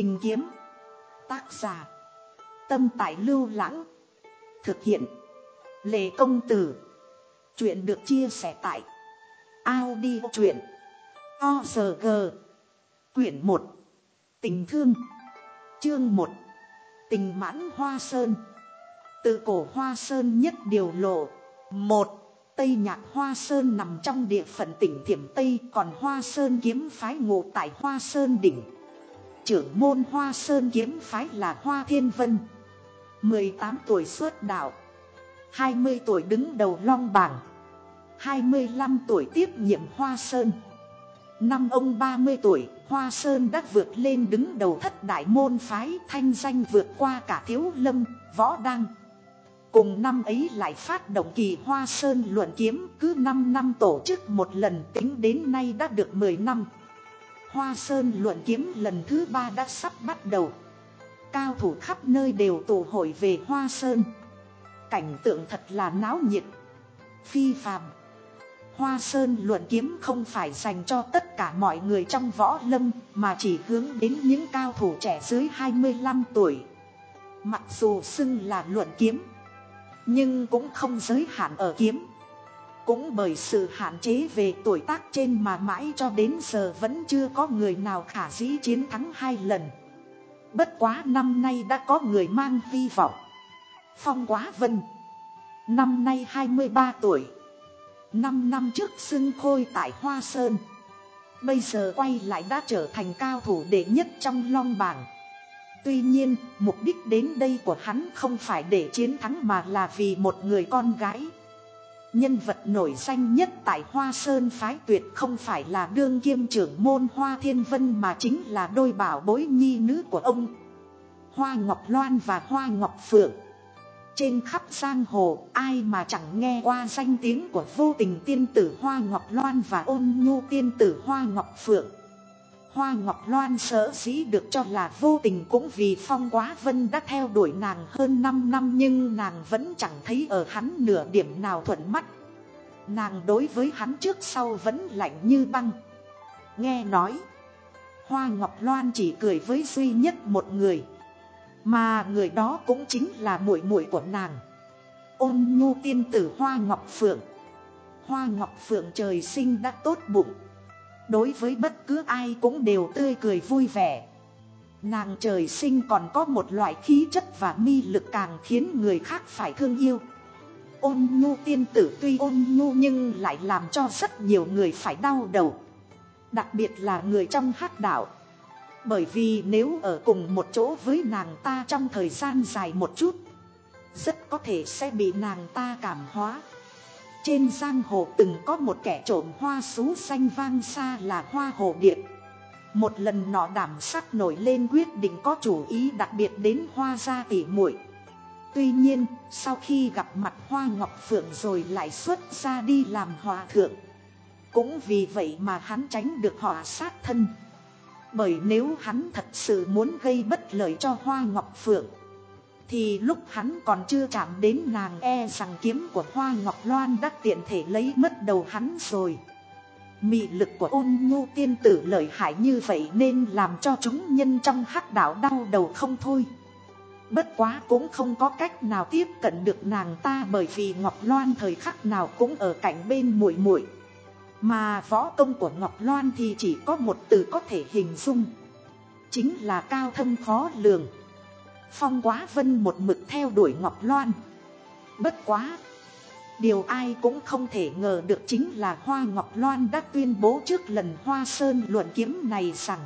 Tình kiếm. Tác giả. Tâm tại lưu lãng. Thực hiện. Lệ công tử. Chuyện được chia sẻ tại. Audio chuyện. osg Quyển 1. Tình thương. Chương 1. Tình mãn hoa sơn. Từ cổ hoa sơn nhất điều lộ. một, Tây Nhạc Hoa Sơn nằm trong địa phận tỉnh Thiểm Tây, còn Hoa Sơn kiếm phái ngụ tại Hoa Sơn đỉnh. Trưởng môn Hoa Sơn kiếm phái là Hoa Thiên Vân. 18 tuổi xuất đạo. 20 tuổi đứng đầu long bảng. 25 tuổi tiếp nhiệm Hoa Sơn. Năm ông 30 tuổi, Hoa Sơn đã vượt lên đứng đầu thất đại môn phái thanh danh vượt qua cả thiếu lâm, võ đăng. Cùng năm ấy lại phát động kỳ Hoa Sơn luận kiếm cứ 5 năm tổ chức một lần tính đến nay đã được 10 năm. Hoa Sơn luận kiếm lần thứ ba đã sắp bắt đầu. Cao thủ khắp nơi đều tụ hội về Hoa Sơn. Cảnh tượng thật là náo nhiệt. Phi phàm. Hoa Sơn luận kiếm không phải dành cho tất cả mọi người trong võ lâm, mà chỉ hướng đến những cao thủ trẻ dưới 25 tuổi. Mặc dù xưng là luận kiếm, nhưng cũng không giới hạn ở kiếm cũng bởi sự hạn chế về tuổi tác trên mà mãi cho đến giờ vẫn chưa có người nào khả dĩ chiến thắng hai lần. Bất quá năm nay đã có người mang hy vọng. Phong Quá Vân. Năm nay 23 tuổi. Năm năm trước xưng khôi tại Hoa Sơn. Bây giờ quay lại đã trở thành cao thủ đệ nhất trong long bảng. Tuy nhiên, mục đích đến đây của hắn không phải để chiến thắng mà là vì một người con gái. Nhân vật nổi danh nhất tại Hoa Sơn phái tuyệt không phải là đương kiêm trưởng môn Hoa Thiên Vân mà chính là đôi bảo bối nhi nữ của ông. Hoa Ngọc Loan và Hoa Ngọc Phượng. Trên khắp giang hồ, ai mà chẳng nghe qua danh tiếng của vô tình tiên tử Hoa Ngọc Loan và ôn nhu tiên tử Hoa Ngọc Phượng. Hoa Ngọc Loan sở dĩ được cho là vô tình cũng vì Phong Quá Vân đã theo đuổi nàng hơn 5 năm nhưng nàng vẫn chẳng thấy ở hắn nửa điểm nào thuận mắt. Nàng đối với hắn trước sau vẫn lạnh như băng. Nghe nói, Hoa Ngọc Loan chỉ cười với duy nhất một người. Mà người đó cũng chính là muội muội của nàng. Ôn nhu tiên tử Hoa Ngọc Phượng. Hoa Ngọc Phượng trời sinh đã tốt bụng đối với bất cứ ai cũng đều tươi cười vui vẻ. Nàng trời sinh còn có một loại khí chất và mi lực càng khiến người khác phải thương yêu. Ôn nhu tiên tử tuy ôn nhu nhưng lại làm cho rất nhiều người phải đau đầu. Đặc biệt là người trong hát đạo. Bởi vì nếu ở cùng một chỗ với nàng ta trong thời gian dài một chút, rất có thể sẽ bị nàng ta cảm hóa. Trên giang hồ từng có một kẻ trộm hoa xú xanh vang xa là hoa hồ điệp. Một lần nọ đảm sắc nổi lên quyết định có chủ ý đặc biệt đến hoa gia tỉ muội. Tuy nhiên, sau khi gặp mặt hoa ngọc phượng rồi lại xuất ra đi làm hòa thượng. Cũng vì vậy mà hắn tránh được họ sát thân. Bởi nếu hắn thật sự muốn gây bất lợi cho hoa ngọc phượng thì lúc hắn còn chưa chạm đến nàng e rằng kiếm của Hoa Ngọc Loan đã tiện thể lấy mất đầu hắn rồi. Mị lực của ôn nhu tiên tử lợi hại như vậy nên làm cho chúng nhân trong hắc đảo đau đầu không thôi. Bất quá cũng không có cách nào tiếp cận được nàng ta bởi vì Ngọc Loan thời khắc nào cũng ở cạnh bên muội muội. Mà võ công của Ngọc Loan thì chỉ có một từ có thể hình dung. Chính là cao thâm khó lường. Phong quá vân một mực theo đuổi Ngọc Loan. Bất quá. Điều ai cũng không thể ngờ được chính là Hoa Ngọc Loan đã tuyên bố trước lần Hoa Sơn luận kiếm này rằng,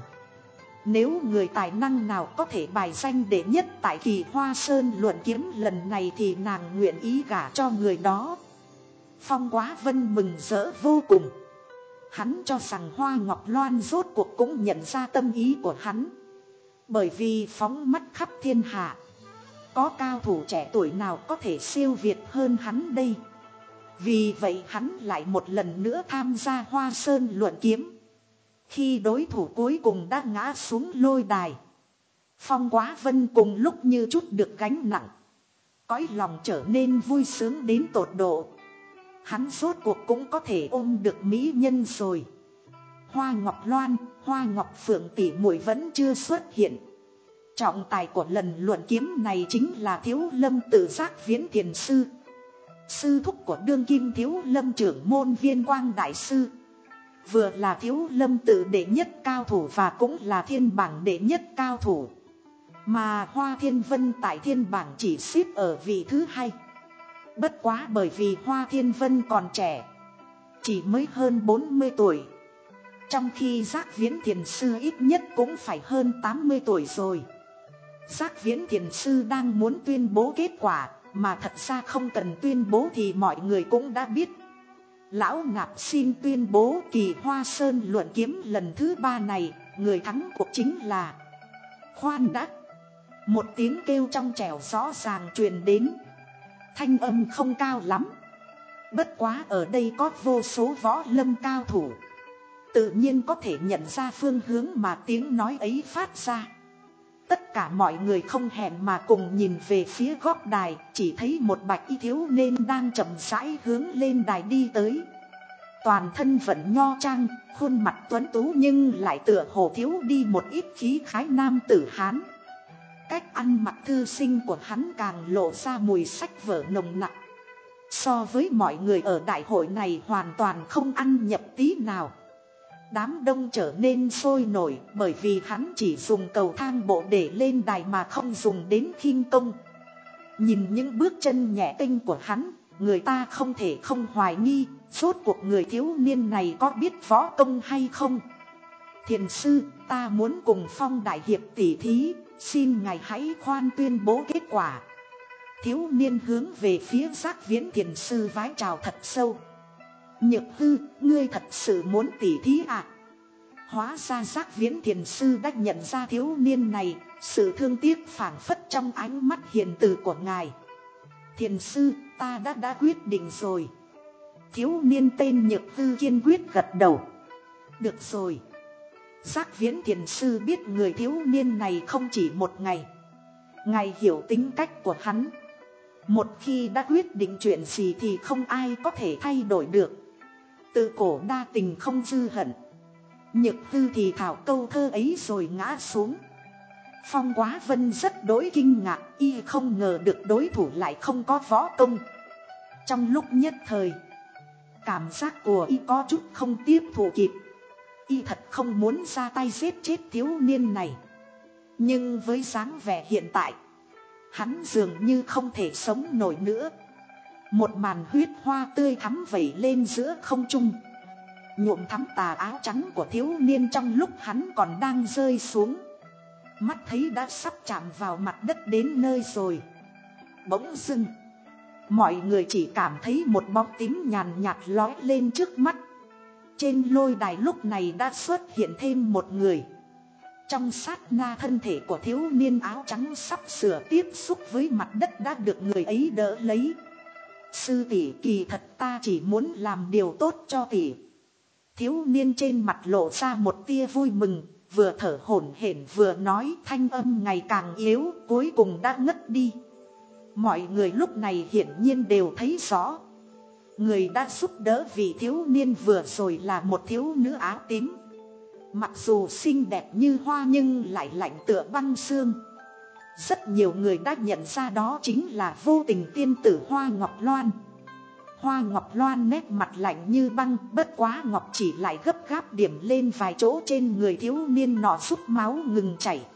Nếu người tài năng nào có thể bài danh đệ nhất tại kỳ Hoa Sơn luận kiếm lần này thì nàng nguyện ý gả cho người đó Phong Quá Vân mừng rỡ vô cùng Hắn cho rằng Hoa Ngọc Loan rốt cuộc cũng nhận ra tâm ý của hắn bởi vì phóng mắt khắp thiên hạ. Có cao thủ trẻ tuổi nào có thể siêu việt hơn hắn đây? Vì vậy hắn lại một lần nữa tham gia hoa sơn luận kiếm. Khi đối thủ cuối cùng đã ngã xuống lôi đài, Phong quá vân cùng lúc như chút được gánh nặng, Cõi lòng trở nên vui sướng đến tột độ. Hắn rốt cuộc cũng có thể ôm được mỹ nhân rồi. Hoa Ngọc Loan, Hoa Ngọc Phượng tỷ muội vẫn chưa xuất hiện. Trọng tài của lần luận kiếm này chính là thiếu lâm tự giác viễn thiền sư. Sư thúc của đương kim thiếu lâm trưởng môn viên quang đại sư. Vừa là thiếu lâm tự đệ nhất cao thủ và cũng là thiên bảng đệ nhất cao thủ. Mà Hoa Thiên Vân tại thiên bảng chỉ xếp ở vị thứ hai. Bất quá bởi vì Hoa Thiên Vân còn trẻ. Chỉ mới hơn 40 tuổi. Trong khi giác viễn thiền sư ít nhất cũng phải hơn 80 tuổi rồi. Giác viễn thiền sư đang muốn tuyên bố kết quả, mà thật ra không cần tuyên bố thì mọi người cũng đã biết. Lão Ngạp xin tuyên bố kỳ Hoa Sơn luận kiếm lần thứ ba này, người thắng cuộc chính là Khoan đắc. Một tiếng kêu trong trẻo rõ ràng truyền đến. Thanh âm không cao lắm. Bất quá ở đây có vô số võ lâm cao thủ. Tự nhiên có thể nhận ra phương hướng mà tiếng nói ấy phát ra. Tất cả mọi người không hẹn mà cùng nhìn về phía góc đài, chỉ thấy một bạch y thiếu nên đang chậm rãi hướng lên đài đi tới. Toàn thân vẫn nho trang, khuôn mặt tuấn tú nhưng lại tựa hồ thiếu đi một ít khí khái nam tử Hán. Cách ăn mặc thư sinh của hắn càng lộ ra mùi sách vở nồng nặc. So với mọi người ở đại hội này hoàn toàn không ăn nhập tí nào. Đám đông trở nên sôi nổi bởi vì hắn chỉ dùng cầu thang bộ để lên đài mà không dùng đến khinh công. Nhìn những bước chân nhẹ tinh của hắn, người ta không thể không hoài nghi, suốt cuộc người thiếu niên này có biết võ công hay không. Thiền sư, ta muốn cùng phong đại hiệp tỷ thí, xin ngài hãy khoan tuyên bố kết quả. Thiếu niên hướng về phía giác viễn thiền sư vái chào thật sâu. Nhược hư, ngươi thật sự muốn tỉ thí à? Hóa ra giác viễn thiền sư đã nhận ra thiếu niên này, sự thương tiếc phản phất trong ánh mắt hiền từ của ngài. Thiền sư, ta đã đã quyết định rồi. Thiếu niên tên Nhược Hư kiên quyết gật đầu. Được rồi. Giác viễn thiền sư biết người thiếu niên này không chỉ một ngày. Ngài hiểu tính cách của hắn. Một khi đã quyết định chuyện gì thì không ai có thể thay đổi được. Tự cổ đa tình không dư hận. Nhược tư thì thảo câu thơ ấy rồi ngã xuống. Phong quá vân rất đối kinh ngạc y không ngờ được đối thủ lại không có võ công. Trong lúc nhất thời, cảm giác của y có chút không tiếp thụ kịp. Y thật không muốn ra tay giết chết thiếu niên này. Nhưng với dáng vẻ hiện tại, hắn dường như không thể sống nổi nữa. Một màn huyết hoa tươi thắm vẩy lên giữa không trung. Nhuộm thắm tà áo trắng của thiếu niên trong lúc hắn còn đang rơi xuống. Mắt thấy đã sắp chạm vào mặt đất đến nơi rồi. Bỗng dưng. Mọi người chỉ cảm thấy một bóng tím nhàn nhạt lói lên trước mắt. Trên lôi đài lúc này đã xuất hiện thêm một người. Trong sát na thân thể của thiếu niên áo trắng sắp sửa tiếp xúc với mặt đất đã được người ấy đỡ lấy. Sư tỷ kỳ thật ta chỉ muốn làm điều tốt cho tỷ. Thiếu niên trên mặt lộ ra một tia vui mừng, vừa thở hổn hển vừa nói thanh âm ngày càng yếu, cuối cùng đã ngất đi. Mọi người lúc này hiển nhiên đều thấy rõ. Người đã giúp đỡ vị thiếu niên vừa rồi là một thiếu nữ áo tím. Mặc dù xinh đẹp như hoa nhưng lại lạnh tựa băng xương. Rất nhiều người đã nhận ra đó chính là vô tình tiên tử Hoa Ngọc Loan. Hoa Ngọc Loan nét mặt lạnh như băng, bất quá Ngọc chỉ lại gấp gáp điểm lên vài chỗ trên người thiếu niên nọ xúc máu ngừng chảy.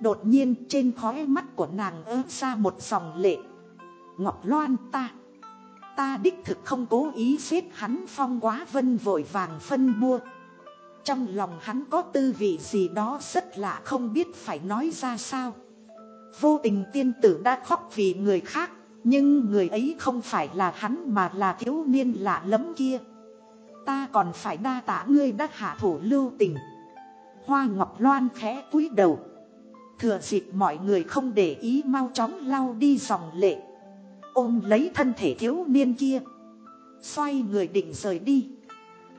Đột nhiên trên khóe mắt của nàng ớt ra một dòng lệ. Ngọc Loan ta, ta đích thực không cố ý giết hắn phong quá vân vội vàng phân bua. Trong lòng hắn có tư vị gì đó rất lạ không biết phải nói ra sao. Vô tình tiên tử đã khóc vì người khác, nhưng người ấy không phải là hắn mà là thiếu niên lạ lắm kia. Ta còn phải đa tạ ngươi đã hạ thủ lưu tình. Hoa Ngọc Loan khẽ cúi đầu. Thừa dịp mọi người không để ý mau chóng lau đi dòng lệ. Ôm lấy thân thể thiếu niên kia. Xoay người định rời đi.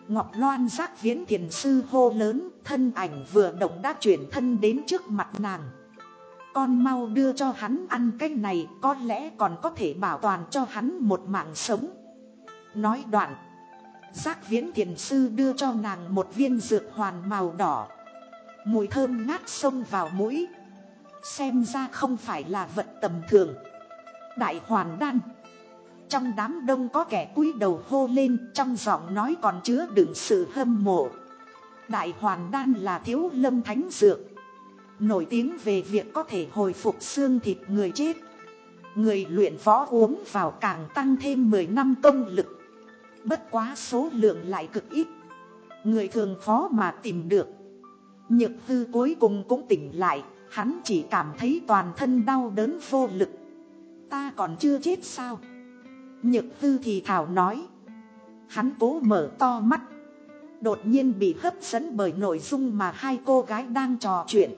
Ngọc Loan giác viễn thiền sư hô lớn, thân ảnh vừa động đã chuyển thân đến trước mặt nàng. Con mau đưa cho hắn ăn cái này, có lẽ còn có thể bảo toàn cho hắn một mạng sống. Nói đoạn. Giác viễn thiền sư đưa cho nàng một viên dược hoàn màu đỏ. Mùi thơm ngát xông vào mũi. Xem ra không phải là vật tầm thường Đại hoàn đan, Trong đám đông có kẻ cúi đầu hô lên, Trong giọng nói còn chứa đựng sự hâm mộ Đại hoàn đan là thiếu lâm thánh dược Nổi tiếng về việc có thể hồi phục xương thịt người chết. Người luyện võ uống vào càng tăng thêm 10 năm công lực. Bất quá số lượng lại cực ít. Người thường khó mà tìm được. Nhược hư cuối cùng cũng tỉnh lại, Hắn chỉ cảm thấy toàn thân đau đớn vô lực. Ta còn chưa chết sao? Nhược hư thì thảo nói. Hắn cố mở to mắt. Đột nhiên bị hấp dẫn bởi nội dung mà hai cô gái đang trò chuyện.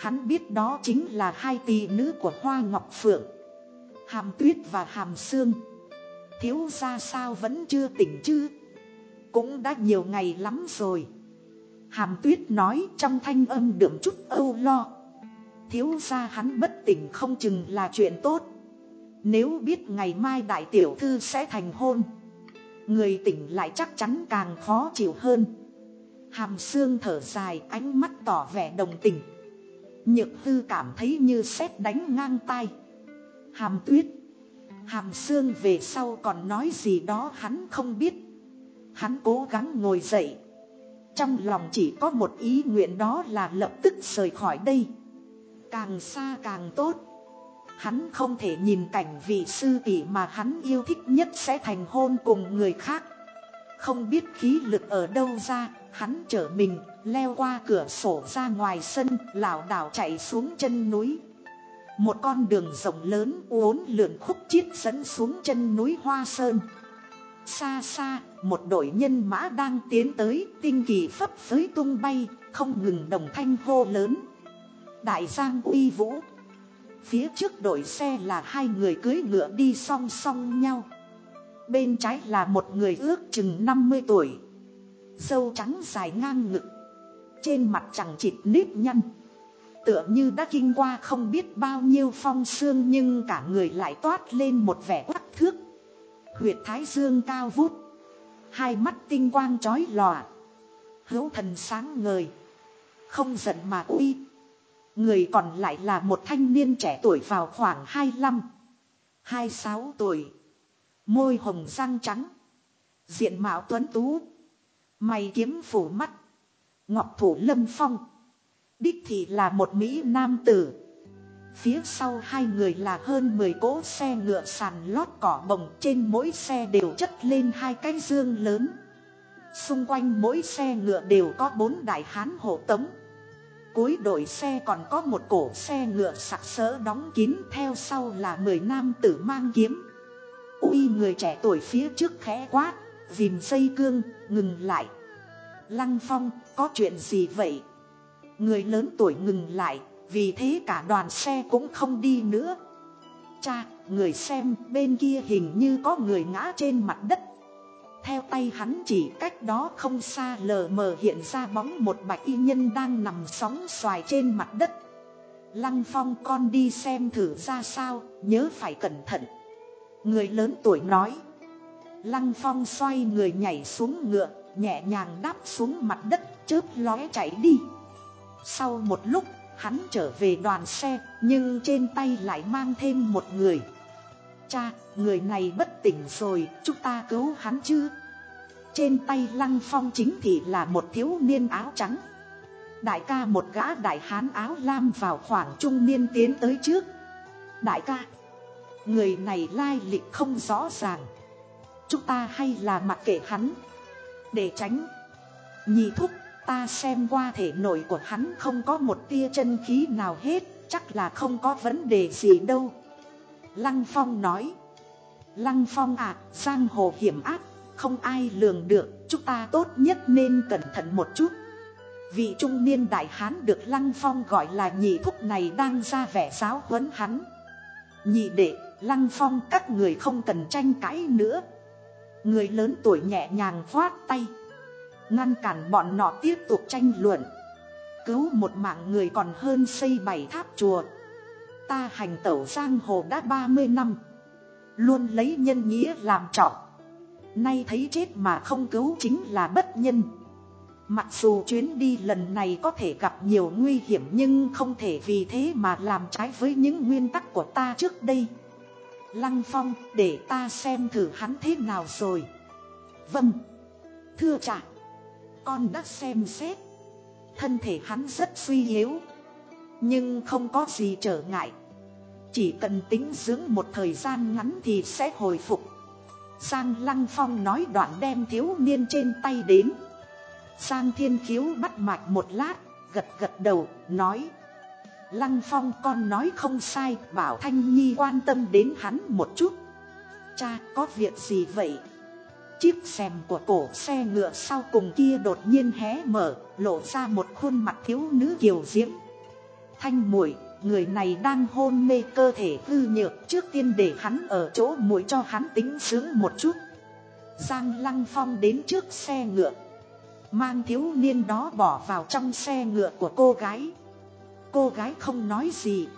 Hắn biết đó chính là hai tỷ nữ của Hoa Ngọc Phượng, Hàm Tuyết và Hàm Sương. Thiếu ra sao vẫn chưa tỉnh chứ? Cũng đã nhiều ngày lắm rồi. Hàm Tuyết nói trong thanh âm đượm chút âu lo. Thiếu ra hắn bất tỉnh không chừng là chuyện tốt. Nếu biết ngày mai đại tiểu thư sẽ thành hôn, Người tỉnh lại chắc chắn càng khó chịu hơn. Hàm xương thở dài, ánh mắt tỏ vẻ đồng tình. Nhược tư cảm thấy như sét đánh ngang tay Hàm tuyết. Hàm xương về sau còn nói gì đó hắn không biết. Hắn cố gắng ngồi dậy. Trong lòng chỉ có một ý nguyện đó là lập tức rời khỏi đây. Càng xa càng tốt. Hắn không thể nhìn cảnh vị sư tỷ mà hắn yêu thích nhất sẽ thành hôn cùng người khác. Không biết khí lực ở đâu ra. Hắn trở mình, leo qua cửa sổ ra ngoài sân, lảo đảo chạy xuống chân núi. Một con đường rộng lớn uốn lượn khúc chiết dẫn xuống chân núi Hoa Sơn. Xa xa, một đội nhân mã đang tiến tới, tinh kỳ phấp phới tung bay, Không ngừng đồng thanh hô lớn. Đại Giang uy vũ, Phía trước đội xe là hai người cưới ngựa đi song song nhau. Bên trái là một người ước chừng 50 tuổi sâu trắng dài ngang ngực. Trên mặt chẳng chịt nếp nhăn. Tựa như đã kinh qua không biết bao nhiêu phong xương Nhưng cả người lại toát lên một vẻ quắc thước. Huyệt thái dương cao vút. Hai mắt tinh quang chói lòa. Hữu thần sáng ngời. Không giận mà uy. Người còn lại là một thanh niên trẻ tuổi vào khoảng 25, 26 tuổi. Môi hồng răng trắng. Diện mạo tuấn tú. Mày kiếm phủ mắt. Ngọc thủ lâm phong. Đích thì là một Mỹ nam tử. Phía sau hai người là hơn 10 cỗ xe ngựa sàn lót cỏ bồng trên mỗi xe đều chất lên hai cái dương lớn. Xung quanh mỗi xe ngựa đều có bốn đại hán hộ tống. Cuối đội xe còn có một cổ xe ngựa sặc sỡ đóng kín theo sau là mười nam tử mang kiếm. Ui người trẻ tuổi phía trước khẽ quát, dìm dây cương, ngừng lại. Lăng Phong, có chuyện gì vậy? Người lớn tuổi ngừng lại, vì thế cả đoàn xe cũng không đi nữa. Cha, người xem bên kia hình như có người ngã trên mặt đất. Theo tay hắn chỉ cách đó không xa lờ mờ hiện ra bóng một bạch y nhân đang nằm sóng xoài trên mặt đất. Lăng phong con đi xem thử ra sao, nhớ phải cẩn thận. Người lớn tuổi nói. Lăng phong xoay người nhảy xuống ngựa, nhẹ nhàng đáp xuống mặt đất, chớp lóe chạy đi. Sau một lúc, hắn trở về đoàn xe, nhưng trên tay lại mang thêm một người. Cha, người này bất tỉnh rồi, chúng ta cứu hắn chứ? Trên tay lăng phong chính thì là một thiếu niên áo trắng. Đại ca một gã đại hán áo lam vào khoảng trung niên tiến tới trước. Đại ca, người này lai lịch không rõ ràng. Chúng ta hay là mặc kệ hắn. Để tránh. Nhị thúc, ta xem qua thể nội của hắn không có một tia chân khí nào hết, chắc là không có vấn đề gì đâu. Lăng Phong nói. Lăng Phong à, giang hồ hiểm ác, không ai lường được, chúng ta tốt nhất nên cẩn thận một chút. Vị trung niên đại hán được Lăng Phong gọi là nhị thúc này đang ra vẻ giáo huấn hắn. Nhị đệ, Lăng Phong các người không cần tranh cãi nữa. Người lớn tuổi nhẹ nhàng khoát tay. Ngăn cản bọn nọ tiếp tục tranh luận. Cứu một mạng người còn hơn xây bảy tháp chùa. Ta hành tẩu giang hồ đã 30 năm. Luôn lấy nhân nghĩa làm trọng. Nay thấy chết mà không cứu chính là bất nhân. Mặc dù chuyến đi lần này có thể gặp nhiều nguy hiểm nhưng không thể vì thế mà làm trái với những nguyên tắc của ta trước đây. Lăng Phong để ta xem thử hắn thế nào rồi. Vâng. Thưa trả. Con đã xem xét. Thân thể hắn rất suy yếu. Nhưng không có gì trở ngại. Chỉ cần tính dưỡng một thời gian ngắn thì sẽ hồi phục. Giang Lăng Phong nói đoạn đem thiếu niên trên tay đến. Giang Thiên Khiếu bắt mạch một lát, gật gật đầu, nói. Lăng Phong con nói không sai, bảo Thanh Nhi quan tâm đến hắn một chút. Cha, có việc gì vậy? Chiếc xèm của cổ xe ngựa sau cùng kia đột nhiên hé mở, lộ ra một khuôn mặt thiếu nữ kiều diễm. Thanh muội người này đang hôn mê cơ thể hư nhược trước tiên để hắn ở chỗ mũi cho hắn tính dưỡng một chút. Giang Lăng Phong đến trước xe ngựa. Mang thiếu niên đó bỏ vào trong xe ngựa của cô gái. Cô gái không nói gì.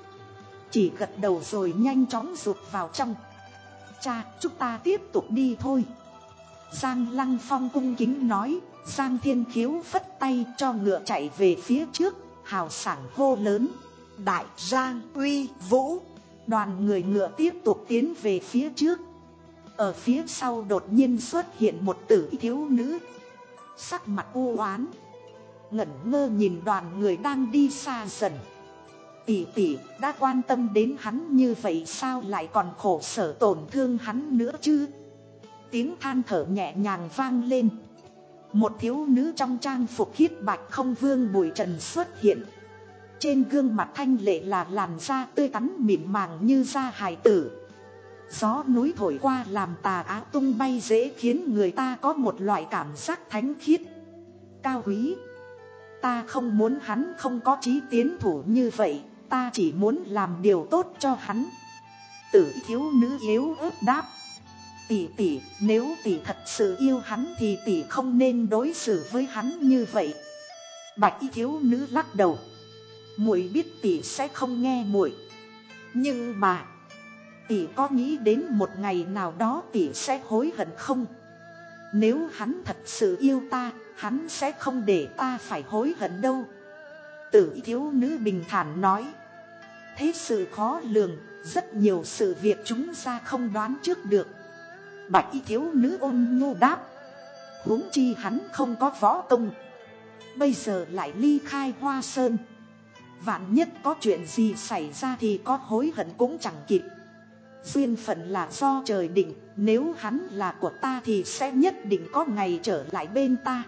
Chỉ gật đầu rồi nhanh chóng rụt vào trong. Cha, chúng ta tiếp tục đi thôi. Giang Lăng Phong cung kính nói, Giang Thiên Khiếu phất tay cho ngựa chạy về phía trước, hào sảng hô lớn. Đại Giang uy vũ, đoàn người ngựa tiếp tục tiến về phía trước. Ở phía sau đột nhiên xuất hiện một tử thiếu nữ. Sắc mặt u oán ngẩn ngơ nhìn đoàn người đang đi xa dần. Tỷ tỷ, đã quan tâm đến hắn như vậy sao lại còn khổ sở tổn thương hắn nữa chứ? tiếng than thở nhẹ nhàng vang lên. Một thiếu nữ trong trang phục khiết bạch không vương bụi trần xuất hiện. Trên gương mặt thanh lệ là làn da tươi tắn mịn màng như da hài tử. Gió núi thổi qua làm tà áo tung bay dễ khiến người ta có một loại cảm giác thánh khiết. Cao quý. Ta không muốn hắn không có trí tiến thủ như vậy, ta chỉ muốn làm điều tốt cho hắn. Tử thiếu nữ yếu ớt đáp tỷ tỷ, nếu tỷ thật sự yêu hắn thì tỷ không nên đối xử với hắn như vậy. Bạch y thiếu nữ lắc đầu. Muội biết tỷ sẽ không nghe muội. Nhưng mà, tỷ có nghĩ đến một ngày nào đó tỷ sẽ hối hận không? Nếu hắn thật sự yêu ta, hắn sẽ không để ta phải hối hận đâu. Tử thiếu nữ bình thản nói. Thế sự khó lường, rất nhiều sự việc chúng ta không đoán trước được. Bạch y thiếu nữ ôn nhu đáp. huống chi hắn không có võ công. Bây giờ lại ly khai hoa sơn. Vạn nhất có chuyện gì xảy ra thì có hối hận cũng chẳng kịp. Duyên phận là do trời định, nếu hắn là của ta thì sẽ nhất định có ngày trở lại bên ta.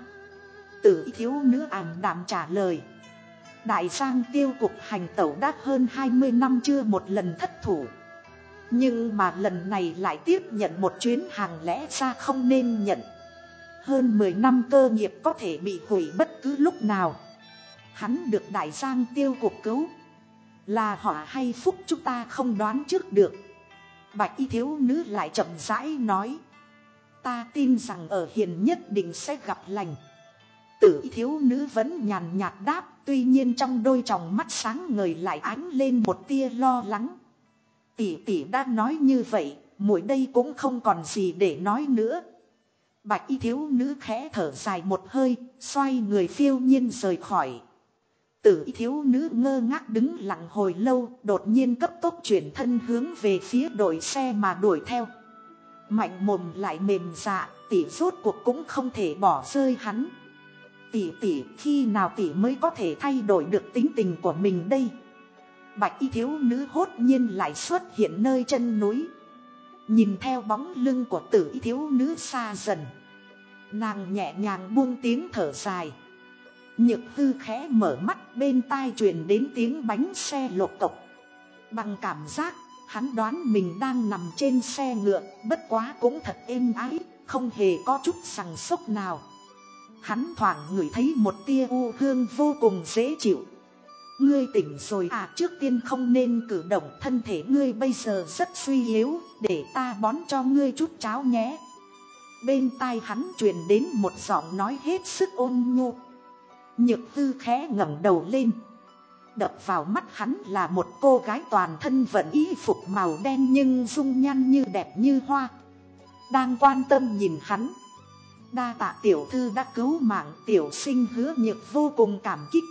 Tử thiếu nữ ảm đạm trả lời. Đại sang tiêu cục hành tẩu đã hơn 20 năm chưa một lần thất thủ. Nhưng mà lần này lại tiếp nhận một chuyến hàng lẽ ra không nên nhận. Hơn 10 năm cơ nghiệp có thể bị hủy bất cứ lúc nào. Hắn được đại giang tiêu cục cứu. Là họ hay phúc chúng ta không đoán trước được. Bạch y thiếu nữ lại chậm rãi nói. Ta tin rằng ở hiền nhất định sẽ gặp lành. Tử y thiếu nữ vẫn nhàn nhạt đáp. Tuy nhiên trong đôi tròng mắt sáng ngời lại ánh lên một tia lo lắng. Tỷ tỷ đã nói như vậy, muội đây cũng không còn gì để nói nữa. Bạch y thiếu nữ khẽ thở dài một hơi, xoay người phiêu nhiên rời khỏi. Tử thiếu nữ ngơ ngác đứng lặng hồi lâu, đột nhiên cấp tốc chuyển thân hướng về phía đội xe mà đuổi theo. Mạnh mồm lại mềm dạ, tỷ rốt cuộc cũng không thể bỏ rơi hắn. Tỷ tỷ khi nào tỷ mới có thể thay đổi được tính tình của mình đây? Bạch y thiếu nữ hốt nhiên lại xuất hiện nơi chân núi. Nhìn theo bóng lưng của tử y thiếu nữ xa dần. Nàng nhẹ nhàng buông tiếng thở dài. Nhược hư khẽ mở mắt bên tai truyền đến tiếng bánh xe lột cộc. Bằng cảm giác, hắn đoán mình đang nằm trên xe ngựa, bất quá cũng thật êm ái, không hề có chút sằng sốc nào. Hắn thoảng ngửi thấy một tia u hương vô cùng dễ chịu. Ngươi tỉnh rồi à trước tiên không nên cử động thân thể ngươi bây giờ rất suy yếu Để ta bón cho ngươi chút cháo nhé Bên tai hắn truyền đến một giọng nói hết sức ôn nhu Nhược tư khẽ ngẩng đầu lên Đập vào mắt hắn là một cô gái toàn thân vẫn y phục màu đen nhưng dung nhan như đẹp như hoa Đang quan tâm nhìn hắn Đa tạ tiểu thư đã cứu mạng tiểu sinh hứa nhược vô cùng cảm kích.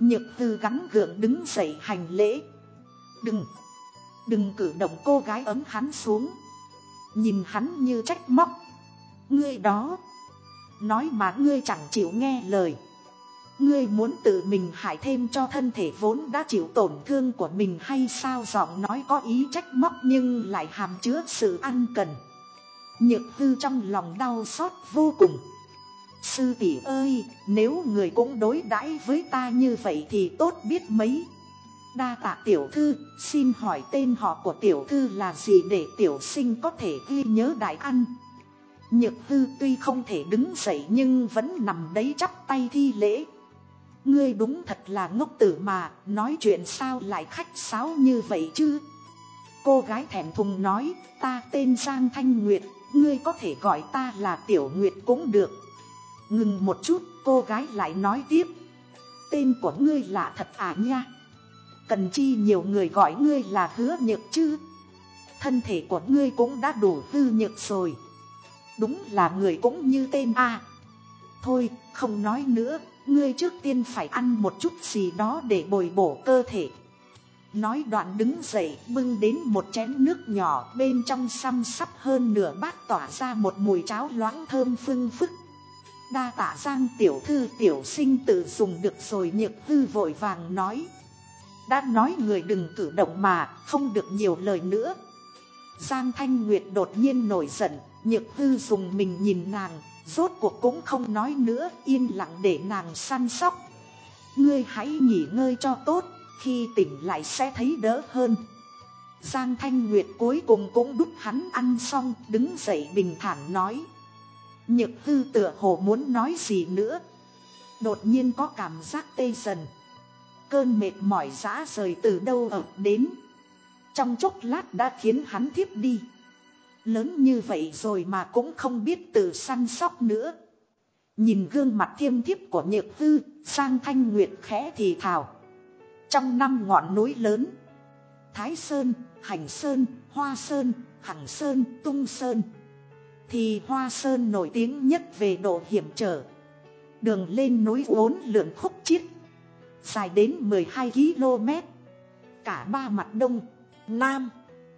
Nhược tư gắn gượng đứng dậy hành lễ. Đừng, đừng cử động cô gái ấm hắn xuống. Nhìn hắn như trách móc. Ngươi đó, nói mà ngươi chẳng chịu nghe lời. Ngươi muốn tự mình hại thêm cho thân thể vốn đã chịu tổn thương của mình hay sao giọng nói có ý trách móc nhưng lại hàm chứa sự ăn cần. Nhược tư trong lòng đau xót vô cùng. Sư tỷ ơi, nếu người cũng đối đãi với ta như vậy thì tốt biết mấy. Đa tạ tiểu thư, xin hỏi tên họ của tiểu thư là gì để tiểu sinh có thể ghi nhớ đại ăn. Nhược hư tuy không thể đứng dậy nhưng vẫn nằm đấy chắp tay thi lễ. Ngươi đúng thật là ngốc tử mà, nói chuyện sao lại khách sáo như vậy chứ? Cô gái thèm thùng nói, ta tên Giang Thanh Nguyệt, ngươi có thể gọi ta là Tiểu Nguyệt cũng được. Ngừng một chút, cô gái lại nói tiếp. Tên của ngươi lạ thật à nha. Cần chi nhiều người gọi ngươi là hứa nhược chứ. Thân thể của ngươi cũng đã đủ hư nhược rồi. Đúng là người cũng như tên A. Thôi, không nói nữa, ngươi trước tiên phải ăn một chút gì đó để bồi bổ cơ thể. Nói đoạn đứng dậy bưng đến một chén nước nhỏ bên trong xăm sắp hơn nửa bát tỏa ra một mùi cháo loãng thơm phưng phức. Đa tạ giang tiểu thư tiểu sinh tự dùng được rồi nhược hư vội vàng nói. Đã nói người đừng cử động mà, không được nhiều lời nữa. Giang Thanh Nguyệt đột nhiên nổi giận, nhược hư dùng mình nhìn nàng, rốt cuộc cũng không nói nữa, yên lặng để nàng săn sóc. Ngươi hãy nghỉ ngơi cho tốt, khi tỉnh lại sẽ thấy đỡ hơn. Giang Thanh Nguyệt cuối cùng cũng đút hắn ăn xong, đứng dậy bình thản nói. Nhược hư tựa hồ muốn nói gì nữa. Đột nhiên có cảm giác tê dần. Cơn mệt mỏi dã rời từ đâu ập đến. Trong chốc lát đã khiến hắn thiếp đi. Lớn như vậy rồi mà cũng không biết tự săn sóc nữa. Nhìn gương mặt thiêm thiếp của nhược Tư, sang thanh nguyệt khẽ thì thào. Trong năm ngọn núi lớn, Thái Sơn, Hành Sơn, Hoa Sơn, Hằng Sơn, Tung Sơn. Thì Hoa Sơn nổi tiếng nhất về độ hiểm trở. Đường lên núi uốn lượn khúc chiết. Dài đến 12 km. Cả ba mặt đông, nam,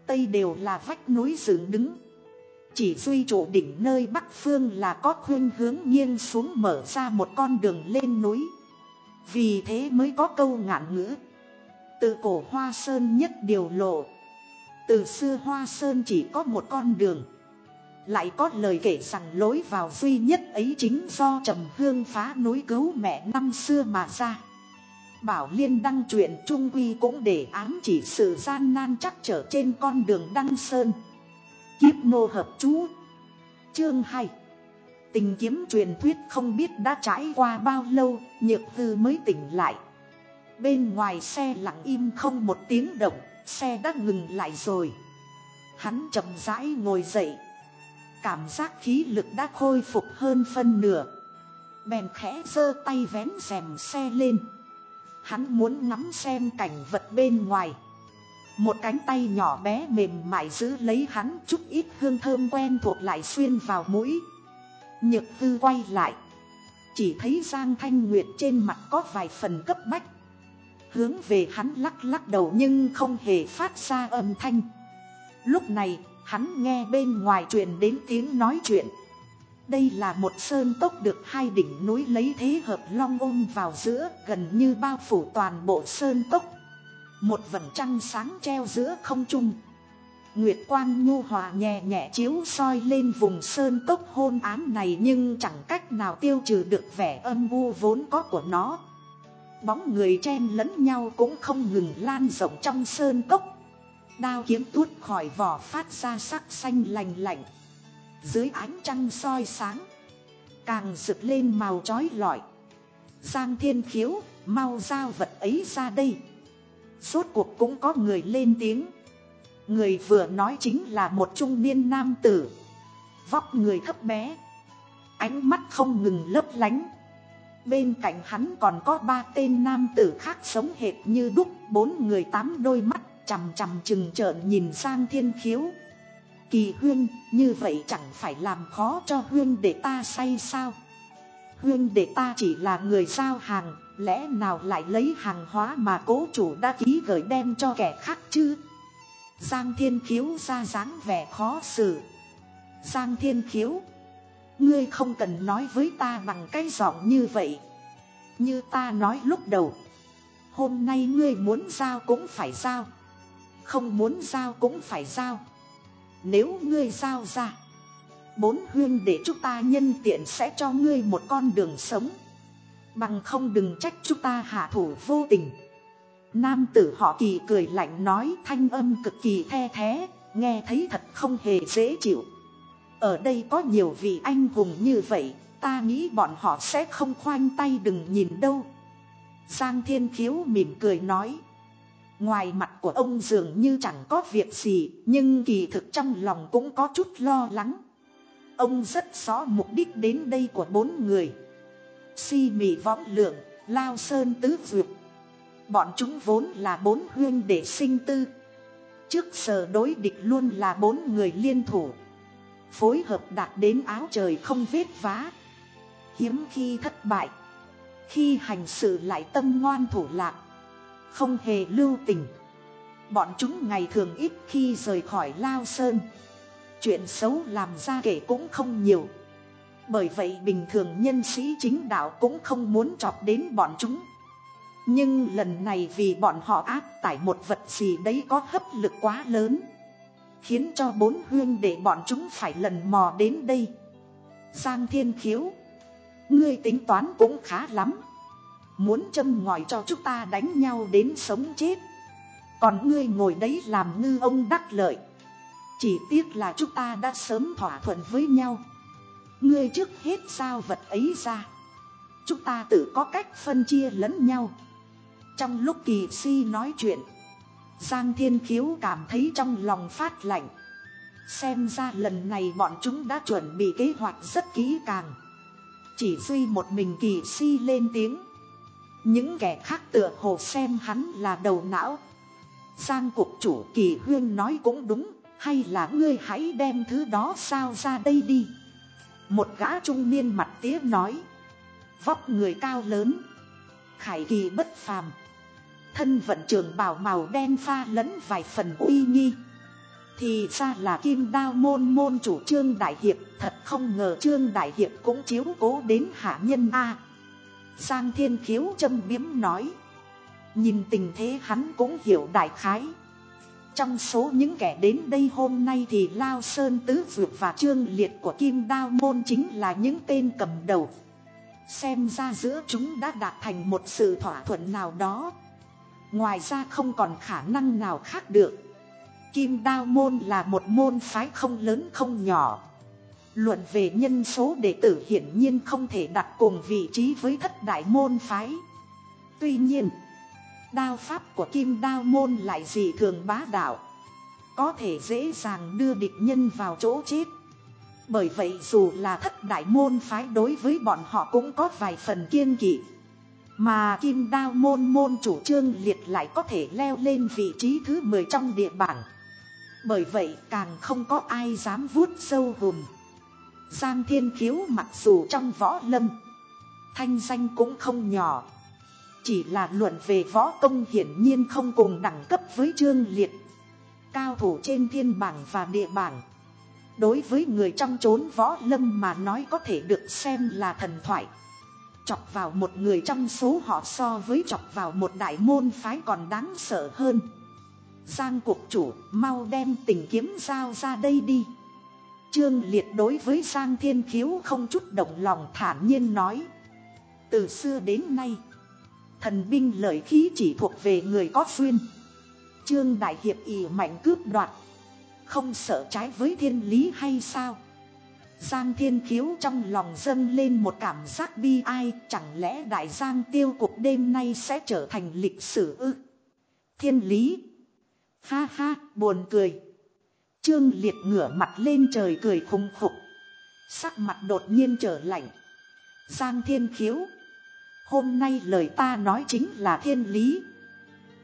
tây đều là vách núi dựng đứng. Chỉ duy trụ đỉnh nơi bắc phương là có khuyên hướng nghiêng xuống mở ra một con đường lên núi. Vì thế mới có câu ngạn ngữ. Từ cổ Hoa Sơn nhất điều lộ. Từ xưa Hoa Sơn chỉ có một con đường. Lại có lời kể rằng lối vào duy nhất ấy chính do trầm hương phá núi cứu mẹ năm xưa mà ra. Bảo Liên đăng truyện Trung Quy cũng để ám chỉ sự gian nan chắc trở trên con đường đăng sơn. Kiếp nô hợp chú Chương 2 Tình kiếm truyền thuyết không biết đã trải qua bao lâu, nhược tư mới tỉnh lại. Bên ngoài xe lặng im không một tiếng động, xe đã ngừng lại rồi. Hắn chậm rãi ngồi dậy. Cảm giác khí lực đã khôi phục hơn phân nửa. Bèn khẽ giơ tay vén rèm xe lên. Hắn muốn ngắm xem cảnh vật bên ngoài. Một cánh tay nhỏ bé mềm mại giữ lấy hắn chút ít hương thơm quen thuộc lại xuyên vào mũi. Nhược tư quay lại. Chỉ thấy Giang Thanh Nguyệt trên mặt có vài phần cấp bách. Hướng về hắn lắc lắc đầu nhưng không hề phát ra âm thanh. Lúc này, hắn nghe bên ngoài truyền đến tiếng nói chuyện. Đây là một sơn tốc được hai đỉnh núi lấy thế hợp long ôm vào giữa, gần như bao phủ toàn bộ sơn tốc. Một vầng trăng sáng treo giữa không trung. Nguyệt quang nhu hòa nhẹ nhẹ chiếu soi lên vùng sơn cốc hôn ám này nhưng chẳng cách nào tiêu trừ được vẻ âm u vốn có của nó. Bóng người chen lẫn nhau cũng không ngừng lan rộng trong sơn cốc. Đao kiếm tuốt khỏi vỏ phát ra sắc xanh lành lạnh. Dưới ánh trăng soi sáng, càng rực lên màu chói lọi. Giang thiên khiếu, mau giao vật ấy ra đây. Suốt cuộc cũng có người lên tiếng. Người vừa nói chính là một trung niên nam tử. Vóc người thấp bé. Ánh mắt không ngừng lấp lánh. Bên cạnh hắn còn có ba tên nam tử khác sống hệt như đúc bốn người tám đôi mắt chằm chằm chừng trợn nhìn sang thiên khiếu. Kỳ huyên, như vậy chẳng phải làm khó cho huyên để ta say sao? Huyên để ta chỉ là người giao hàng, lẽ nào lại lấy hàng hóa mà cố chủ đã ký gửi đem cho kẻ khác chứ? Giang thiên khiếu ra dáng vẻ khó xử. Giang thiên khiếu, ngươi không cần nói với ta bằng cái giọng như vậy. Như ta nói lúc đầu, hôm nay ngươi muốn giao cũng phải giao, không muốn giao cũng phải giao. Nếu ngươi giao ra, bốn huyên để chúng ta nhân tiện sẽ cho ngươi một con đường sống. Bằng không đừng trách chúng ta hạ thủ vô tình. Nam tử họ kỳ cười lạnh nói thanh âm cực kỳ the thế, nghe thấy thật không hề dễ chịu. Ở đây có nhiều vị anh hùng như vậy, ta nghĩ bọn họ sẽ không khoanh tay đừng nhìn đâu. Giang Thiên Khiếu mỉm cười nói. Ngoài mặt của ông dường như chẳng có việc gì, nhưng kỳ thực trong lòng cũng có chút lo lắng. Ông rất rõ mục đích đến đây của bốn người. Si mị võng lượng, lao sơn tứ dược. Bọn chúng vốn là bốn huyên để sinh tư. Trước giờ đối địch luôn là bốn người liên thủ. Phối hợp đạt đến áo trời không vết vá. Hiếm khi thất bại. Khi hành sự lại tâm ngoan thủ lạc. Không hề lưu tình. Bọn chúng ngày thường ít khi rời khỏi Lao Sơn. Chuyện xấu làm ra kể cũng không nhiều. Bởi vậy bình thường nhân sĩ chính đạo cũng không muốn chọc đến bọn chúng. Nhưng lần này vì bọn họ áp tải một vật gì đấy có hấp lực quá lớn. Khiến cho bốn huyên để bọn chúng phải lần mò đến đây. Giang thiên khiếu. Ngươi tính toán cũng khá lắm. Muốn châm ngòi cho chúng ta đánh nhau đến sống chết. Còn ngươi ngồi đấy làm ngư ông đắc lợi. Chỉ tiếc là chúng ta đã sớm thỏa thuận với nhau. Ngươi trước hết sao vật ấy ra. Chúng ta tự có cách phân chia lẫn nhau. Trong lúc kỳ si nói chuyện. Giang Thiên Khiếu cảm thấy trong lòng phát lạnh. Xem ra lần này bọn chúng đã chuẩn bị kế hoạch rất kỹ càng. Chỉ duy một mình kỳ si lên tiếng. Những kẻ khác tựa hồ xem hắn là đầu não. Giang cục chủ kỳ huyên nói cũng đúng, hay là ngươi hãy đem thứ đó sao ra đây đi. Một gã trung niên mặt tía nói. Vóc người cao lớn. Khải kỳ bất phàm. Thân vận trường bảo màu đen pha lẫn vài phần uy nghi. Thì ra là kim đao môn môn chủ trương đại hiệp Thật không ngờ trương đại hiệp cũng chiếu cố đến hạ nhân A Giang thiên khiếu châm biếm nói. Nhìn tình thế hắn cũng hiểu đại khái. Trong số những kẻ đến đây hôm nay thì Lao Sơn Tứ Dược và Trương Liệt của Kim Đao Môn chính là những tên cầm đầu. Xem ra giữa chúng đã đạt thành một sự thỏa thuận nào đó. Ngoài ra không còn khả năng nào khác được. Kim Đao Môn là một môn phái không lớn không nhỏ. Luận về nhân số đệ tử hiển nhiên không thể đặt cùng vị trí với thất đại môn phái. Tuy nhiên, đao pháp của Kim Đao Môn lại dị thường bá đạo. Có thể dễ dàng đưa địch nhân vào chỗ chết. Bởi vậy dù là thất đại môn phái đối với bọn họ cũng có vài phần kiên kỵ. Mà Kim Đao Môn môn chủ trương liệt lại có thể leo lên vị trí thứ 10 trong địa bảng. Bởi vậy càng không có ai dám vuốt sâu hùm. Giang Thiên Khiếu mặc dù trong võ lâm, thanh danh cũng không nhỏ. Chỉ là luận về võ công hiển nhiên không cùng đẳng cấp với Trương Liệt. Cao thủ trên thiên bảng và địa bảng. Đối với người trong chốn võ lâm mà nói có thể được xem là thần thoại. Chọc vào một người trong số họ so với chọc vào một đại môn phái còn đáng sợ hơn. Giang cục chủ mau đem tình kiếm giao ra đây đi. Trương Liệt đối với Giang Thiên Khiếu không chút động lòng thản nhiên nói. Từ xưa đến nay, thần binh lợi khí chỉ thuộc về người có duyên. Trương Đại Hiệp ỉ mạnh cướp đoạt, không sợ trái với thiên lý hay sao? Giang Thiên Khiếu trong lòng dâng lên một cảm giác bi ai, chẳng lẽ Đại Giang tiêu cục đêm nay sẽ trở thành lịch sử ư? Thiên lý Ha ha, buồn cười. Trương Liệt ngửa mặt lên trời cười khùng khục. Sắc mặt đột nhiên trở lạnh. Giang thiên khiếu. Hôm nay lời ta nói chính là thiên lý.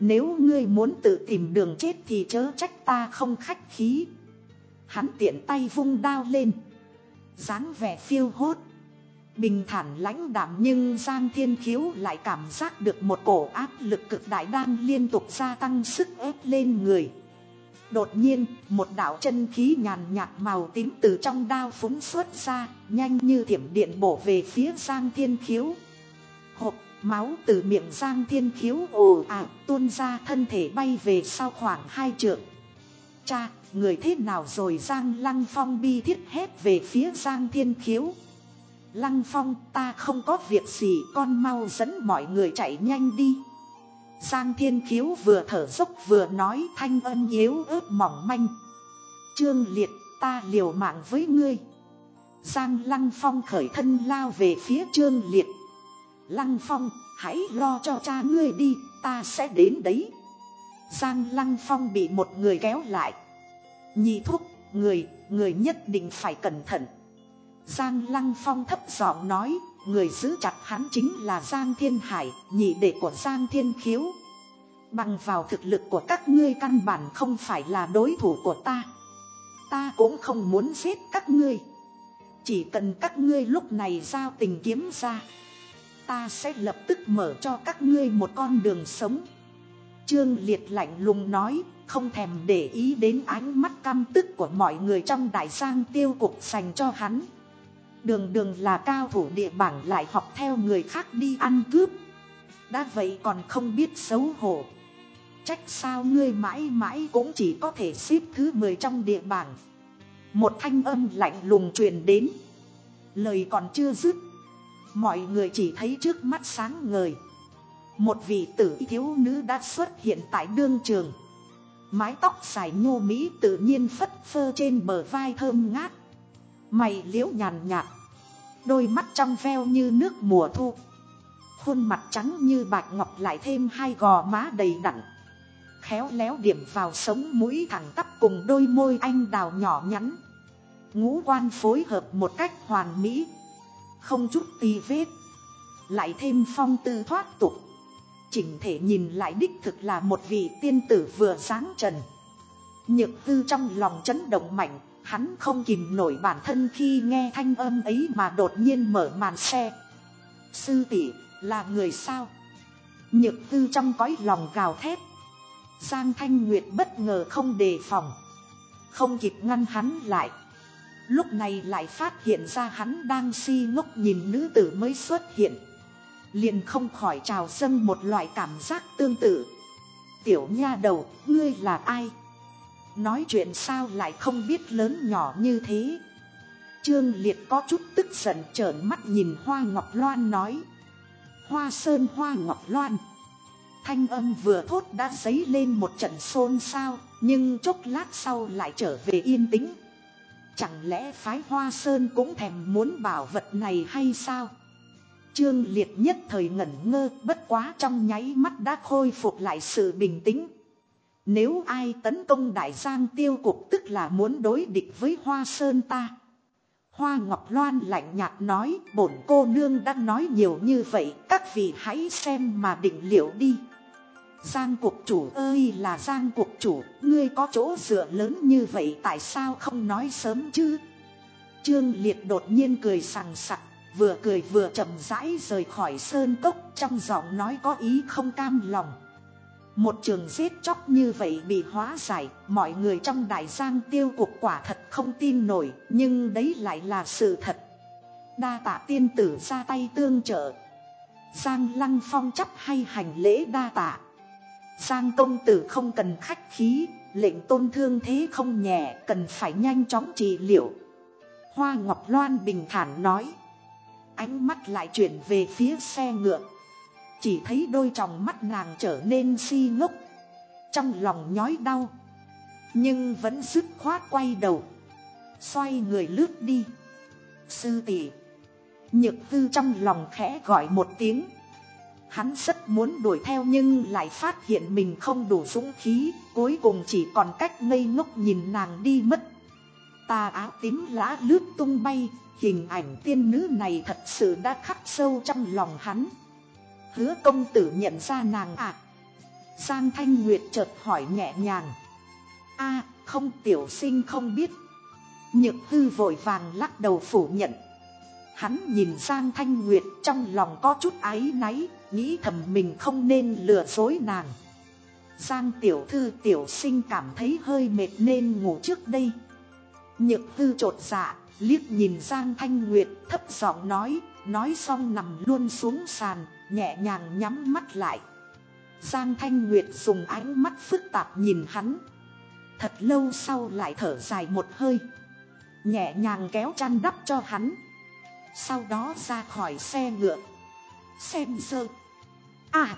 Nếu ngươi muốn tự tìm đường chết thì chớ trách ta không khách khí. Hắn tiện tay vung đao lên. dáng vẻ phiêu hốt. Bình thản lãnh đạm nhưng Giang Thiên Khiếu lại cảm giác được một cổ áp lực cực đại đang liên tục gia tăng sức ép lên người. Đột nhiên, một đạo chân khí nhàn nhạt màu tím từ trong đao phúng xuất ra, nhanh như thiểm điện bổ về phía Giang Thiên Khiếu. Hộp, máu từ miệng Giang Thiên Khiếu ồ ạt tuôn ra thân thể bay về sau khoảng hai trượng. Cha, người thế nào rồi Giang Lăng Phong bi thiết hét về phía Giang Thiên Khiếu. Lăng Phong ta không có việc gì con mau dẫn mọi người chạy nhanh đi. Giang Thiên Khiếu vừa thở dốc vừa nói thanh âm yếu ớt mỏng manh. Trương Liệt ta liều mạng với ngươi. Giang Lăng Phong khởi thân lao về phía Trương Liệt. Lăng Phong hãy lo cho cha ngươi đi ta sẽ đến đấy. Giang Lăng Phong bị một người kéo lại. Nhị thúc, người, người nhất định phải cẩn thận. Giang Lăng Phong thấp giọng nói, người giữ chặt hắn chính là Giang Thiên Hải, nhị đệ của Giang Thiên Khiếu. Bằng vào thực lực của các ngươi căn bản không phải là đối thủ của ta. Ta cũng không muốn giết các ngươi. Chỉ cần các ngươi lúc này giao tình kiếm ra. Ta sẽ lập tức mở cho các ngươi một con đường sống. Trương Liệt lạnh lùng nói, không thèm để ý đến ánh mắt căm tức của mọi người trong đại giang tiêu cục dành cho hắn. Đường đường là cao thủ địa bảng lại học theo người khác đi ăn cướp. Đã vậy còn không biết xấu hổ. Trách sao ngươi mãi mãi cũng chỉ có thể xếp thứ 10 trong địa bảng. Một thanh âm lạnh lùng truyền đến. Lời còn chưa dứt. Mọi người chỉ thấy trước mắt sáng ngời. Một vị tử thiếu nữ đã xuất hiện tại đương trường. Mái tóc dài nhô mỹ tự nhiên phất phơ trên bờ vai thơm ngát. Mày liễu nhàn nhạt. Đôi mắt trong veo như nước mùa thu. Khuôn mặt trắng như bạch ngọc lại thêm hai gò má đầy đặn. Khéo léo điểm vào sống mũi thẳng tắp cùng đôi môi anh đào nhỏ nhắn. Ngũ quan phối hợp một cách hoàn mỹ. Không chút tì vết. Lại thêm phong tư thoát tục. Chỉnh thể nhìn lại đích thực là một vị tiên tử vừa sáng trần. Nhược tư trong lòng chấn động mạnh, hắn không kìm nổi bản thân khi nghe thanh âm ấy mà đột nhiên mở màn xe. Sư tỷ là người sao? Nhược tư trong cõi lòng gào thét. Giang Thanh Nguyệt bất ngờ không đề phòng. Không kịp ngăn hắn lại. Lúc này lại phát hiện ra hắn đang si ngốc nhìn nữ tử mới xuất hiện. Liền không khỏi trào dâng một loại cảm giác tương tự. Tiểu nha đầu, ngươi là ai? Nói chuyện sao lại không biết lớn nhỏ như thế? Trương Liệt có chút tức giận trợn mắt nhìn Hoa Ngọc Loan nói. Hoa Sơn Hoa Ngọc Loan. Thanh âm vừa thốt đã dấy lên một trận xôn xao, nhưng chốc lát sau lại trở về yên tĩnh. Chẳng lẽ phái Hoa Sơn cũng thèm muốn bảo vật này hay sao? Trương Liệt nhất thời ngẩn ngơ bất quá trong nháy mắt đã khôi phục lại sự bình tĩnh. Nếu ai tấn công Đại Giang tiêu cục tức là muốn đối địch với Hoa Sơn ta. Hoa Ngọc Loan lạnh nhạt nói bổn cô nương đã nói nhiều như vậy các vị hãy xem mà định liệu đi. Giang cục chủ ơi là Giang cục chủ, ngươi có chỗ dựa lớn như vậy tại sao không nói sớm chứ? Trương Liệt đột nhiên cười sằng sặc Vừa cười vừa chậm rãi rời khỏi sơn cốc trong giọng nói có ý không cam lòng. Một trường giết chóc như vậy bị hóa giải, mọi người trong đại giang tiêu cục quả thật không tin nổi, nhưng đấy lại là sự thật. Đa tạ tiên tử ra tay tương trợ. Giang lăng phong chấp hay hành lễ đa tạ. Giang công tử không cần khách khí, lệnh tôn thương thế không nhẹ, cần phải nhanh chóng trị liệu. Hoa Ngọc Loan bình thản nói ánh mắt lại chuyển về phía xe ngựa. Chỉ thấy đôi tròng mắt nàng trở nên si ngốc. Trong lòng nhói đau. Nhưng vẫn dứt khoát quay đầu. Xoay người lướt đi. Sư tỷ Nhược tư trong lòng khẽ gọi một tiếng. Hắn rất muốn đuổi theo nhưng lại phát hiện mình không đủ dũng khí. Cuối cùng chỉ còn cách ngây ngốc nhìn nàng đi mất. Tà áo tím lá lướt tung bay, Hình ảnh tiên nữ này thật sự đã khắc sâu trong lòng hắn. Hứa công tử nhận ra nàng à? Giang Thanh Nguyệt chợt hỏi nhẹ nhàng. a không tiểu sinh không biết, Nhược hư vội vàng lắc đầu phủ nhận. Hắn nhìn Giang Thanh Nguyệt trong lòng có chút áy náy, nghĩ thầm mình không nên lừa dối nàng. Giang tiểu thư tiểu sinh cảm thấy hơi mệt nên ngủ trước đây. Nhược hư trột dạ, liếc nhìn Giang Thanh Nguyệt thấp giọng nói, nói xong nằm luôn xuống sàn, nhẹ nhàng nhắm mắt lại. Giang Thanh Nguyệt dùng ánh mắt phức tạp nhìn hắn. Thật lâu sau lại thở dài một hơi. Nhẹ nhàng kéo chăn đắp cho hắn. Sau đó ra khỏi xe ngựa. Xem sơ. À.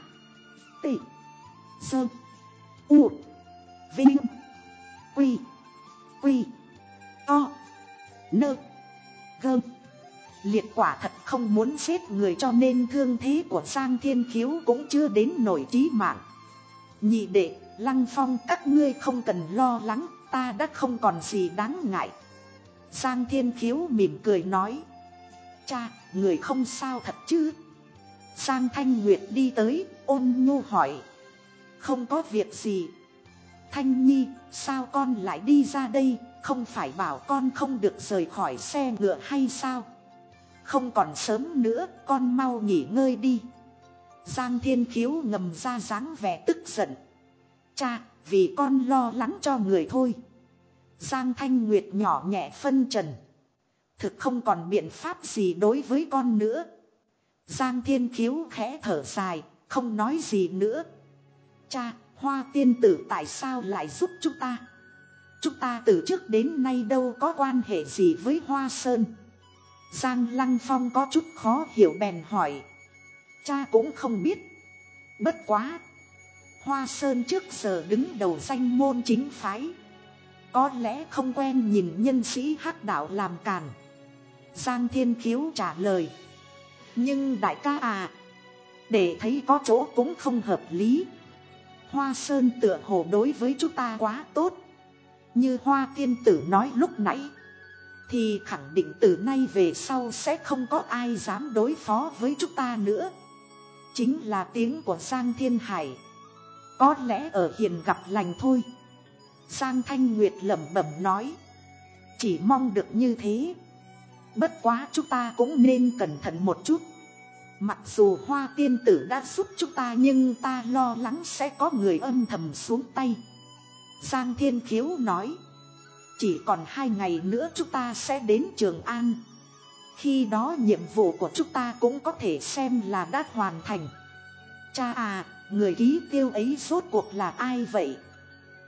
Tị. Sơ. U. Vinh. Quy. Quy. To. Nơ. Gơm. Liệt quả thật không muốn giết người cho nên thương thế của Giang Thiên Khiếu cũng chưa đến nổi trí mạng. Nhị đệ, Lăng Phong các ngươi không cần lo lắng, ta đã không còn gì đáng ngại. Giang Thiên Khiếu mỉm cười nói. Cha, người không sao thật chứ? Giang Thanh Nguyệt đi tới, ôn nhu hỏi. Không có việc gì. Thanh Nhi, sao con lại đi ra đây, không phải bảo con không được rời khỏi xe ngựa hay sao? Không còn sớm nữa, con mau nghỉ ngơi đi. Giang Thiên Khiếu ngầm ra dáng vẻ tức giận. Cha, vì con lo lắng cho người thôi. Giang Thanh Nguyệt nhỏ nhẹ phân trần. Thực không còn biện pháp gì đối với con nữa. Giang Thiên Khiếu khẽ thở dài, không nói gì nữa. Cha, hoa tiên tử tại sao lại giúp chúng ta? Chúng ta từ trước đến nay đâu có quan hệ gì với hoa sơn. Giang Lăng Phong có chút khó hiểu bèn hỏi. Cha cũng không biết. Bất quá. Hoa Sơn trước giờ đứng đầu danh môn chính phái. Có lẽ không quen nhìn nhân sĩ hắc đạo làm càn. Giang Thiên Khiếu trả lời. Nhưng đại ca à. Để thấy có chỗ cũng không hợp lý. Hoa Sơn tựa hồ đối với chúng ta quá tốt. Như Hoa Tiên Tử nói lúc nãy. Thì khẳng định từ nay về sau sẽ không có ai dám đối phó với chúng ta nữa. Chính là tiếng của Giang Thiên Hải. Có lẽ ở hiền gặp lành thôi. Giang Thanh Nguyệt lẩm bẩm nói. Chỉ mong được như thế. Bất quá chúng ta cũng nên cẩn thận một chút. Mặc dù hoa tiên tử đã giúp chúng ta Nhưng ta lo lắng sẽ có người âm thầm xuống tay. Giang Thiên Khiếu nói chỉ còn hai ngày nữa chúng ta sẽ đến Trường An. Khi đó nhiệm vụ của chúng ta cũng có thể xem là đã hoàn thành. Cha à, người ký tiêu ấy rốt cuộc là ai vậy?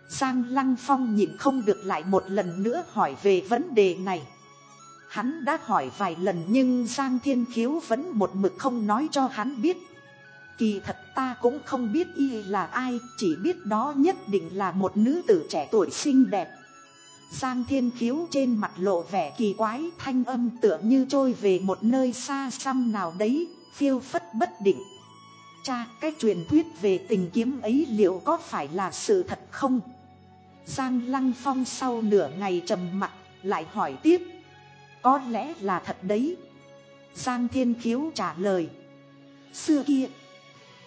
Giang Lăng Phong nhìn không được lại một lần nữa hỏi về vấn đề này. Hắn đã hỏi vài lần nhưng Giang Thiên Khiếu vẫn một mực không nói cho hắn biết. Kỳ thật ta cũng không biết y là ai, chỉ biết đó nhất định là một nữ tử trẻ tuổi xinh đẹp. Giang thiên khiếu trên mặt lộ vẻ kỳ quái thanh âm tựa như trôi về một nơi xa xăm nào đấy, phiêu phất bất định. Cha, cái truyền thuyết về tình kiếm ấy liệu có phải là sự thật không? Giang Lăng Phong sau nửa ngày trầm mặt, lại hỏi tiếp. Có lẽ là thật đấy. Giang Thiên Khiếu trả lời. Xưa kia,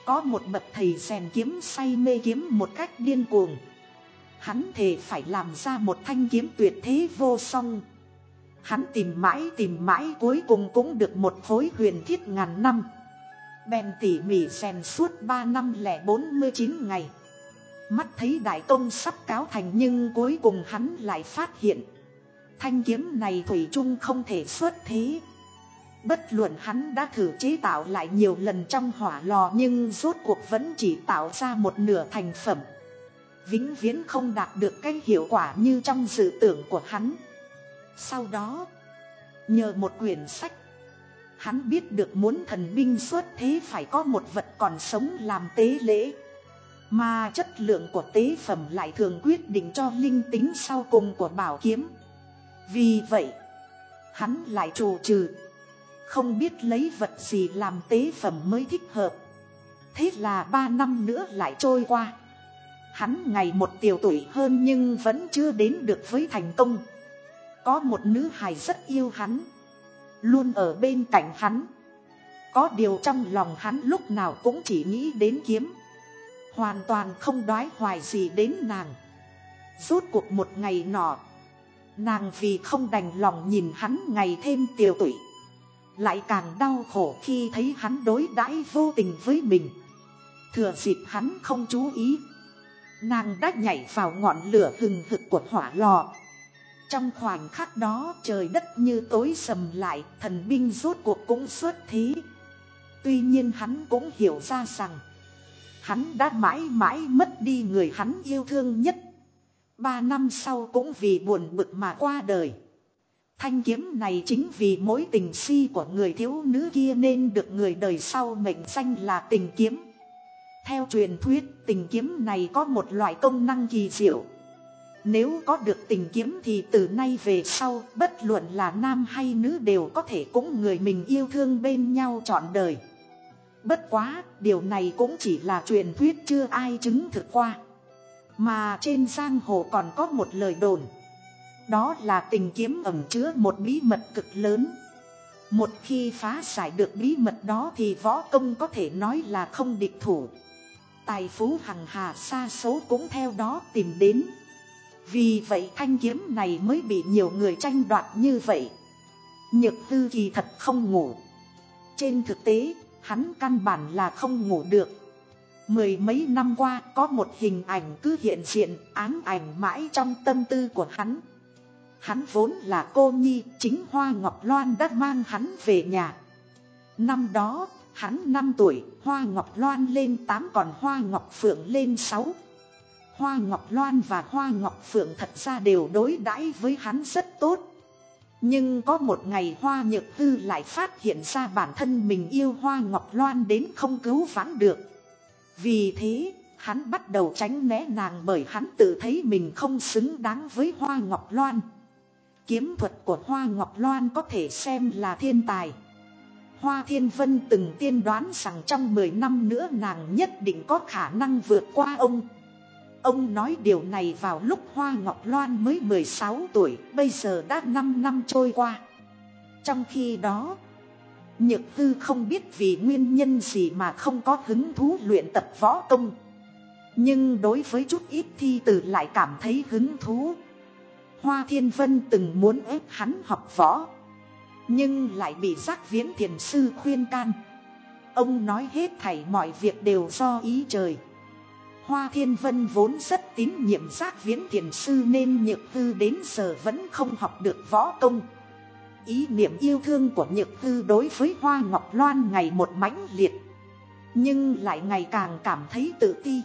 có một bậc thầy rèn kiếm say mê kiếm một cách điên cuồng. Hắn thề phải làm ra một thanh kiếm tuyệt thế vô song. Hắn tìm mãi tìm mãi, cuối cùng cũng được một khối huyền thiết ngàn năm. Bèn tỉ mỉ rèn suốt 3 năm lẻ 49 ngày. Mắt thấy đại công sắp cáo thành nhưng cuối cùng hắn lại phát hiện. Thanh kiếm này Thủy chung không thể xuất thế. Bất luận hắn đã thử chế tạo lại nhiều lần trong hỏa lò nhưng rốt cuộc vẫn chỉ tạo ra một nửa thành phẩm vĩnh viễn không đạt được cái hiệu quả như trong dự tưởng của hắn. Sau đó, nhờ một quyển sách, hắn biết được muốn thần binh xuất thế phải có một vật còn sống làm tế lễ. Mà chất lượng của tế phẩm lại thường quyết định cho linh tính sau cùng của bảo kiếm. Vì vậy, hắn lại trù trừ, không biết lấy vật gì làm tế phẩm mới thích hợp. Thế là ba năm nữa lại trôi qua. Hắn ngày một tiểu tuổi hơn nhưng vẫn chưa đến được với thành công. Có một nữ hài rất yêu hắn. Luôn ở bên cạnh hắn. Có điều trong lòng hắn lúc nào cũng chỉ nghĩ đến kiếm. Hoàn toàn không đoái hoài gì đến nàng. Rốt cuộc một ngày nọ. Nàng vì không đành lòng nhìn hắn ngày thêm tiều tụy Lại càng đau khổ khi thấy hắn đối đãi vô tình với mình Thừa dịp hắn không chú ý Nàng đã nhảy vào ngọn lửa hừng hực của hỏa lò. Trong khoảnh khắc đó, trời đất như tối sầm lại, Thần binh rốt cuộc cũng xuất thí. Tuy nhiên hắn cũng hiểu ra rằng, Hắn đã mãi mãi mất đi người hắn yêu thương nhất. Ba năm sau cũng vì buồn bực mà qua đời. Thanh kiếm này chính vì mối tình si của người thiếu nữ kia nên được người đời sau mệnh danh là tình kiếm theo truyền thuyết tình kiếm này có một loại công năng kỳ diệu. Nếu có được tình kiếm thì từ nay về sau bất luận là nam hay nữ đều có thể cũng người mình yêu thương bên nhau trọn đời. Bất quá, điều này cũng chỉ là truyền thuyết chưa ai chứng thực qua. Mà trên giang hồ còn có một lời đồn. Đó là tình kiếm ẩn chứa một bí mật cực lớn. Một khi phá giải được bí mật đó thì võ công có thể nói là không địch thủ tài phú hằng hà xa số cũng theo đó tìm đến. Vì vậy thanh kiếm này mới bị nhiều người tranh đoạt như vậy. Nhược tư kỳ thật không ngủ. Trên thực tế, hắn căn bản là không ngủ được. Mười mấy năm qua có một hình ảnh cứ hiện diện ám ảnh mãi trong tâm tư của hắn. Hắn vốn là cô nhi, chính Hoa Ngọc Loan đã mang hắn về nhà. Năm đó, Hắn 5 tuổi, Hoa Ngọc Loan lên 8 còn Hoa Ngọc Phượng lên 6. Hoa Ngọc Loan và Hoa Ngọc Phượng thật ra đều đối đãi với hắn rất tốt. Nhưng có một ngày Hoa Nhược Hư lại phát hiện ra bản thân mình yêu Hoa Ngọc Loan đến không cứu vãn được. Vì thế, hắn bắt đầu tránh né nàng bởi hắn tự thấy mình không xứng đáng với Hoa Ngọc Loan. Kiếm thuật của Hoa Ngọc Loan có thể xem là thiên tài. Hoa Thiên Vân từng tiên đoán rằng trong 10 năm nữa nàng nhất định có khả năng vượt qua ông. Ông nói điều này vào lúc Hoa Ngọc Loan mới 16 tuổi, bây giờ đã 5 năm trôi qua. Trong khi đó, Nhược Tư không biết vì nguyên nhân gì mà không có hứng thú luyện tập võ công. Nhưng đối với chút ít thi tử lại cảm thấy hứng thú. Hoa Thiên Vân từng muốn ép hắn học võ. Nhưng lại bị giác viễn thiền sư khuyên can. Ông nói hết thảy mọi việc đều do ý trời. Hoa Thiên Vân vốn rất tín nhiệm giác viễn thiền sư nên nhược hư đến giờ vẫn không học được võ công. Ý niệm yêu thương của nhược hư đối với Hoa Ngọc Loan ngày một mãnh liệt. Nhưng lại ngày càng cảm thấy tự ti.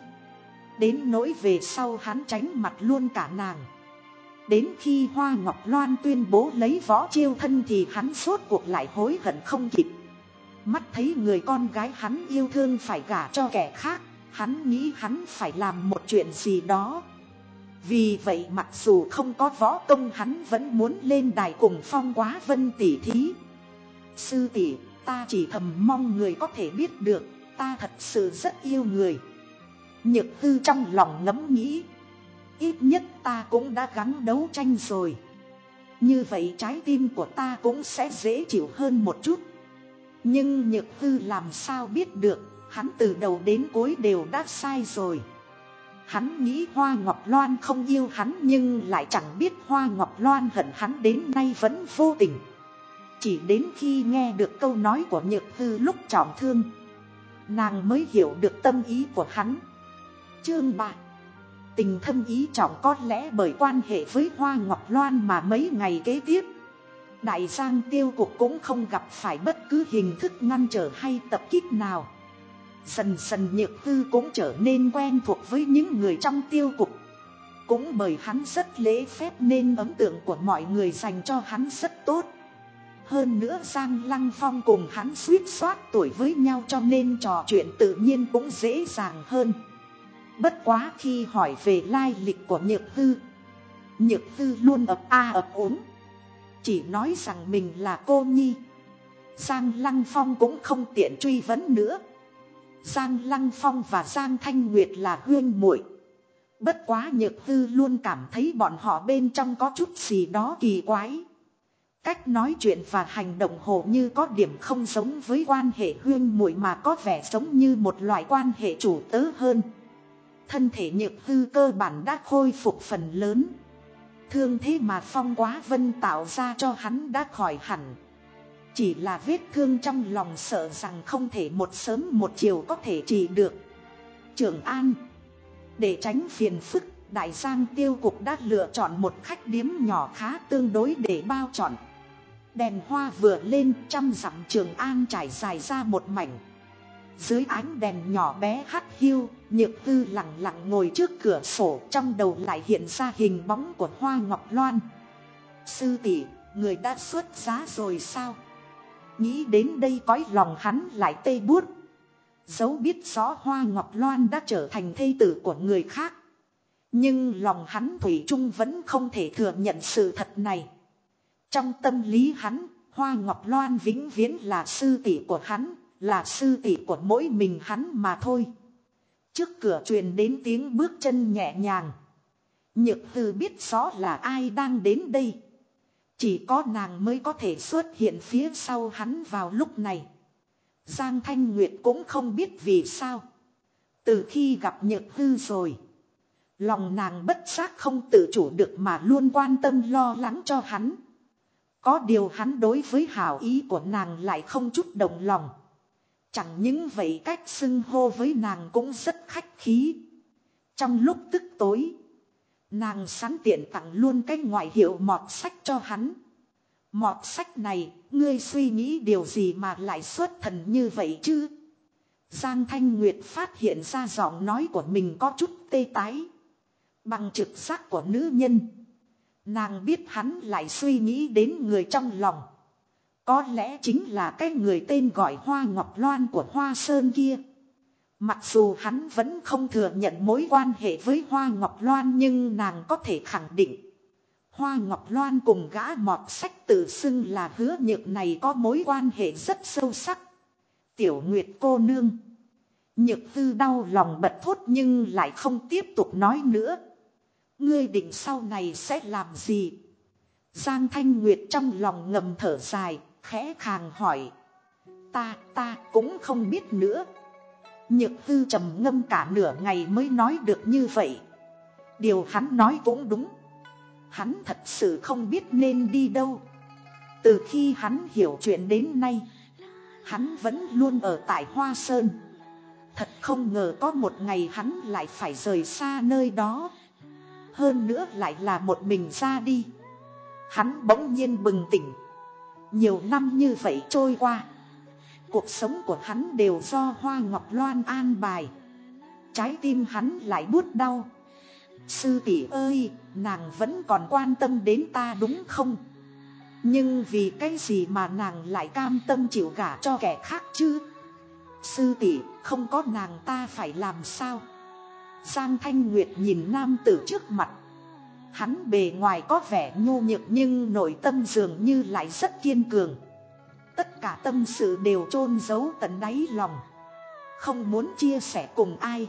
Đến nỗi về sau hắn tránh mặt luôn cả nàng. Đến khi Hoa Ngọc Loan tuyên bố lấy võ chiêu thân thì hắn suốt cuộc lại hối hận không kịp. Mắt thấy người con gái hắn yêu thương phải gả cho kẻ khác, hắn nghĩ hắn phải làm một chuyện gì đó. Vì vậy mặc dù không có võ công hắn vẫn muốn lên đài cùng phong quá vân tỷ thí. Sư tỷ, ta chỉ thầm mong người có thể biết được, ta thật sự rất yêu người. Nhược tư trong lòng ngẫm nghĩ, Ít nhất ta cũng đã gắng đấu tranh rồi. Như vậy trái tim của ta cũng sẽ dễ chịu hơn một chút. Nhưng Nhược Tư làm sao biết được, hắn từ đầu đến cuối đều đã sai rồi. Hắn nghĩ Hoa Ngọc Loan không yêu hắn nhưng lại chẳng biết Hoa Ngọc Loan hận hắn đến nay vẫn vô tình. Chỉ đến khi nghe được câu nói của Nhược Tư lúc trọng thương, nàng mới hiểu được tâm ý của hắn. Chương 3 Tình thâm ý trọng có lẽ bởi quan hệ với Hoa Ngọc Loan mà mấy ngày kế tiếp. Đại Giang tiêu cục cũng không gặp phải bất cứ hình thức ngăn trở hay tập kích nào. Dần dần nhược tư cũng trở nên quen thuộc với những người trong tiêu cục. Cũng bởi hắn rất lễ phép nên ấn tượng của mọi người dành cho hắn rất tốt. Hơn nữa Giang Lăng Phong cùng hắn suýt soát tuổi với nhau cho nên trò chuyện tự nhiên cũng dễ dàng hơn. Bất quá khi hỏi về lai lịch của Nhược Tư Nhược Tư luôn ập a ập ốm. Chỉ nói rằng mình là cô Nhi. Giang Lăng Phong cũng không tiện truy vấn nữa. Giang Lăng Phong và Giang Thanh Nguyệt là huyên muội. Bất quá Nhược Tư luôn cảm thấy bọn họ bên trong có chút gì đó kỳ quái. Cách nói chuyện và hành động hồ như có điểm không giống với quan hệ huyên muội mà có vẻ giống như một loại quan hệ chủ tớ hơn thân thể nhược hư cơ bản đã khôi phục phần lớn. thương thế mà phong quá vân tạo ra cho hắn đã khỏi hẳn. Chỉ là vết thương trong lòng sợ rằng không thể một sớm một chiều có thể trị được. Trường An Để tránh phiền phức, Đại Giang Tiêu Cục đã lựa chọn một khách điếm nhỏ khá tương đối để bao chọn. Đèn hoa vừa lên trăm dặm Trường An trải dài ra một mảnh. Dưới ánh đèn nhỏ bé hắt hiu, nhược tư lặng lặng ngồi trước cửa sổ trong đầu lại hiện ra hình bóng của Hoa Ngọc Loan. Sư tỷ, người đã xuất giá rồi sao? Nghĩ đến đây cõi lòng hắn lại tê buốt. Dấu biết rõ Hoa Ngọc Loan đã trở thành thê tử của người khác. Nhưng lòng hắn Thủy chung vẫn không thể thừa nhận sự thật này. Trong tâm lý hắn, Hoa Ngọc Loan vĩnh viễn là sư tỷ của hắn, là sư tỷ của mỗi mình hắn mà thôi. Trước cửa truyền đến tiếng bước chân nhẹ nhàng. Nhược tư biết rõ là ai đang đến đây. Chỉ có nàng mới có thể xuất hiện phía sau hắn vào lúc này. Giang Thanh Nguyệt cũng không biết vì sao. Từ khi gặp nhược tư rồi. Lòng nàng bất giác không tự chủ được mà luôn quan tâm lo lắng cho hắn. Có điều hắn đối với hảo ý của nàng lại không chút đồng lòng. Chẳng những vậy cách xưng hô với nàng cũng rất khách khí. Trong lúc tức tối, nàng sẵn tiện tặng luôn cái ngoại hiệu mọt sách cho hắn. Mọt sách này, ngươi suy nghĩ điều gì mà lại xuất thần như vậy chứ? Giang Thanh Nguyệt phát hiện ra giọng nói của mình có chút tê tái. Bằng trực giác của nữ nhân. Nàng biết hắn lại suy nghĩ đến người trong lòng. Có lẽ chính là cái người tên gọi Hoa Ngọc Loan của Hoa Sơn kia. Mặc dù hắn vẫn không thừa nhận mối quan hệ với Hoa Ngọc Loan nhưng nàng có thể khẳng định. Hoa Ngọc Loan cùng gã mọt sách tự xưng là hứa nhược này có mối quan hệ rất sâu sắc. Tiểu Nguyệt cô nương. Nhược tư đau lòng bật thốt nhưng lại không tiếp tục nói nữa. Ngươi định sau này sẽ làm gì? Giang Thanh Nguyệt trong lòng ngầm thở dài, khẽ khàng hỏi. Ta, ta cũng không biết nữa. Nhược hư trầm ngâm cả nửa ngày mới nói được như vậy. Điều hắn nói cũng đúng. Hắn thật sự không biết nên đi đâu. Từ khi hắn hiểu chuyện đến nay, hắn vẫn luôn ở tại Hoa Sơn. Thật không ngờ có một ngày hắn lại phải rời xa nơi đó. Hơn nữa lại là một mình ra đi. Hắn bỗng nhiên bừng tỉnh. Nhiều năm như vậy trôi qua. Cuộc sống của hắn đều do Hoa Ngọc Loan an bài. Trái tim hắn lại buốt đau. Sư tỷ ơi, nàng vẫn còn quan tâm đến ta đúng không? Nhưng vì cái gì mà nàng lại cam tâm chịu gả cho kẻ khác chứ? Sư tỷ, không có nàng ta phải làm sao? Giang Thanh Nguyệt nhìn nam tử trước mặt. Hắn bề ngoài có vẻ nhu nhược nhưng nội tâm dường như lại rất kiên cường. Tất cả tâm sự đều chôn giấu tận đáy lòng. Không muốn chia sẻ cùng ai.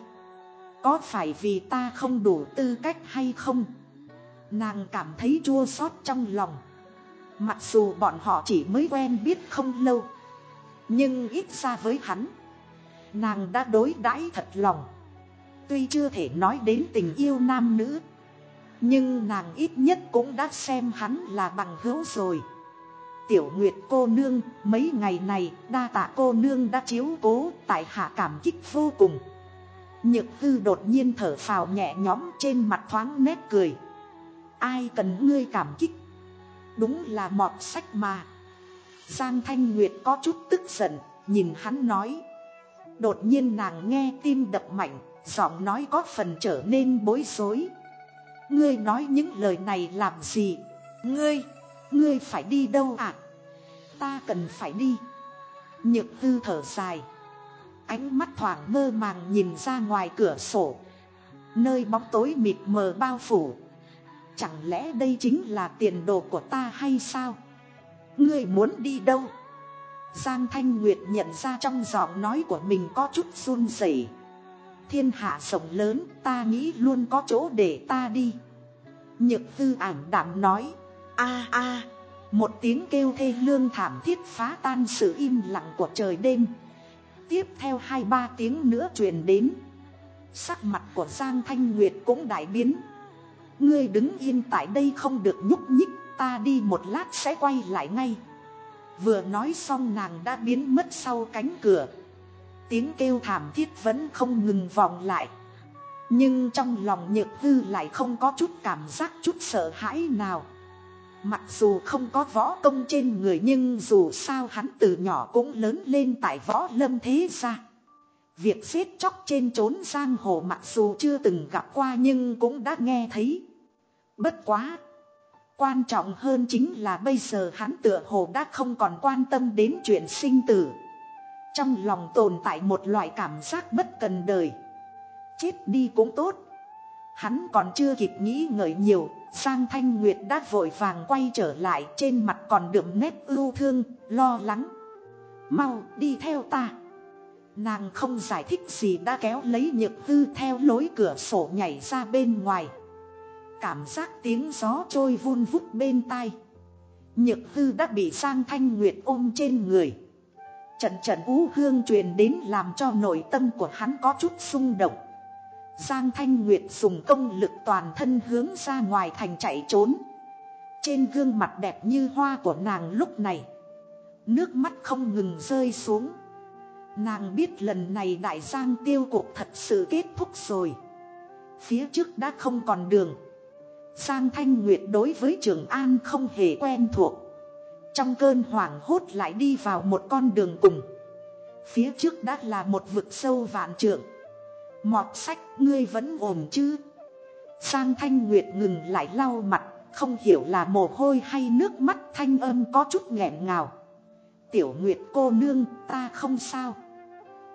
Có phải vì ta không đủ tư cách hay không? Nàng cảm thấy chua xót trong lòng. Mặc dù bọn họ chỉ mới quen biết không lâu. Nhưng ít ra với hắn. Nàng đã đối đãi thật lòng. Tuy chưa thể nói đến tình yêu nam nữ. Nhưng nàng ít nhất cũng đã xem hắn là bằng hữu rồi. Tiểu Nguyệt cô nương, mấy ngày này đa tạ cô nương đã chiếu cố, tại hạ cảm kích vô cùng. Nhược tư đột nhiên thở phào nhẹ nhõm trên mặt thoáng nét cười. Ai cần ngươi cảm kích? Đúng là mọt sách mà. Giang Thanh Nguyệt có chút tức giận, nhìn hắn nói. Đột nhiên nàng nghe tim đập mạnh, giọng nói có phần trở nên bối rối. Ngươi nói những lời này làm gì? Ngươi, ngươi phải đi đâu ạ? À? Ta cần phải đi. Nhược tư thở dài. Ánh mắt thoảng mơ màng nhìn ra ngoài cửa sổ. Nơi bóng tối mịt mờ bao phủ. Chẳng lẽ đây chính là tiền đồ của ta hay sao? Ngươi muốn đi đâu? Giang Thanh Nguyệt nhận ra trong giọng nói của mình có chút run rẩy. Thiên hạ rộng lớn, ta nghĩ luôn có chỗ để ta đi. Nhược tư ảnh đạm nói, a a, một tiếng kêu thê lương thảm thiết phá tan sự im lặng của trời đêm. Tiếp theo hai ba tiếng nữa truyền đến. Sắc mặt của Giang Thanh Nguyệt cũng đại biến. Ngươi đứng yên tại đây không được nhúc nhích, ta đi một lát sẽ quay lại ngay. Vừa nói xong nàng đã biến mất sau cánh cửa. Tiếng kêu thảm thiết vẫn không ngừng vọng lại. Nhưng trong lòng nhược hư lại không có chút cảm giác chút sợ hãi nào. Mặc dù không có võ công trên người nhưng dù sao hắn từ nhỏ cũng lớn lên tại võ lâm thế gia. Việc giết chóc trên trốn giang hồ mặc dù chưa từng gặp qua nhưng cũng đã nghe thấy. Bất quá. Quan trọng hơn chính là bây giờ hắn tựa hồ đã không còn quan tâm đến chuyện sinh tử. Trong lòng tồn tại một loại cảm giác bất cần đời. Chết đi cũng tốt. Hắn còn chưa kịp nghĩ ngợi nhiều, Sang Thanh Nguyệt đã vội vàng quay trở lại trên mặt còn đượm nét ưu thương, lo lắng. Mau đi theo ta. Nàng không giải thích gì đã kéo lấy nhược hư theo lối cửa sổ nhảy ra bên ngoài. Cảm giác tiếng gió trôi vun vút bên tai. Nhược hư đã bị Sang Thanh Nguyệt ôm trên người. Trận trận ú hương truyền đến làm cho nội tâm của hắn có chút xung động. Giang Thanh Nguyệt dùng công lực toàn thân hướng ra ngoài thành chạy trốn. Trên gương mặt đẹp như hoa của nàng lúc này. Nước mắt không ngừng rơi xuống. Nàng biết lần này đại giang tiêu cuộc thật sự kết thúc rồi. Phía trước đã không còn đường. Giang Thanh Nguyệt đối với Trường An không hề quen thuộc. Trong cơn hoảng hốt lại đi vào một con đường cùng. Phía trước đã là một vực sâu vạn trượng. Mọt sách, ngươi vẫn ổn chứ Sang thanh nguyệt ngừng lại lau mặt, Không hiểu là mồ hôi hay nước mắt, thanh âm có chút nghẹn ngào Tiểu nguyệt cô nương, ta không sao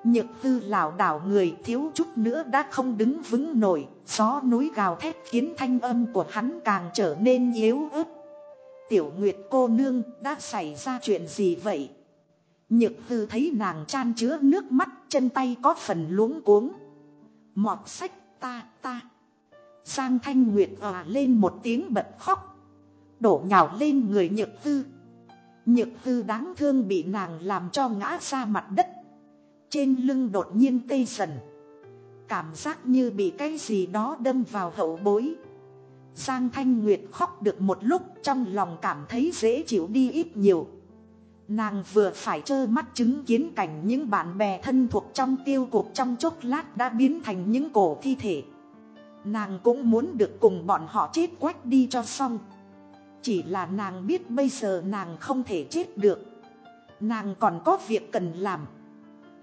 Nhược tư lảo đảo người thiếu chút nữa đã không đứng vững nổi, Gió núi gào thét khiến thanh âm của hắn càng trở nên yếu ớt Tiểu nguyệt cô nương, đã xảy ra chuyện gì vậy Nhược tư thấy nàng chan chứa nước mắt, chân tay có phần luống cuống Mọt sách, ta ta. Giang Thanh Nguyệt òa lên một tiếng bật khóc. Đổ nhào lên người nhược tư. Nhược tư đáng thương bị nàng làm cho ngã ra mặt đất. Trên lưng đột nhiên tê dần. Cảm giác như bị cái gì đó đâm vào hậu bối. Giang Thanh Nguyệt khóc được một lúc, trong lòng cảm thấy dễ chịu đi ít nhiều. Nàng vừa phải trơ mắt chứng kiến cảnh những bạn bè thân thuộc trong tiêu cuộc trong chốc lát đã biến thành những cổ thi thể. Nàng cũng muốn được cùng bọn họ chết quách đi cho xong. Chỉ là nàng biết bây giờ nàng không thể chết được. Nàng còn có việc cần làm.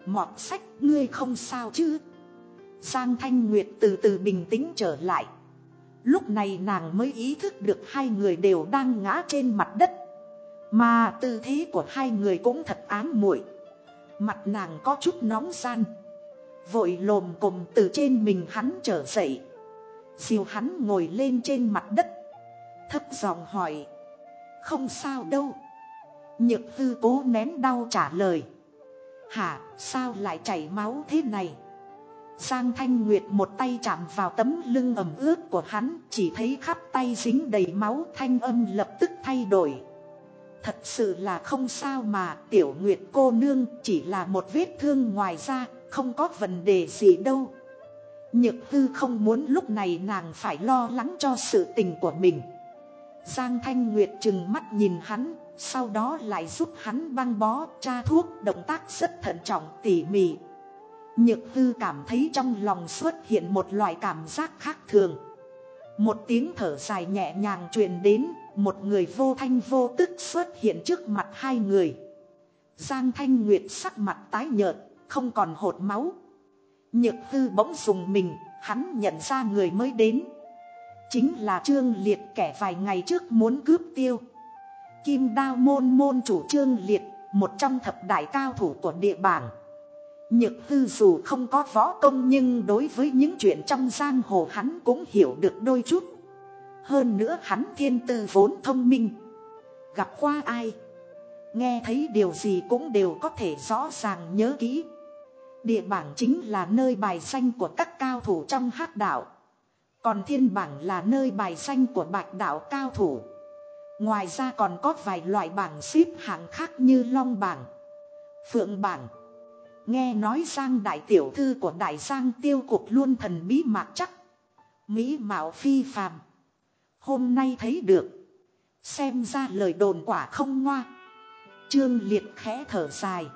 Mọt sách ngươi không sao chứ. Giang Thanh Nguyệt từ từ bình tĩnh trở lại. Lúc này nàng mới ý thức được hai người đều đang ngã trên mặt đất. Mà tư thế của hai người cũng thật ám muội. Mặt nàng có chút nóng gian. Vội lồm cồm từ trên mình hắn trở dậy. Diều hắn ngồi lên trên mặt đất. Thấp giọng hỏi. Không sao đâu. Nhược tư cố nén đau trả lời. Hả sao lại chảy máu thế này. Giang Thanh Nguyệt một tay chạm vào tấm lưng ẩm ướt của hắn Chỉ thấy khắp tay dính đầy máu thanh âm lập tức thay đổi Thật sự là không sao mà tiểu nguyệt cô nương chỉ là một vết thương ngoài ra, không có vấn đề gì đâu. Nhược tư không muốn lúc này nàng phải lo lắng cho sự tình của mình. Giang Thanh Nguyệt chừng mắt nhìn hắn, sau đó lại giúp hắn băng bó, tra thuốc, động tác rất thận trọng tỉ mỉ. Nhược tư cảm thấy trong lòng xuất hiện một loại cảm giác khác thường. Một tiếng thở dài nhẹ nhàng truyền đến, một người vô thanh vô tức xuất hiện trước mặt hai người. Giang Thanh Nguyệt sắc mặt tái nhợt, không còn hột máu. Nhược tư bỗng dùng mình, hắn nhận ra người mới đến. Chính là Trương Liệt kẻ vài ngày trước muốn cướp tiêu. Kim đao môn môn chủ Trương Liệt, một trong thập đại cao thủ của địa bảng. Nhược hư dù không có võ công nhưng đối với những chuyện trong giang hồ hắn cũng hiểu được đôi chút. Hơn nữa hắn thiên tư vốn thông minh. Gặp qua ai. Nghe thấy điều gì cũng đều có thể rõ ràng nhớ kỹ. Địa bảng chính là nơi bài danh của các cao thủ trong hắc đạo. Còn thiên bảng là nơi bài danh của bạch đạo cao thủ. Ngoài ra còn có vài loại bảng xếp hạng khác như long bảng, phượng bảng. Nghe nói Giang đại tiểu thư của đại Giang tiêu cục luôn thần bí mạc chắc. Mỹ mạo phi phàm. Hôm nay thấy được. Xem ra lời đồn quả không ngoa. Trương Liệt khẽ thở dài.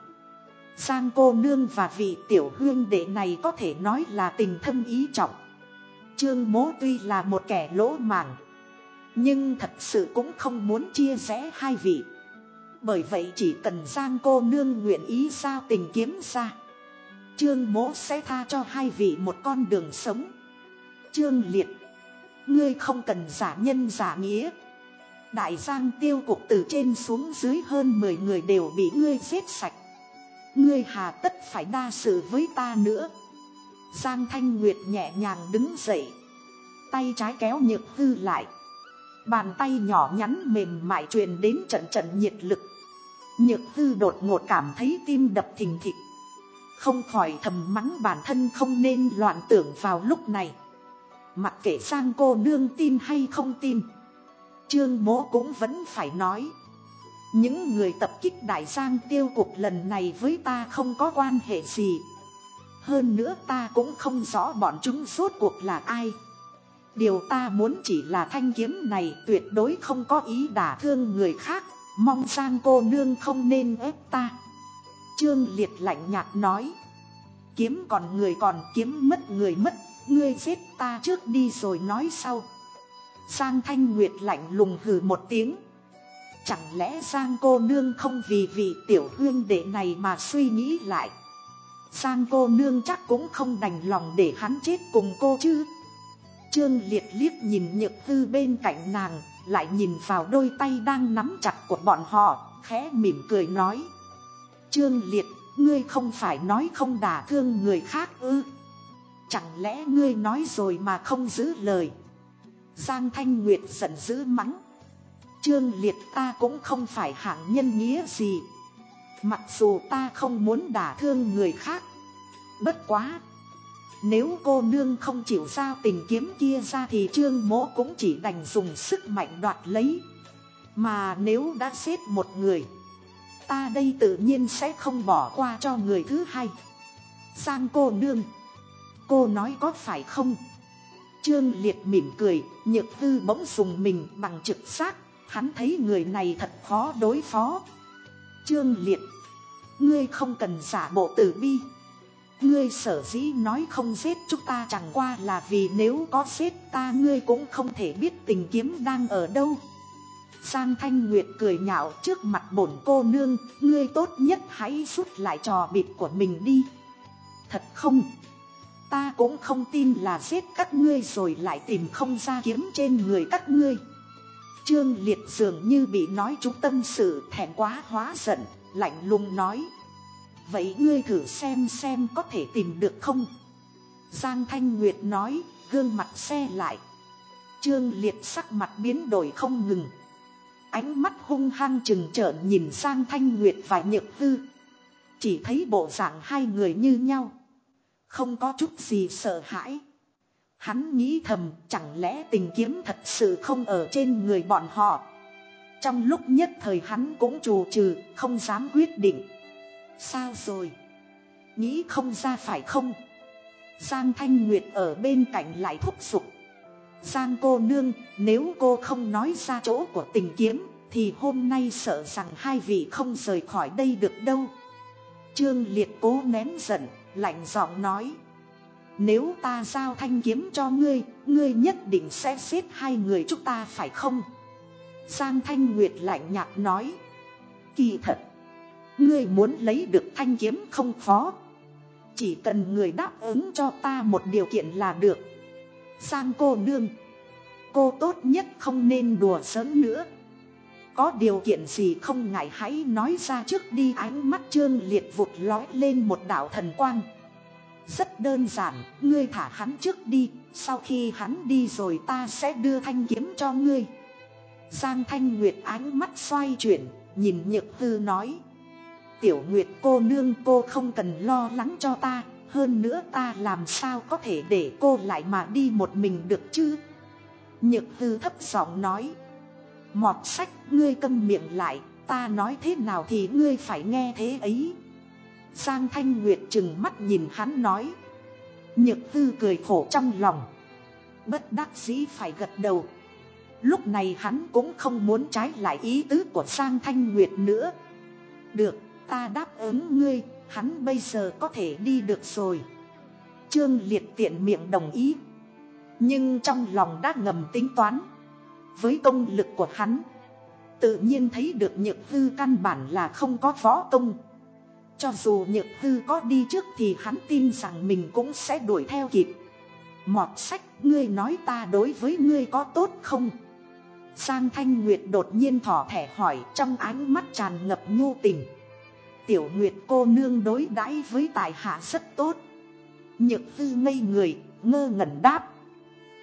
Giang cô nương và vị tiểu hương đệ này có thể nói là tình thân ý trọng. Trương mố tuy là một kẻ lỗ màng. Nhưng thật sự cũng không muốn chia rẽ hai vị. Bởi vậy chỉ cần Giang cô nương nguyện ý sao tình kiếm ra. Trương mỗ sẽ tha cho hai vị một con đường sống. Trương liệt. Ngươi không cần giả nhân giả nghĩa. Đại giang tiêu cục từ trên xuống dưới hơn 10 người đều bị ngươi giết sạch. Ngươi hà tất phải đa sự với ta nữa. Giang Thanh Nguyệt nhẹ nhàng đứng dậy. Tay trái kéo nhược hư lại. Bàn tay nhỏ nhắn mềm mại truyền đến trận trận nhiệt lực. Nhược tư đột ngột cảm thấy tim đập thình thịch. Không khỏi thầm mắng bản thân không nên loạn tưởng vào lúc này. Mặc kệ sang cô nương tin hay không tin. Trương mỗ cũng vẫn phải nói. Những người tập kích đại giang tiêu cục lần này với ta không có quan hệ gì. Hơn nữa ta cũng không rõ bọn chúng rốt cuộc là ai. Điều ta muốn chỉ là thanh kiếm này tuyệt đối không có ý đả thương người khác. Mong Giang cô nương không nên ép ta. Trương Liệt lạnh nhạt nói. Kiếm còn người còn, kiếm mất người mất. Ngươi giết ta trước đi rồi nói sau. Giang Thanh Nguyệt lạnh lùng hừ một tiếng. Chẳng lẽ Giang cô nương không vì vị tiểu hương đệ này mà suy nghĩ lại. Giang cô nương chắc cũng không đành lòng để hắn chết cùng cô chứ. Trương Liệt liếc nhìn nhược tư bên cạnh nàng, lại nhìn vào đôi tay đang nắm chặt của bọn họ, khẽ mỉm cười nói. Trương Liệt, ngươi không phải nói không đả thương người khác ư. Chẳng lẽ ngươi nói rồi mà không giữ lời. Giang Thanh Nguyệt giận dữ mắng. Trương Liệt ta cũng không phải hạng nhân nghĩa gì. Mặc dù ta không muốn đả thương người khác. Bất quá. Nếu cô nương không chịu giao tình kiếm kia ra thì trương mỗ cũng chỉ đành dùng sức mạnh đoạt lấy. Mà nếu đã xếp một người. Ta đây tự nhiên sẽ không bỏ qua cho người thứ hai. sang cô nương. Cô nói có phải không? Trương Liệt mỉm cười, nhược tư bỗng dùng mình bằng trực giác, hắn thấy người này thật khó đối phó. Trương Liệt, ngươi không cần giả bộ tử bi. Ngươi sở dĩ nói không giết chúng ta chẳng qua là vì nếu có giết ta ngươi cũng không thể biết tình kiếm đang ở đâu. Giang Thanh Nguyệt cười nhạo trước mặt bổn cô nương, ngươi tốt nhất hãy rút lại trò bịt của mình đi. Thật không? Ta cũng không tin là giết các ngươi rồi lại tìm không ra kiếm trên người các ngươi. Trương Liệt dường như bị nói chúng tâm sự thẹn quá hóa giận, lạnh lùng nói. Vậy ngươi thử xem xem có thể tìm được không? Giang Thanh Nguyệt nói, gương mặt xe lại. Trương Liệt sắc mặt biến đổi không ngừng. Ánh mắt hung hăng trừng trợn nhìn Giang Thanh Nguyệt và Nhược Tư. Chỉ thấy bộ dạng hai người như nhau. Không có chút gì sợ hãi. Hắn nghĩ thầm chẳng lẽ tình kiếm thật sự không ở trên người bọn họ. Trong lúc nhất thời hắn cũng trù trừ, không dám quyết định. Sao rồi? Nghĩ không ra phải không? Giang Thanh Nguyệt ở bên cạnh lại thúc giục. Giang cô nương, nếu cô không nói ra chỗ của tình kiếm, thì hôm nay sợ rằng hai vị không rời khỏi đây được đâu. Trương Liệt cố nén giận, lạnh giọng nói. Nếu ta giao thanh kiếm cho ngươi, ngươi nhất định sẽ giết hai người chúng ta phải không? Giang Thanh Nguyệt lạnh nhạt nói. Kỳ thật, ngươi muốn lấy được thanh kiếm không khó. Chỉ cần người đáp ứng cho ta một điều kiện là được. sang cô nương, cô tốt nhất không nên đùa sớm nữa. Có điều kiện gì không ngại hãy nói ra trước đi ánh mắt trương liệt vụt lói lên một đạo thần quang. Rất đơn giản, ngươi thả hắn trước đi, sau khi hắn đi rồi ta sẽ đưa thanh kiếm cho ngươi. Giang Thanh Nguyệt ánh mắt xoay chuyển, nhìn Nhược Tư nói. Tiểu Nguyệt cô nương cô không cần lo lắng cho ta, hơn nữa ta làm sao có thể để cô lại mà đi một mình được chứ? Nhược Tư thấp giọng nói. Mọt sách ngươi câm miệng lại, ta nói thế nào thì ngươi phải nghe thế ấy. Giang Thanh Nguyệt chừng mắt nhìn hắn nói. Nhược tư cười khổ trong lòng. Bất đắc dĩ phải gật đầu. Lúc này hắn cũng không muốn trái lại ý tứ của Giang Thanh Nguyệt nữa. Được, ta đáp ứng ngươi, hắn bây giờ có thể đi được rồi. Trương Liệt tiện miệng đồng ý. Nhưng trong lòng đã ngầm tính toán. Với công lực của hắn, tự nhiên thấy được nhược hư căn bản là không có võ công. Cho dù nhược hư có đi trước thì hắn tin rằng mình cũng sẽ đuổi theo kịp. Mọt sách, ngươi nói ta đối với ngươi có tốt không? sang Thanh Nguyệt đột nhiên thỏ thẻ hỏi trong ánh mắt tràn ngập nhu tình. Tiểu Nguyệt cô nương đối đãi với tài hạ rất tốt. Nhược tư ngây người, ngơ ngẩn đáp.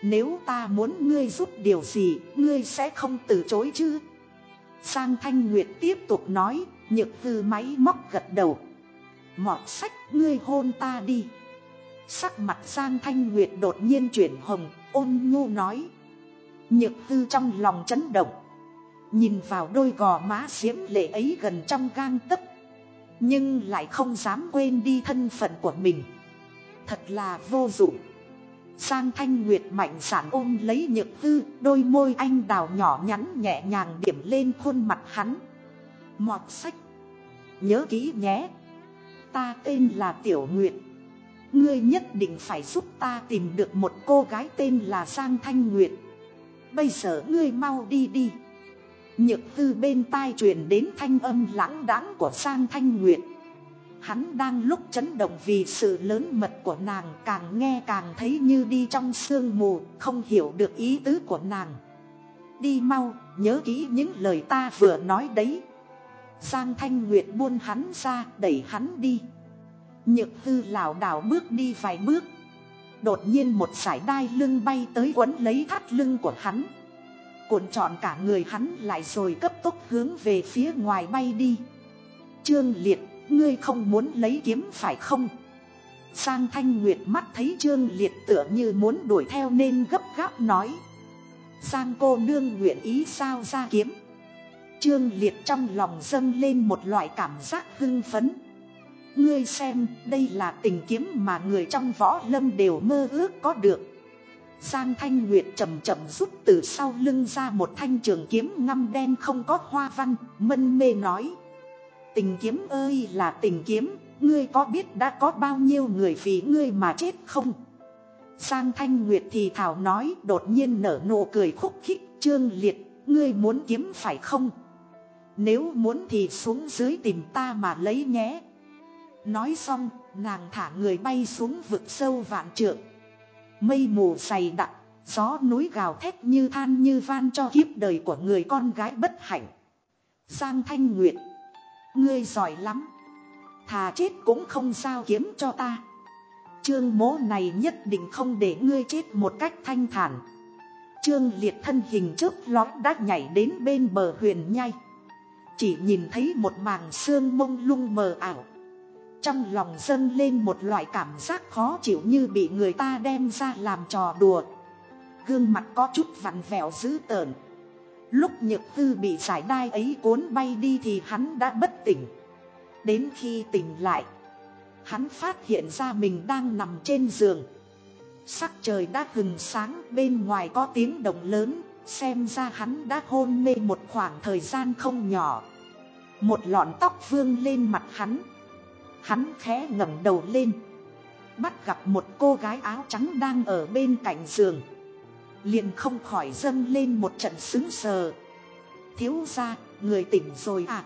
Nếu ta muốn ngươi giúp điều gì, ngươi sẽ không từ chối chứ? sang Thanh Nguyệt tiếp tục nói, nhược tư máy móc gật đầu. Mọt sách, ngươi hôn ta đi. Sắc mặt Giang Thanh Nguyệt đột nhiên chuyển hồng, ôn nhu nói. Nhược tư trong lòng chấn động. Nhìn vào đôi gò má xiếm lệ ấy gần trong gang tấc nhưng lại không dám quên đi thân phận của mình. Thật là vô dụng. Giang Thanh Nguyệt mạnh sản ôm lấy nhược tư, đôi môi anh đào nhỏ nhắn nhẹ nhàng điểm lên khuôn mặt hắn. Mọt sách. Nhớ kỹ nhé. Ta tên là Tiểu Nguyệt. Ngươi nhất định phải giúp ta tìm được một cô gái tên là Giang Thanh Nguyệt. Bây giờ ngươi mau đi đi. Nhược tư bên tai truyền đến thanh âm lãng đáng của Giang Thanh Nguyệt. Hắn đang lúc chấn động vì sự lớn mật của nàng càng nghe càng thấy như đi trong sương mù, không hiểu được ý tứ của nàng. Đi mau, nhớ kỹ những lời ta vừa nói đấy. Giang Thanh Nguyệt buôn hắn ra, đẩy hắn đi. Nhược tư lảo đảo bước đi vài bước. Đột nhiên một sải đai lưng bay tới quấn lấy thắt lưng của hắn. Cuộn tròn cả người hắn lại rồi cấp tốc hướng về phía ngoài bay đi. Trương Liệt, ngươi không muốn lấy kiếm phải không? Sang Thanh Nguyệt mắt thấy Trương Liệt tựa như muốn đuổi theo nên gấp gáp nói. Sang cô nương nguyện ý sao ra kiếm. Trương Liệt trong lòng dâng lên một loại cảm giác hưng phấn. Ngươi xem, đây là tình kiếm mà người trong võ lâm đều mơ ước có được. Giang Thanh Nguyệt chậm chậm rút từ sau lưng ra một thanh trường kiếm ngăm đen không có hoa văn, mân mê nói. Tình kiếm ơi là tình kiếm, ngươi có biết đã có bao nhiêu người vì ngươi mà chết không? Giang Thanh Nguyệt thì thảo nói đột nhiên nở nụ cười khúc khích trương liệt, ngươi muốn kiếm phải không? Nếu muốn thì xuống dưới tìm ta mà lấy nhé. Nói xong, nàng thả người bay xuống vực sâu vạn trượng. Mây mù dày đặc, gió núi gào thét như than như van cho kiếp đời của người con gái bất hạnh. Giang Thanh Nguyệt, ngươi giỏi lắm. Thà chết cũng không sao kiếm cho ta. Trương mố này nhất định không để ngươi chết một cách thanh thản. Trương liệt thân hình trước lót đã nhảy đến bên bờ huyền nhai. Chỉ nhìn thấy một màng xương mông lung mờ ảo. Trong lòng dâng lên một loại cảm giác khó chịu như bị người ta đem ra làm trò đùa. Gương mặt có chút vặn vẹo dữ tợn. Lúc nhược tư bị giải đai ấy cuốn bay đi thì hắn đã bất tỉnh. Đến khi tỉnh lại, hắn phát hiện ra mình đang nằm trên giường. Sắc trời đã hừng sáng bên ngoài có tiếng động lớn, xem ra hắn đã hôn mê một khoảng thời gian không nhỏ. Một lọn tóc vương lên mặt hắn. Hắn khẽ ngẩng đầu lên. Bắt gặp một cô gái áo trắng đang ở bên cạnh giường. Liền không khỏi dâng lên một trận xứng sờ. Thiếu ra, người tỉnh rồi à?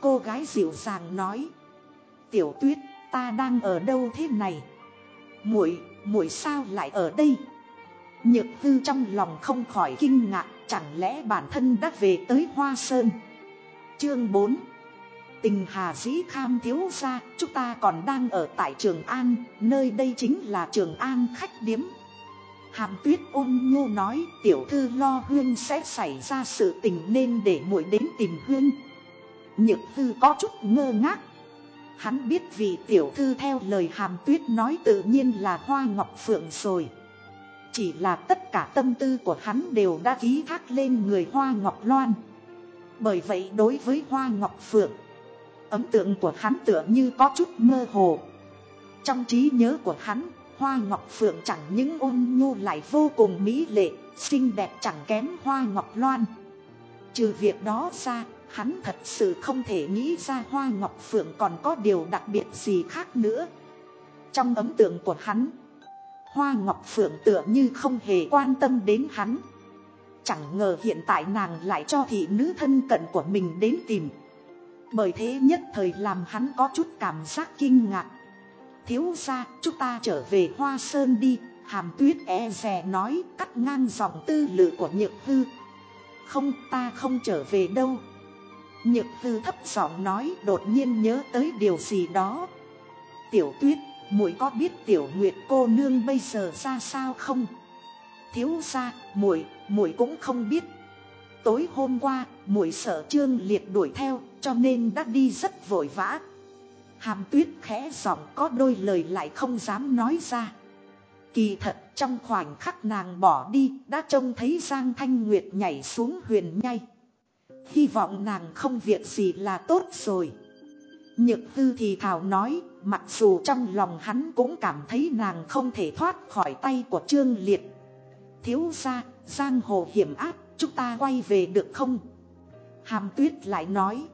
Cô gái dịu dàng nói. Tiểu tuyết, ta đang ở đâu thế này? muội muội sao lại ở đây? Nhược tư trong lòng không khỏi kinh ngạc, chẳng lẽ bản thân đã về tới Hoa Sơn? Chương 4 Tình hà dĩ kham thiếu ra, chúng ta còn đang ở tại Trường An, nơi đây chính là Trường An khách điếm. Hàm tuyết ôn nhu nói tiểu thư lo huyên sẽ xảy ra sự tình nên để muội đến tìm huyên. Nhược thư có chút ngơ ngác. Hắn biết vì tiểu thư theo lời hàm tuyết nói tự nhiên là hoa ngọc phượng rồi. Chỉ là tất cả tâm tư của hắn đều đã ký thác lên người hoa ngọc loan. Bởi vậy đối với hoa ngọc phượng Ấn tượng của hắn tựa như có chút mơ hồ. Trong trí nhớ của hắn, Hoa Ngọc Phượng chẳng những ôn nhu lại vô cùng mỹ lệ, xinh đẹp chẳng kém hoa ngọc loan. Trừ việc đó ra, hắn thật sự không thể nghĩ ra hoa ngọc phượng còn có điều đặc biệt gì khác nữa. Trong ấn tượng của hắn, hoa ngọc phượng tựa như không hề quan tâm đến hắn. Chẳng ngờ hiện tại nàng lại cho thị nữ thân cận của mình đến tìm. Bởi thế nhất thời làm hắn có chút cảm giác kinh ngạc. Thiếu ra, chúng ta trở về Hoa Sơn đi, hàm tuyết e rè nói cắt ngang dòng tư lự của nhược hư. Không, ta không trở về đâu. Nhược hư thấp giọng nói đột nhiên nhớ tới điều gì đó. Tiểu tuyết, muội có biết tiểu nguyệt cô nương bây giờ ra sao không? Thiếu ra, muội muội cũng không biết. Tối hôm qua, muội sợ trương liệt đuổi theo, cho nên đã đi rất vội vã. Hàm tuyết khẽ giọng có đôi lời lại không dám nói ra. Kỳ thật trong khoảnh khắc nàng bỏ đi đã trông thấy Giang Thanh Nguyệt nhảy xuống huyền nhai. Hy vọng nàng không việc gì là tốt rồi. Nhược hư thì thảo nói, mặc dù trong lòng hắn cũng cảm thấy nàng không thể thoát khỏi tay của Trương Liệt. Thiếu ra, giang hồ hiểm áp, chúng ta quay về được không? Hàm tuyết lại nói.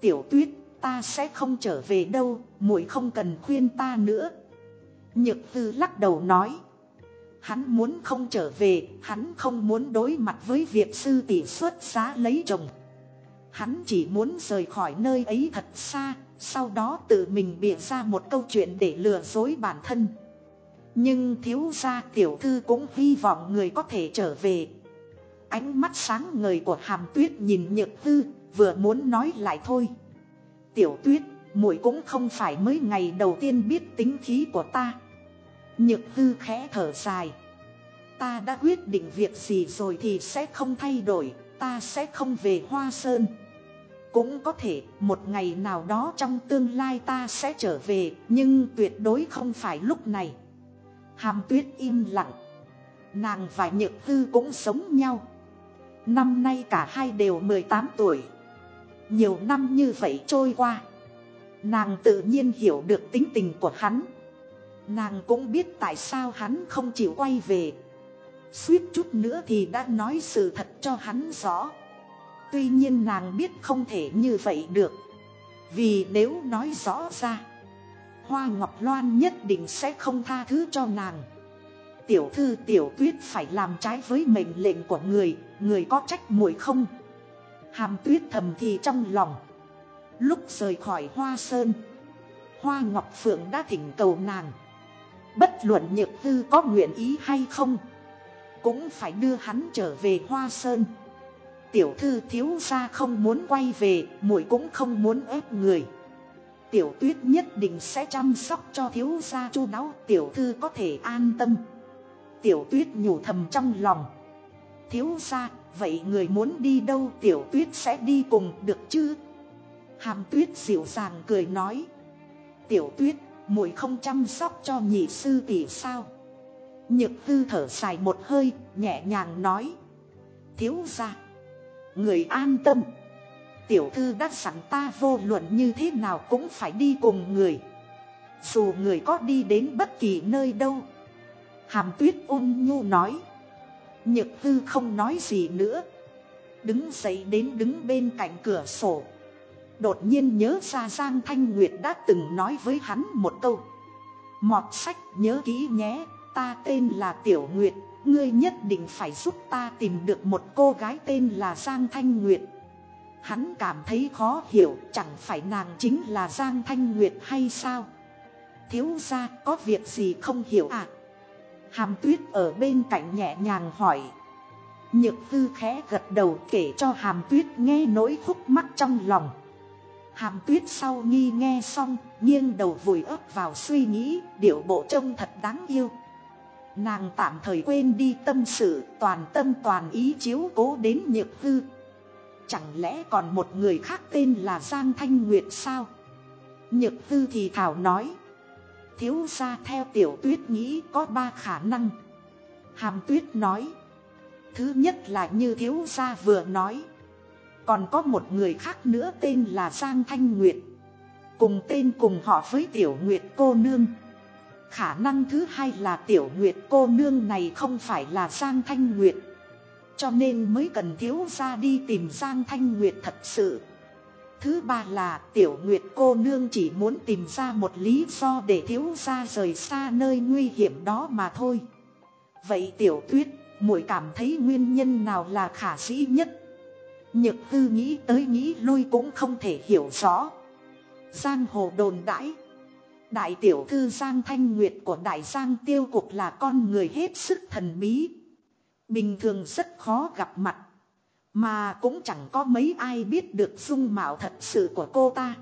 Tiểu tuyết, ta sẽ không trở về đâu, muội không cần khuyên ta nữa. Nhược tư lắc đầu nói. Hắn muốn không trở về, hắn không muốn đối mặt với việc sư tỷ xuất giá lấy chồng. Hắn chỉ muốn rời khỏi nơi ấy thật xa, sau đó tự mình bịa ra một câu chuyện để lừa dối bản thân. Nhưng thiếu gia tiểu thư cũng hy vọng người có thể trở về. Ánh mắt sáng ngời của hàm tuyết nhìn nhược tư, vừa muốn nói lại thôi. Tiểu tuyết, muội cũng không phải mới ngày đầu tiên biết tính khí của ta. Nhược tư khẽ thở dài. Ta đã quyết định việc gì rồi thì sẽ không thay đổi, ta sẽ không về Hoa Sơn. Cũng có thể một ngày nào đó trong tương lai ta sẽ trở về, nhưng tuyệt đối không phải lúc này. Hàm tuyết im lặng. Nàng và Nhược Tư cũng sống nhau. Năm nay cả hai đều 18 tuổi. Nhiều năm như vậy trôi qua. Nàng tự nhiên hiểu được tính tình của hắn. Nàng cũng biết tại sao hắn không chịu quay về. Suýt chút nữa thì đã nói sự thật cho hắn rõ. Tuy nhiên nàng biết không thể như vậy được. Vì nếu nói rõ ra. Hoa Ngọc Loan nhất định sẽ không tha thứ cho nàng. Tiểu thư tiểu tuyết phải làm trái với mệnh lệnh của người, người có trách muội không? Hàm tuyết thầm thì trong lòng. Lúc rời khỏi hoa sơn, Hoa Ngọc Phượng đã thỉnh cầu nàng. Bất luận nhược tư có nguyện ý hay không, cũng phải đưa hắn trở về hoa sơn. Tiểu thư thiếu gia không muốn quay về, muội cũng không muốn ép người. Tiểu tuyết nhất định sẽ chăm sóc cho thiếu gia chu đáo, tiểu thư có thể an tâm. Tiểu tuyết nhủ thầm trong lòng. Thiếu gia, vậy người muốn đi đâu tiểu tuyết sẽ đi cùng được chứ? Hàm tuyết dịu dàng cười nói. Tiểu tuyết, muội không chăm sóc cho nhị sư tỷ sao? Nhược tư thở dài một hơi, nhẹ nhàng nói. Thiếu gia, người an tâm. Tiểu thư đã sẵn ta vô luận như thế nào cũng phải đi cùng người. Dù người có đi đến bất kỳ nơi đâu. Hàm tuyết ôn nhu nói. Nhược tư không nói gì nữa. Đứng dậy đến đứng bên cạnh cửa sổ. Đột nhiên nhớ ra Giang Thanh Nguyệt đã từng nói với hắn một câu. Mọt sách nhớ kỹ nhé, ta tên là Tiểu Nguyệt, ngươi nhất định phải giúp ta tìm được một cô gái tên là Giang Thanh Nguyệt. Hắn cảm thấy khó hiểu, chẳng phải nàng chính là Giang Thanh Nguyệt hay sao? Thiếu ra có việc gì không hiểu à? Hàm tuyết ở bên cạnh nhẹ nhàng hỏi. Nhược tư khẽ gật đầu kể cho hàm tuyết nghe nỗi khúc mắc trong lòng. Hàm tuyết sau nghi nghe xong, nghiêng đầu vùi ấp vào suy nghĩ, điệu bộ trông thật đáng yêu. Nàng tạm thời quên đi tâm sự, toàn tâm toàn ý chiếu cố đến nhược tư. Chẳng lẽ còn một người khác tên là Giang Thanh Nguyệt sao? Nhược tư thì thảo nói. Thiếu ra theo tiểu tuyết nghĩ có ba khả năng. Hàm tuyết nói. Thứ nhất là như thiếu gia vừa nói. Còn có một người khác nữa tên là Giang Thanh Nguyệt. Cùng tên cùng họ với Tiểu Nguyệt cô nương. Khả năng thứ hai là Tiểu Nguyệt cô nương này không phải là Giang Thanh Nguyệt. Cho nên mới cần thiếu gia đi tìm Giang Thanh Nguyệt thật sự Thứ ba là tiểu nguyệt cô nương chỉ muốn tìm ra một lý do để thiếu ra rời xa nơi nguy hiểm đó mà thôi. Vậy tiểu tuyết, muội cảm thấy nguyên nhân nào là khả sĩ nhất? Nhược tư nghĩ tới nghĩ lui cũng không thể hiểu rõ. Giang hồ đồn đãi. Đại tiểu thư Giang Thanh Nguyệt của Đại Giang Tiêu Cục là con người hết sức thần bí. Bình thường rất khó gặp mặt. Mà cũng chẳng có mấy ai biết được dung mạo thật sự của cô ta.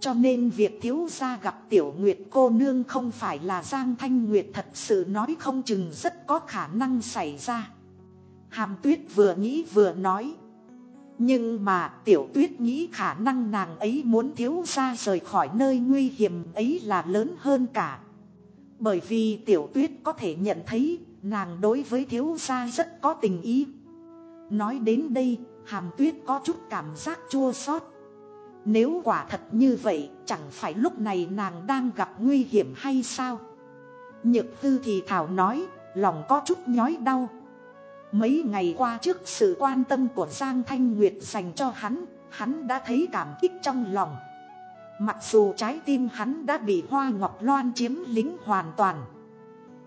Cho nên việc thiếu gia gặp tiểu nguyệt cô nương không phải là Giang Thanh Nguyệt thật sự nói không chừng rất có khả năng xảy ra. Hàm tuyết vừa nghĩ vừa nói. Nhưng mà tiểu tuyết nghĩ khả năng nàng ấy muốn thiếu gia rời khỏi nơi nguy hiểm ấy là lớn hơn cả. Bởi vì tiểu tuyết có thể nhận thấy nàng đối với thiếu gia rất có tình ý. Nói đến đây, hàm tuyết có chút cảm giác chua xót. Nếu quả thật như vậy, chẳng phải lúc này nàng đang gặp nguy hiểm hay sao? Nhược tư thì thảo nói, lòng có chút nhói đau. Mấy ngày qua trước sự quan tâm của Giang Thanh Nguyệt dành cho hắn, hắn đã thấy cảm kích trong lòng. Mặc dù trái tim hắn đã bị Hoa Ngọc Loan chiếm lính hoàn toàn.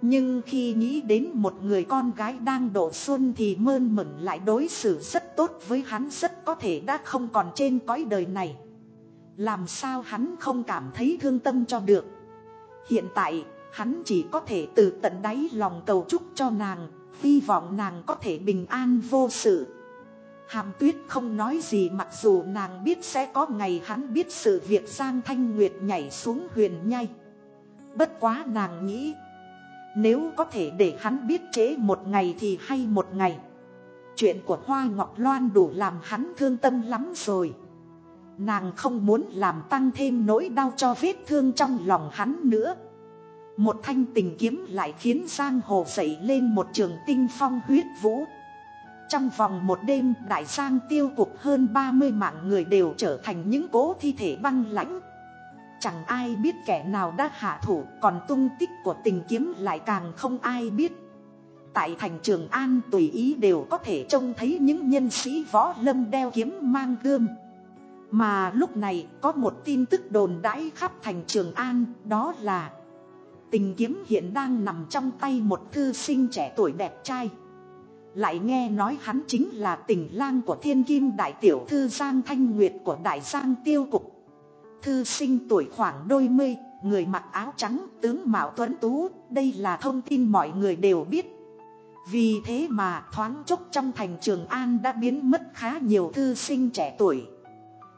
Nhưng khi nghĩ đến một người con gái đang độ xuân thì mơn mẩn lại đối xử rất tốt với hắn rất có thể đã không còn trên cõi đời này. Làm sao hắn không cảm thấy thương tâm cho được. Hiện tại, hắn chỉ có thể từ tận đáy lòng cầu chúc cho nàng, hy vọng nàng có thể bình an vô sự. Hàm tuyết không nói gì mặc dù nàng biết sẽ có ngày hắn biết sự việc Giang Thanh Nguyệt nhảy xuống huyền nhai. Bất quá nàng nghĩ nếu có thể để hắn biết chế một ngày thì hay một ngày. Chuyện của Hoa Ngọc Loan đủ làm hắn thương tâm lắm rồi. Nàng không muốn làm tăng thêm nỗi đau cho vết thương trong lòng hắn nữa. Một thanh tình kiếm lại khiến Giang Hồ dậy lên một trường tinh phong huyết vũ. Trong vòng một đêm, đại giang tiêu cục hơn 30 mạng người đều trở thành những cố thi thể băng lãnh. Chẳng ai biết kẻ nào đã hạ thủ, Còn tung tích của tình kiếm lại càng không ai biết. Tại thành trường An, tùy ý đều có thể trông thấy những nhân sĩ võ lâm đeo kiếm mang gươm. Mà lúc này, có một tin tức đồn đãi khắp thành trường An, Đó là Tình kiếm hiện đang nằm trong tay một thư sinh trẻ tuổi đẹp trai. Lại nghe nói hắn chính là tình lang của thiên kim đại tiểu thư Giang Thanh Nguyệt của đại Giang Tiêu Cục. Thư sinh tuổi khoảng đôi mươi, người mặc áo trắng, tướng Mạo Tuấn Tú, đây là thông tin mọi người đều biết. Vì thế mà thoáng chốc trong thành trường An đã biến mất khá nhiều thư sinh trẻ tuổi.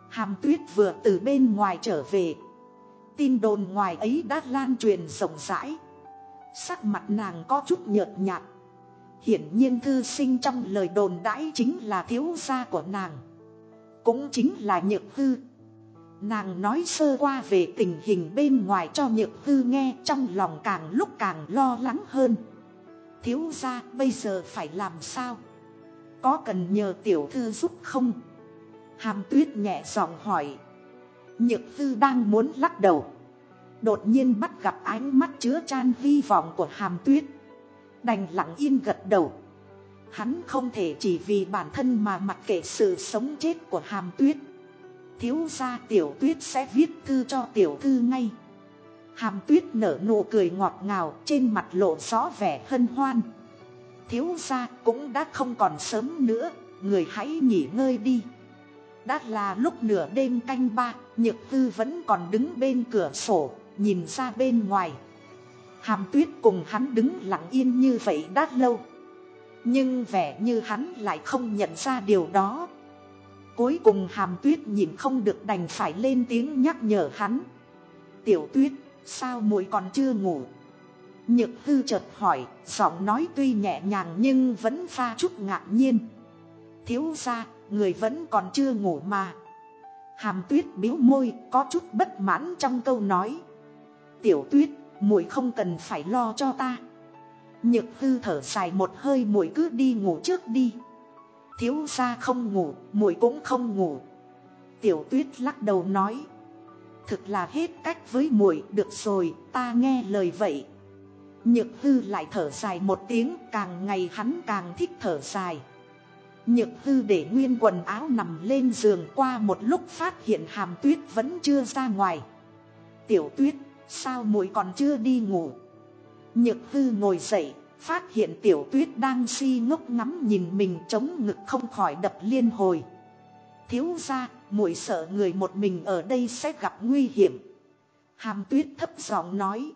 Hàm tuyết vừa từ bên ngoài trở về. Tin đồn ngoài ấy đã lan truyền rộng rãi. Sắc mặt nàng có chút nhợt nhạt. Hiển nhiên thư sinh trong lời đồn đãi chính là thiếu gia của nàng. Cũng chính là nhược hư. Nàng nói sơ qua về tình hình bên ngoài cho nhược tư nghe, trong lòng càng lúc càng lo lắng hơn. Thiếu ra bây giờ phải làm sao? Có cần nhờ tiểu thư giúp không? Hàm tuyết nhẹ giọng hỏi. Nhược tư đang muốn lắc đầu. Đột nhiên bắt gặp ánh mắt chứa chan hy vọng của hàm tuyết. Đành lặng yên gật đầu. Hắn không thể chỉ vì bản thân mà mặc kệ sự sống chết của hàm tuyết thiếu gia tiểu tuyết sẽ viết thư cho tiểu thư ngay. Hàm tuyết nở nụ cười ngọt ngào trên mặt lộ rõ vẻ hân hoan. Thiếu gia cũng đã không còn sớm nữa, người hãy nghỉ ngơi đi. Đã là lúc nửa đêm canh ba, nhược tư vẫn còn đứng bên cửa sổ, nhìn ra bên ngoài. Hàm tuyết cùng hắn đứng lặng yên như vậy đã lâu. Nhưng vẻ như hắn lại không nhận ra điều đó. Cuối cùng hàm tuyết nhìn không được đành phải lên tiếng nhắc nhở hắn. Tiểu tuyết, sao muội còn chưa ngủ? Nhược hư chợt hỏi, giọng nói tuy nhẹ nhàng nhưng vẫn pha chút ngạc nhiên. Thiếu ra, người vẫn còn chưa ngủ mà. Hàm tuyết biếu môi, có chút bất mãn trong câu nói. Tiểu tuyết, muội không cần phải lo cho ta. Nhược hư thở dài một hơi muội cứ đi ngủ trước đi. Thiếu gia không ngủ, muội cũng không ngủ. Tiểu tuyết lắc đầu nói. Thực là hết cách với muội được rồi, ta nghe lời vậy. Nhược hư lại thở dài một tiếng, càng ngày hắn càng thích thở dài. Nhược hư để nguyên quần áo nằm lên giường qua một lúc phát hiện hàm tuyết vẫn chưa ra ngoài. Tiểu tuyết, sao muội còn chưa đi ngủ? Nhược hư ngồi dậy, phát hiện tiểu tuyết đang si ngốc ngắm nhìn mình chống ngực không khỏi đập liên hồi. Thiếu ra, muội sợ người một mình ở đây sẽ gặp nguy hiểm. Hàm tuyết thấp giọng nói.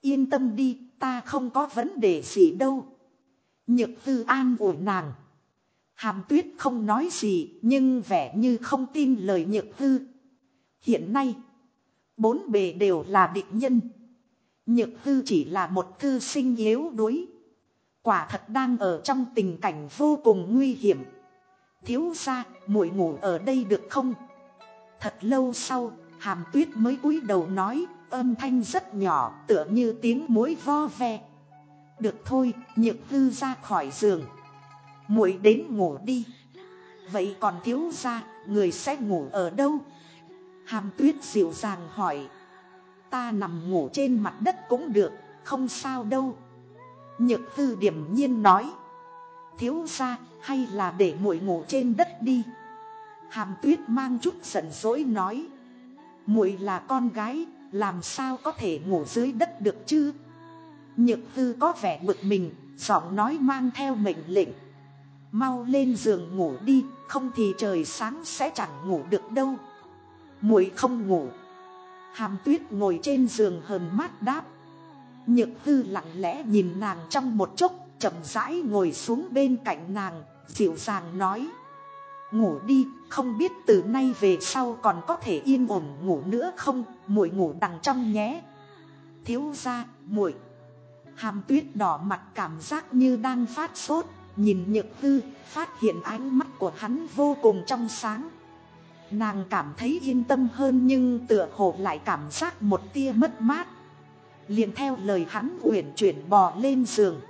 Yên tâm đi, ta không có vấn đề gì đâu. Nhược tư an ủi nàng. Hàm tuyết không nói gì, nhưng vẻ như không tin lời nhược tư. Hiện nay, bốn bề đều là địch nhân. Nhược hư chỉ là một thư sinh yếu đuối. Quả thật đang ở trong tình cảnh vô cùng nguy hiểm. Thiếu ra, muội ngủ ở đây được không? Thật lâu sau, hàm tuyết mới cúi đầu nói, âm thanh rất nhỏ, tựa như tiếng muối vo ve. Được thôi, nhược hư ra khỏi giường. muội đến ngủ đi. Vậy còn thiếu ra, người sẽ ngủ ở đâu? Hàm tuyết dịu dàng hỏi. Ta nằm ngủ trên mặt đất cũng được, không sao đâu. Nhược tư điểm nhiên nói. Thiếu ra, hay là để muội ngủ trên đất đi. Hàm tuyết mang chút giận dỗi nói. muội là con gái, làm sao có thể ngủ dưới đất được chứ? Nhược tư có vẻ bực mình, giọng nói mang theo mệnh lệnh. Mau lên giường ngủ đi, không thì trời sáng sẽ chẳng ngủ được đâu. muội không ngủ. Hàm tuyết ngồi trên giường hờn mát đáp. Nhược tư lặng lẽ nhìn nàng trong một chốc, chậm rãi ngồi xuống bên cạnh nàng, dịu dàng nói. Ngủ đi, không biết từ nay về sau còn có thể yên ổn ngủ nữa không, muội ngủ đằng trong nhé. Thiếu ra, muội Hàm tuyết đỏ mặt cảm giác như đang phát sốt, nhìn nhược tư, phát hiện ánh mắt của hắn vô cùng trong sáng. Nàng cảm thấy yên tâm hơn nhưng tựa hồ lại cảm giác một tia mất mát. liền theo lời hắn uyển chuyển bò lên giường.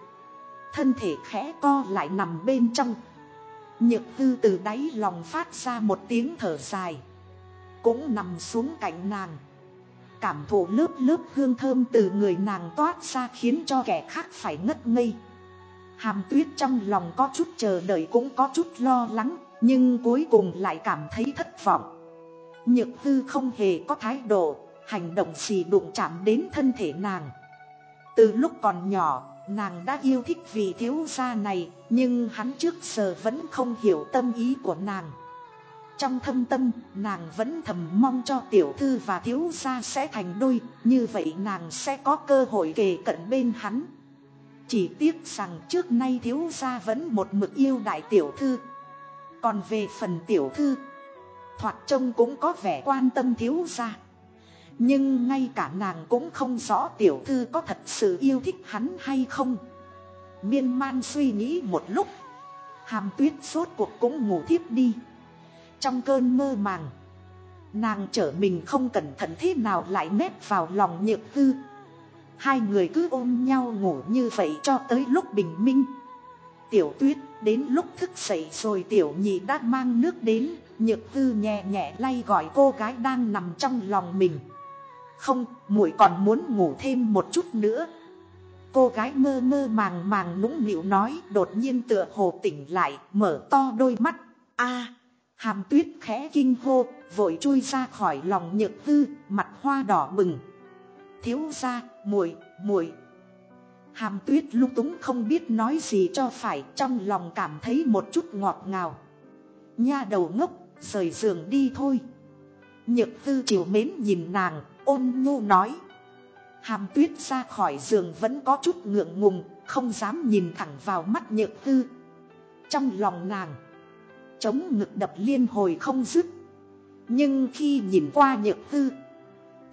Thân thể khẽ co lại nằm bên trong. Nhược tư từ đáy lòng phát ra một tiếng thở dài. Cũng nằm xuống cạnh nàng. Cảm thụ lớp lớp hương thơm từ người nàng toát ra khiến cho kẻ khác phải ngất ngây. Hàm tuyết trong lòng có chút chờ đợi cũng có chút lo lắng, nhưng cuối cùng lại cảm thấy thất vọng. Nhược tư không hề có thái độ, hành động gì đụng chạm đến thân thể nàng. Từ lúc còn nhỏ, nàng đã yêu thích vị thiếu gia này, nhưng hắn trước giờ vẫn không hiểu tâm ý của nàng. Trong thâm tâm, nàng vẫn thầm mong cho tiểu thư và thiếu gia sẽ thành đôi, như vậy nàng sẽ có cơ hội kề cận bên hắn. Chỉ tiếc rằng trước nay thiếu gia vẫn một mực yêu đại tiểu thư. Còn về phần tiểu thư, thoạt trông cũng có vẻ quan tâm thiếu ra Nhưng ngay cả nàng cũng không rõ tiểu thư có thật sự yêu thích hắn hay không. Miên man suy nghĩ một lúc. Hàm tuyết suốt cuộc cũng ngủ thiếp đi. Trong cơn mơ màng. Nàng trở mình không cẩn thận thế nào lại nếp vào lòng nhược hư Hai người cứ ôm nhau ngủ như vậy cho tới lúc bình minh. Tiểu tuyết đến lúc thức dậy rồi tiểu nhị đã mang nước đến. Nhược tư nhẹ nhẹ lay gọi cô gái đang nằm trong lòng mình. Không, muội còn muốn ngủ thêm một chút nữa. Cô gái mơ mơ màng màng nũng nịu nói đột nhiên tựa hồ tỉnh lại, mở to đôi mắt. a hàm tuyết khẽ kinh hô, vội chui ra khỏi lòng nhược tư, mặt hoa đỏ bừng. Thiếu ra, muội muội Hàm tuyết lúc túng không biết nói gì cho phải, trong lòng cảm thấy một chút ngọt ngào. Nha đầu ngốc, rời giường đi thôi. Nhược tư chiều mến nhìn nàng, ôn nhu nói. Hàm tuyết ra khỏi giường vẫn có chút ngượng ngùng, không dám nhìn thẳng vào mắt nhược tư. Trong lòng nàng, chống ngực đập liên hồi không dứt. Nhưng khi nhìn qua nhược tư,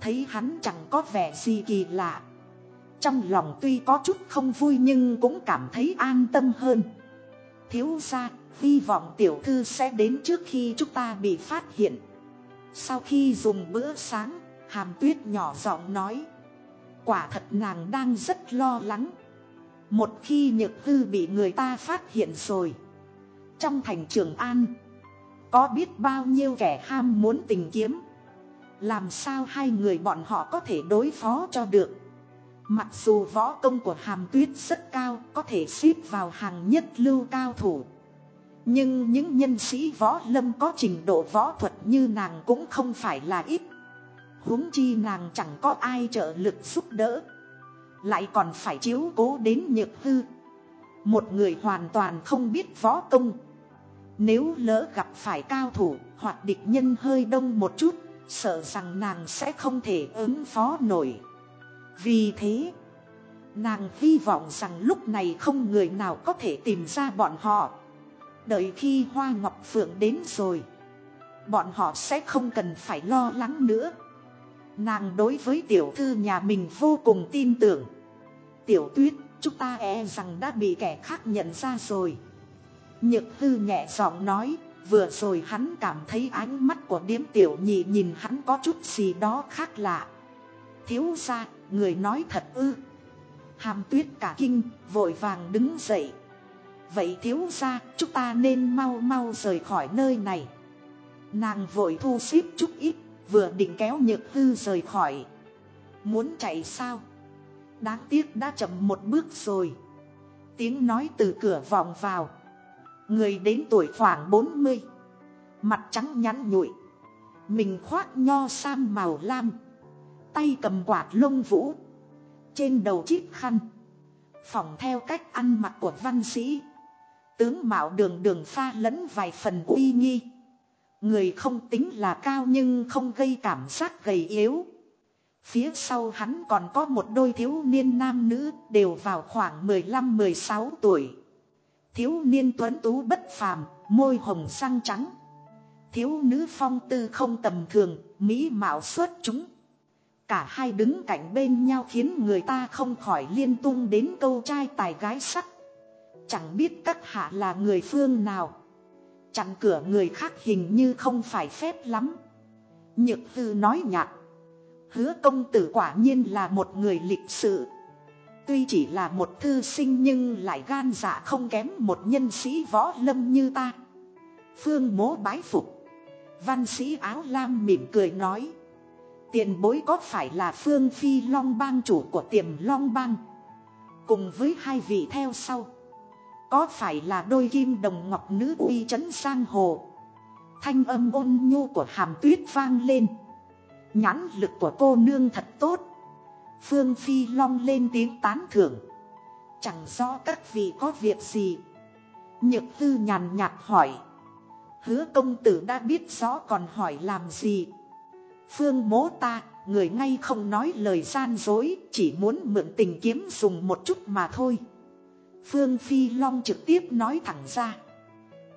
thấy hắn chẳng có vẻ gì kỳ lạ. Trong lòng tuy có chút không vui nhưng cũng cảm thấy an tâm hơn. Thiếu ra, hy vọng tiểu thư sẽ đến trước khi chúng ta bị phát hiện. Sau khi dùng bữa sáng, hàm tuyết nhỏ giọng nói. Quả thật nàng đang rất lo lắng. Một khi nhược hư bị người ta phát hiện rồi. Trong thành trường An, có biết bao nhiêu kẻ ham muốn tình kiếm. Làm sao hai người bọn họ có thể đối phó cho được. Mặc dù võ công của hàm tuyết rất cao, có thể xếp vào hàng nhất lưu cao thủ. Nhưng những nhân sĩ võ lâm có trình độ võ thuật như nàng cũng không phải là ít. huống chi nàng chẳng có ai trợ lực giúp đỡ. Lại còn phải chiếu cố đến nhược hư. Một người hoàn toàn không biết võ công. Nếu lỡ gặp phải cao thủ hoặc địch nhân hơi đông một chút, sợ rằng nàng sẽ không thể ứng phó nổi. Vì thế, nàng hy vọng rằng lúc này không người nào có thể tìm ra bọn họ. Đợi khi Hoa Ngọc Phượng đến rồi, bọn họ sẽ không cần phải lo lắng nữa. Nàng đối với tiểu thư nhà mình vô cùng tin tưởng. Tiểu tuyết, chúng ta e rằng đã bị kẻ khác nhận ra rồi. Nhược hư nhẹ giọng nói, vừa rồi hắn cảm thấy ánh mắt của điếm tiểu nhị nhìn hắn có chút gì đó khác lạ. Thiếu ra, người nói thật ư. Hàm tuyết cả kinh, vội vàng đứng dậy. Vậy thiếu ra, chúng ta nên mau mau rời khỏi nơi này. Nàng vội thu xếp chút ít, vừa định kéo nhược hư rời khỏi. Muốn chạy sao? Đáng tiếc đã chậm một bước rồi. Tiếng nói từ cửa vọng vào. Người đến tuổi khoảng 40. Mặt trắng nhắn nhụi. Mình khoác nho sam màu lam. Tay cầm quạt lông vũ. Trên đầu chiếc khăn. Phỏng theo cách ăn mặc của văn sĩ. Tướng mạo đường đường pha lẫn vài phần uy nghi. Người không tính là cao nhưng không gây cảm giác gầy yếu. Phía sau hắn còn có một đôi thiếu niên nam nữ đều vào khoảng 15-16 tuổi. Thiếu niên tuấn tú bất phàm, môi hồng răng trắng. Thiếu nữ phong tư không tầm thường, mỹ mạo xuất chúng. Cả hai đứng cạnh bên nhau khiến người ta không khỏi liên tung đến câu trai tài gái sắc. Chẳng biết các hạ là người phương nào. Chặn cửa người khác hình như không phải phép lắm. Nhược tư nói nhạt. Hứa công tử quả nhiên là một người lịch sự. Tuy chỉ là một thư sinh nhưng lại gan dạ không kém một nhân sĩ võ lâm như ta. Phương mố bái phục. Văn sĩ áo lam mỉm cười nói. Tiền bối có phải là Phương Phi Long Bang chủ của tiềm Long Bang? Cùng với hai vị theo sau. Có phải là đôi kim đồng ngọc nữ uy trấn sang hồ? Thanh âm ôn nhu của hàm tuyết vang lên. Nhãn lực của cô nương thật tốt. Phương Phi Long lên tiếng tán thưởng. Chẳng rõ các vị có việc gì. Nhược tư nhàn nhạt hỏi. Hứa công tử đã biết rõ còn hỏi làm gì. Phương mố ta, người ngay không nói lời gian dối, chỉ muốn mượn tình kiếm dùng một chút mà thôi. Phương Phi Long trực tiếp nói thẳng ra.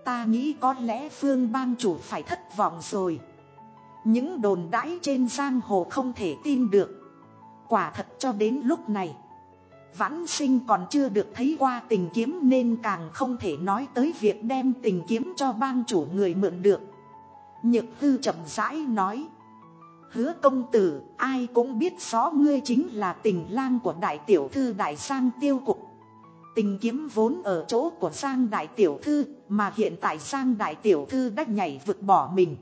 Ta nghĩ có lẽ Phương bang chủ phải thất vọng rồi. Những đồn đãi trên giang hồ không thể tin được. Quả thật cho đến lúc này. Vãn sinh còn chưa được thấy qua tình kiếm nên càng không thể nói tới việc đem tình kiếm cho bang chủ người mượn được. Nhược hư chậm rãi nói. Hứa công tử, ai cũng biết rõ ngươi chính là tình lang của đại tiểu thư đại sang tiêu cục. Tình kiếm vốn ở chỗ của Giang Đại Tiểu Thư, mà hiện tại Giang Đại Tiểu Thư đã nhảy vực bỏ mình.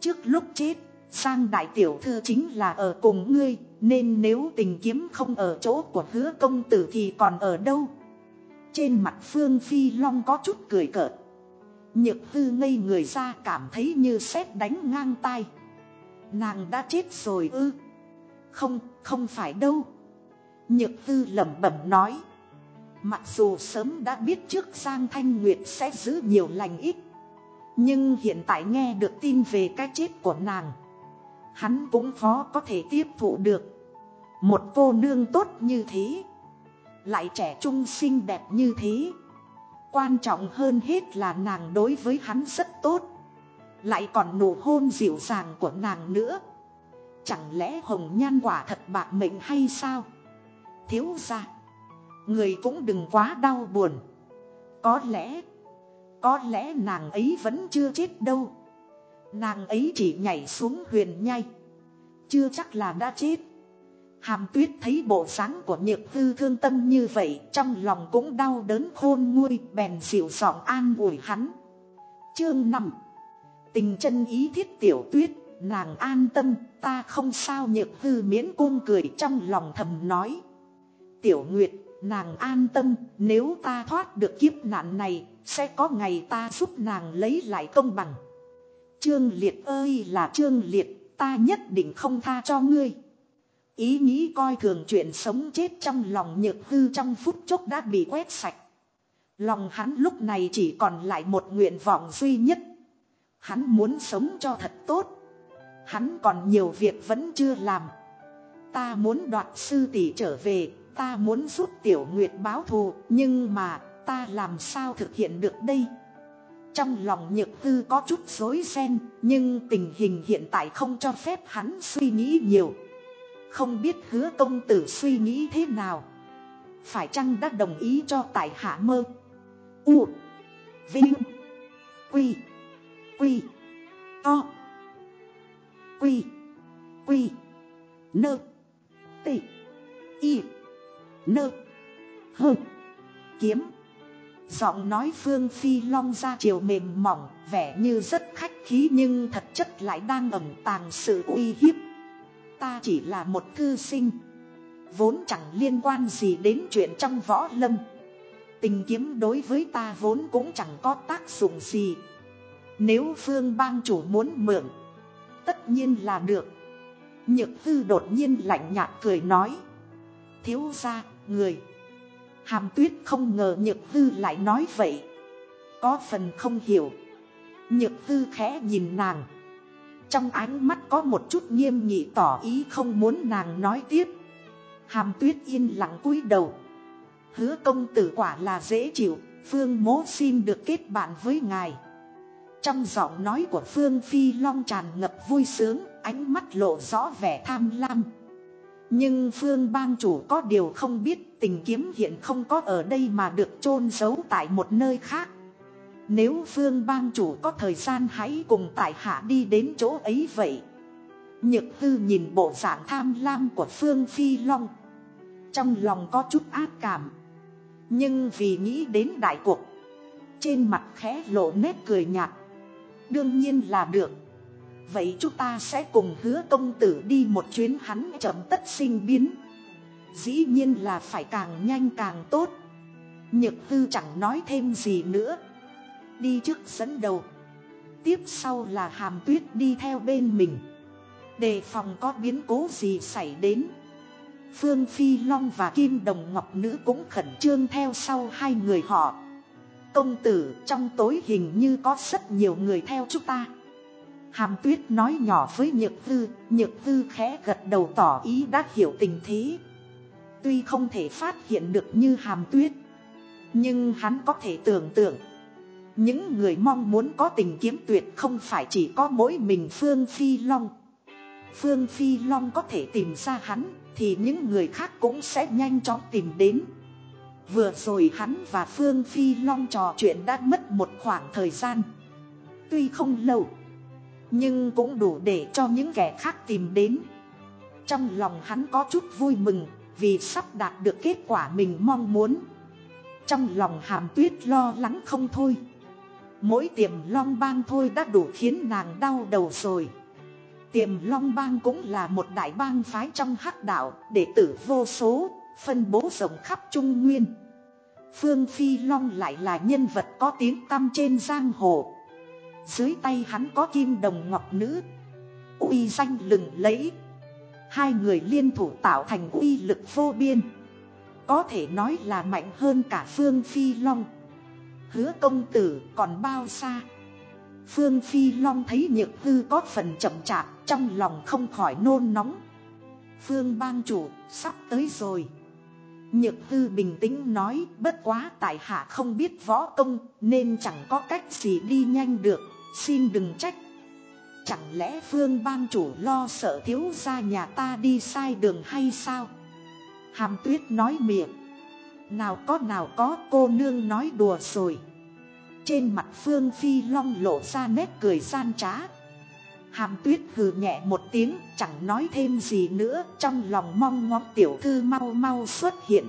Trước lúc chết, Giang Đại Tiểu Thư chính là ở cùng ngươi, nên nếu tình kiếm không ở chỗ của hứa công tử thì còn ở đâu? Trên mặt Phương Phi Long có chút cười cợt. Nhược hư ngây người ra cảm thấy như sét đánh ngang tai. Nàng đã chết rồi ư? Không, không phải đâu. Nhược tư lẩm bẩm nói. Mặc dù sớm đã biết trước Giang Thanh Nguyệt sẽ giữ nhiều lành ít. Nhưng hiện tại nghe được tin về cái chết của nàng. Hắn cũng khó có thể tiếp thụ được. Một cô nương tốt như thế. Lại trẻ trung xinh đẹp như thế. Quan trọng hơn hết là nàng đối với hắn rất tốt. Lại còn nụ hôn dịu dàng của nàng nữa. Chẳng lẽ hồng nhan quả thật bạc mệnh hay sao? Thiếu ra. Người cũng đừng quá đau buồn. Có lẽ, có lẽ nàng ấy vẫn chưa chết đâu. Nàng ấy chỉ nhảy xuống huyền nhai. Chưa chắc là đã chết. Hàm tuyết thấy bộ dáng của nhược thư thương tâm như vậy Trong lòng cũng đau đớn khôn nguôi Bèn dịu giọng an ủi hắn Chương 5 Tình chân ý thiết tiểu tuyết Nàng an tâm Ta không sao nhược hư miễn cung cười trong lòng thầm nói Tiểu Nguyệt nàng an tâm, nếu ta thoát được kiếp nạn này, sẽ có ngày ta giúp nàng lấy lại công bằng. Trương Liệt ơi là Trương Liệt, ta nhất định không tha cho ngươi. Ý nghĩ coi thường chuyện sống chết trong lòng nhược hư trong phút chốc đã bị quét sạch. Lòng hắn lúc này chỉ còn lại một nguyện vọng duy nhất. Hắn muốn sống cho thật tốt. Hắn còn nhiều việc vẫn chưa làm. Ta muốn đoạt sư tỷ trở về, ta muốn giúp tiểu nguyệt báo thù, nhưng mà ta làm sao thực hiện được đây? Trong lòng nhược tư có chút rối ren, nhưng tình hình hiện tại không cho phép hắn suy nghĩ nhiều. Không biết hứa công tử suy nghĩ thế nào? Phải chăng đã đồng ý cho tại hạ mơ? U Vinh Quy Quy To Quy Quy Nơ Tị Y Nơ Hơ Kiếm Giọng nói Phương Phi Long ra chiều mềm mỏng, vẻ như rất khách khí nhưng thật chất lại đang ẩn tàng sự uy hiếp. Ta chỉ là một thư sinh, vốn chẳng liên quan gì đến chuyện trong võ lâm. Tình kiếm đối với ta vốn cũng chẳng có tác dụng gì. Nếu Phương bang chủ muốn mượn, tất nhiên là được. Nhược tư đột nhiên lạnh nhạt cười nói. Thiếu ra, người. Hàm tuyết không ngờ nhược tư lại nói vậy. Có phần không hiểu. Nhược tư khẽ nhìn nàng. Trong ánh mắt có một chút nghiêm nghị tỏ ý không muốn nàng nói tiếp. Hàm tuyết yên lặng cúi đầu. Hứa công tử quả là dễ chịu, Phương mố xin được kết bạn với ngài. Trong giọng nói của Phương Phi Long tràn ngập vui sướng, ánh mắt lộ rõ vẻ tham lam. Nhưng Phương bang chủ có điều không biết tình kiếm hiện không có ở đây mà được chôn giấu tại một nơi khác. Nếu Phương bang chủ có thời gian hãy cùng tại hạ đi đến chỗ ấy vậy. Nhược tư nhìn bộ dạng tham lam của Phương Phi Long. Trong lòng có chút ác cảm. Nhưng vì nghĩ đến đại cuộc Trên mặt khẽ lộ nét cười nhạt Đương nhiên là được. Vậy chúng ta sẽ cùng hứa công tử đi một chuyến hắn chậm tất sinh biến. Dĩ nhiên là phải càng nhanh càng tốt. Nhược tư chẳng nói thêm gì nữa. Đi trước dẫn đầu. Tiếp sau là hàm tuyết đi theo bên mình. Đề phòng có biến cố gì xảy đến. Phương Phi Long và Kim Đồng Ngọc Nữ cũng khẩn trương theo sau hai người họ. Công tử trong tối hình như có rất nhiều người theo chúng ta. Hàm Tuyết nói nhỏ với Nhược Tư, Nhược Tư khẽ gật đầu tỏ ý đã hiểu tình thế. Tuy không thể phát hiện được như Hàm Tuyết, nhưng hắn có thể tưởng tượng. Những người mong muốn có tình kiếm tuyệt không phải chỉ có mỗi mình Phương Phi Long. Phương Phi Long có thể tìm ra hắn thì những người khác cũng sẽ nhanh chóng tìm đến. Vừa rồi hắn và Phương Phi Long trò chuyện đã mất một khoảng thời gian. Tuy không lâu, nhưng cũng đủ để cho những kẻ khác tìm đến. Trong lòng hắn có chút vui mừng vì sắp đạt được kết quả mình mong muốn. Trong lòng hàm tuyết lo lắng không thôi. Mỗi tiệm long bang thôi đã đủ khiến nàng đau đầu rồi. tiệm Long Bang cũng là một đại bang phái trong hắc đạo, đệ tử vô số, phân bố rộng khắp Trung Nguyên. Phương Phi Long lại là nhân vật có tiếng tăm trên giang hồ. Dưới tay hắn có kim đồng ngọc nữ, uy danh lừng lẫy. Hai người liên thủ tạo thành uy lực vô biên. Có thể nói là mạnh hơn cả Phương Phi Long. Hứa công tử còn bao xa? Phương Phi Long thấy nhược hư có phần chậm chạp trong lòng không khỏi nôn nóng. Phương bang chủ sắp tới rồi. Nhược hư bình tĩnh nói bất quá tại hạ không biết võ công nên chẳng có cách gì đi nhanh được, xin đừng trách. Chẳng lẽ phương bang chủ lo sợ thiếu ra nhà ta đi sai đường hay sao? Hàm tuyết nói miệng. Nào có nào có cô nương nói đùa rồi. Trên mặt Phương Phi Long lộ ra nét cười gian trá. Hàm tuyết hừ nhẹ một tiếng, chẳng nói thêm gì nữa, trong lòng mong ngóng tiểu thư mau mau xuất hiện.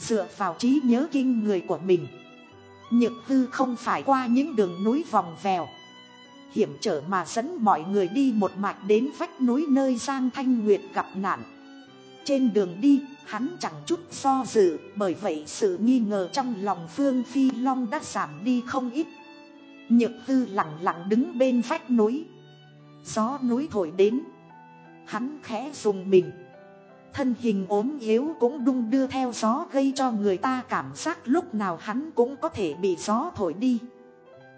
Dựa vào trí nhớ kinh người của mình. Nhược thư không phải qua những đường núi vòng vèo. Hiểm trở mà dẫn mọi người đi một mạch đến vách núi nơi Giang Thanh Nguyệt gặp nạn. Trên đường đi, hắn chẳng chút do dự, bởi vậy sự nghi ngờ trong lòng Phương Phi Long đã giảm đi không ít. Nhược hư lặng lặng đứng bên vách núi. Gió núi thổi đến. Hắn khẽ dùng mình. Thân hình ốm yếu cũng đung đưa theo gió gây cho người ta cảm giác lúc nào hắn cũng có thể bị gió thổi đi.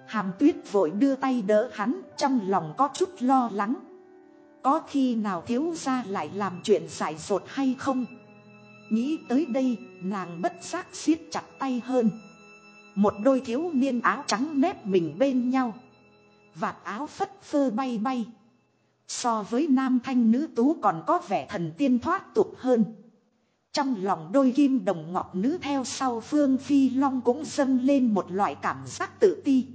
Hàm tuyết vội đưa tay đỡ hắn trong lòng có chút lo lắng. Có khi nào thiếu gia lại làm chuyện giải rột hay không? Nghĩ tới đây, nàng bất giác siết chặt tay hơn. Một đôi thiếu niên áo trắng nép mình bên nhau. Vạt áo phất phơ bay bay. So với nam thanh nữ tú còn có vẻ thần tiên thoát tục hơn. Trong lòng đôi kim đồng ngọc nữ theo sau phương phi long cũng dâng lên một loại cảm giác tự ti.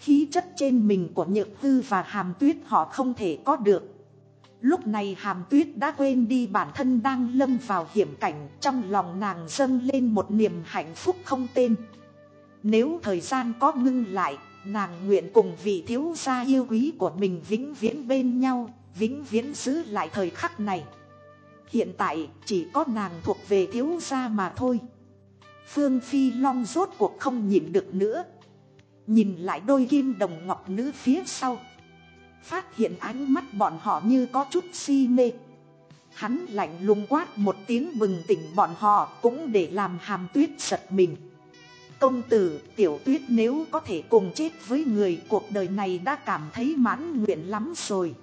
Khí chất trên mình của nhược tư và hàm tuyết họ không thể có được. Lúc này hàm tuyết đã quên đi bản thân đang lâm vào hiểm cảnh, Trong lòng nàng dâng lên một niềm hạnh phúc không tên Nếu thời gian có ngưng lại Nàng nguyện cùng vị thiếu gia yêu quý của mình vĩnh viễn bên nhau, Vĩnh viễn giữ lại thời khắc này. Hiện tại chỉ có nàng thuộc về thiếu gia mà thôi. Phương Phi Long rốt cuộc không nhịn được nữa. Nhìn lại đôi kim đồng ngọc nữ phía sau. Phát hiện ánh mắt bọn họ như có chút si mê. Hắn lạnh lùng quát một tiếng bừng tỉnh bọn họ cũng để làm hàm tuyết giật mình. Công tử tiểu tuyết nếu có thể cùng chết với người cuộc đời này đã cảm thấy mãn nguyện lắm rồi.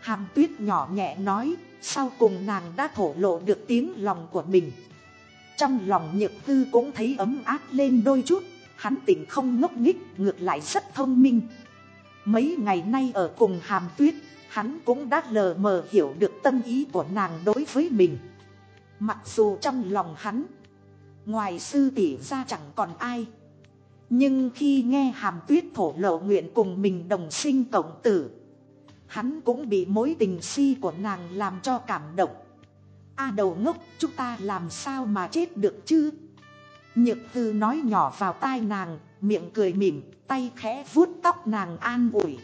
Hàm tuyết nhỏ nhẹ nói Sau cùng nàng đã thổ lộ được tiếng lòng của mình. Trong lòng nhược tư cũng thấy ấm áp lên đôi chút Hắn tỉnh không ngốc nghích ngược lại rất thông minh. Mấy ngày nay ở cùng hàm tuyết, hắn cũng đã lờ mờ hiểu được tâm ý của nàng đối với mình. Mặc dù trong lòng hắn, ngoài sư tỷ ra chẳng còn ai. Nhưng khi nghe hàm tuyết thổ lộ nguyện cùng mình đồng sinh cộng tử, hắn cũng bị mối tình si của nàng làm cho cảm động. A đầu ngốc, chúng ta làm sao mà chết được chứ? Nhược tư nói nhỏ vào tai nàng, miệng cười mỉm, tay khẽ vuốt tóc nàng an ủi.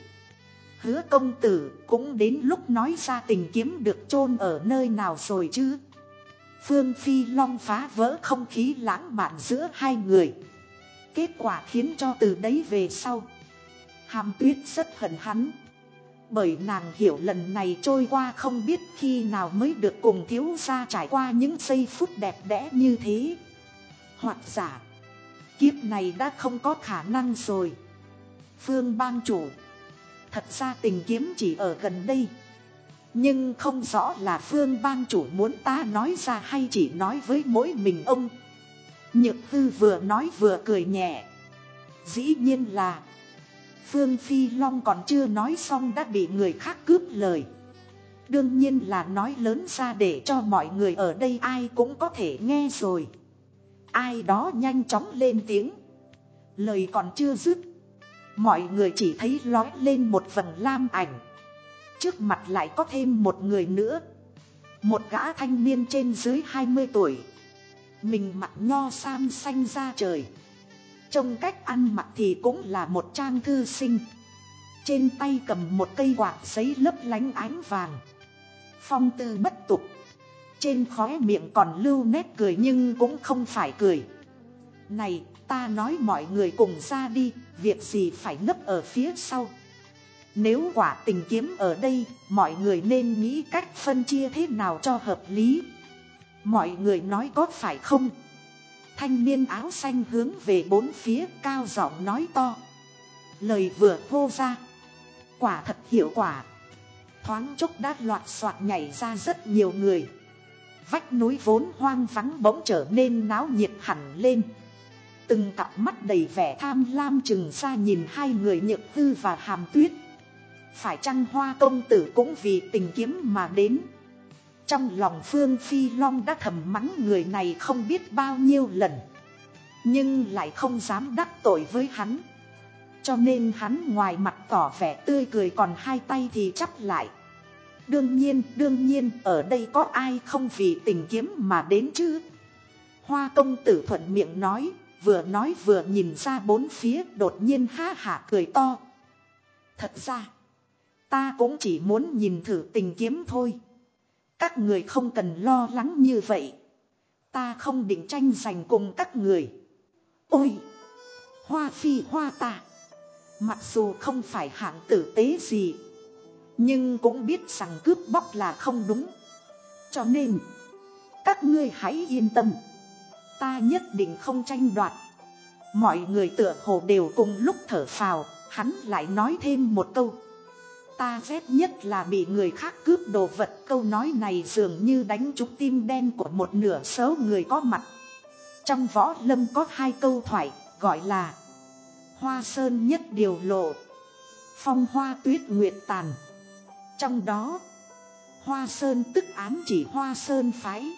Hứa công tử cũng đến lúc nói ra tình kiếm được chôn ở nơi nào rồi chứ. Phương Phi Long phá vỡ không khí lãng mạn giữa hai người. Kết quả khiến cho từ đấy về sau. Hàm tuyết rất hận hắn. Bởi nàng hiểu lần này trôi qua không biết khi nào mới được cùng thiếu gia trải qua những giây phút đẹp đẽ như thế. Hoặc giả, Kiếp này đã không có khả năng rồi. Phương bang chủ. Thật ra tình kiếm chỉ ở gần đây. Nhưng không rõ là phương bang chủ muốn ta nói ra hay chỉ nói với mỗi mình ông. Nhược tư vừa nói vừa cười nhẹ. Dĩ nhiên là, Phương Phi Long còn chưa nói xong đã bị người khác cướp lời. Đương nhiên là nói lớn ra để cho mọi người ở đây ai cũng có thể nghe rồi. Ai đó nhanh chóng lên tiếng. Lời còn chưa dứt. Mọi người chỉ thấy lói lên một vầng lam ảnh. Trước mặt lại có thêm một người nữa. Một gã thanh niên trên dưới 20 tuổi. Mình mặt nho sam xanh ra trời. Trong cách ăn mặc thì cũng là một trang thư sinh. Trên tay cầm một cây quạt giấy lấp lánh ánh vàng. Phong tư bất tục. Trên khóe miệng còn lưu nét cười nhưng cũng không phải cười. Này, ta nói mọi người cùng ra đi, việc gì phải nấp ở phía sau. Nếu quả tình kiếm ở đây, mọi người nên nghĩ cách phân chia thế nào cho hợp lý. Mọi người nói có phải không? Thanh niên áo xanh hướng về bốn phía cao giọng nói to. Lời vừa hô ra. Quả thật hiệu quả. Thoáng chốc đã loạt soạt nhảy ra rất nhiều người. Vách núi vốn hoang vắng bỗng trở nên náo nhiệt hẳn lên. Từng cặp mắt đầy vẻ tham lam chừng xa nhìn hai người nhược tư và hàm tuyết. Phải chăng hoa công tử cũng vì tình kiếm mà đến. Trong lòng Phương Phi Long đã thầm mắng người này không biết bao nhiêu lần. Nhưng lại không dám đắc tội với hắn. Cho nên hắn ngoài mặt tỏ vẻ tươi cười còn hai tay thì chắp lại. Đương nhiên, đương nhiên, ở đây có ai không vì tình kiếm mà đến chứ? Hoa công tử thuận miệng nói, vừa nói vừa nhìn ra bốn phía đột nhiên ha hả cười to. Thật ra, ta cũng chỉ muốn nhìn thử tình kiếm thôi. Các người không cần lo lắng như vậy. Ta không định tranh giành cùng các người. Ôi! Hoa phi, hoa ta. Mặc dù không phải hạng tử tế gì. Nhưng cũng biết rằng cướp bóc là không đúng. Cho nên. Các ngươi hãy yên tâm. Ta nhất định không tranh đoạt. Mọi người tựa hồ đều cùng lúc thở phào. Hắn lại nói thêm một câu. Ta ghét nhất là bị người khác cướp đồ vật. Câu nói này dường như đánh trúng tim đen của một nửa số người có mặt. Trong võ lâm có hai câu thoại, gọi là Hoa sơn nhất điều lộ, Phong hoa tuyết nguyệt tàn. Trong đó, Hoa sơn tức ám chỉ hoa sơn phái,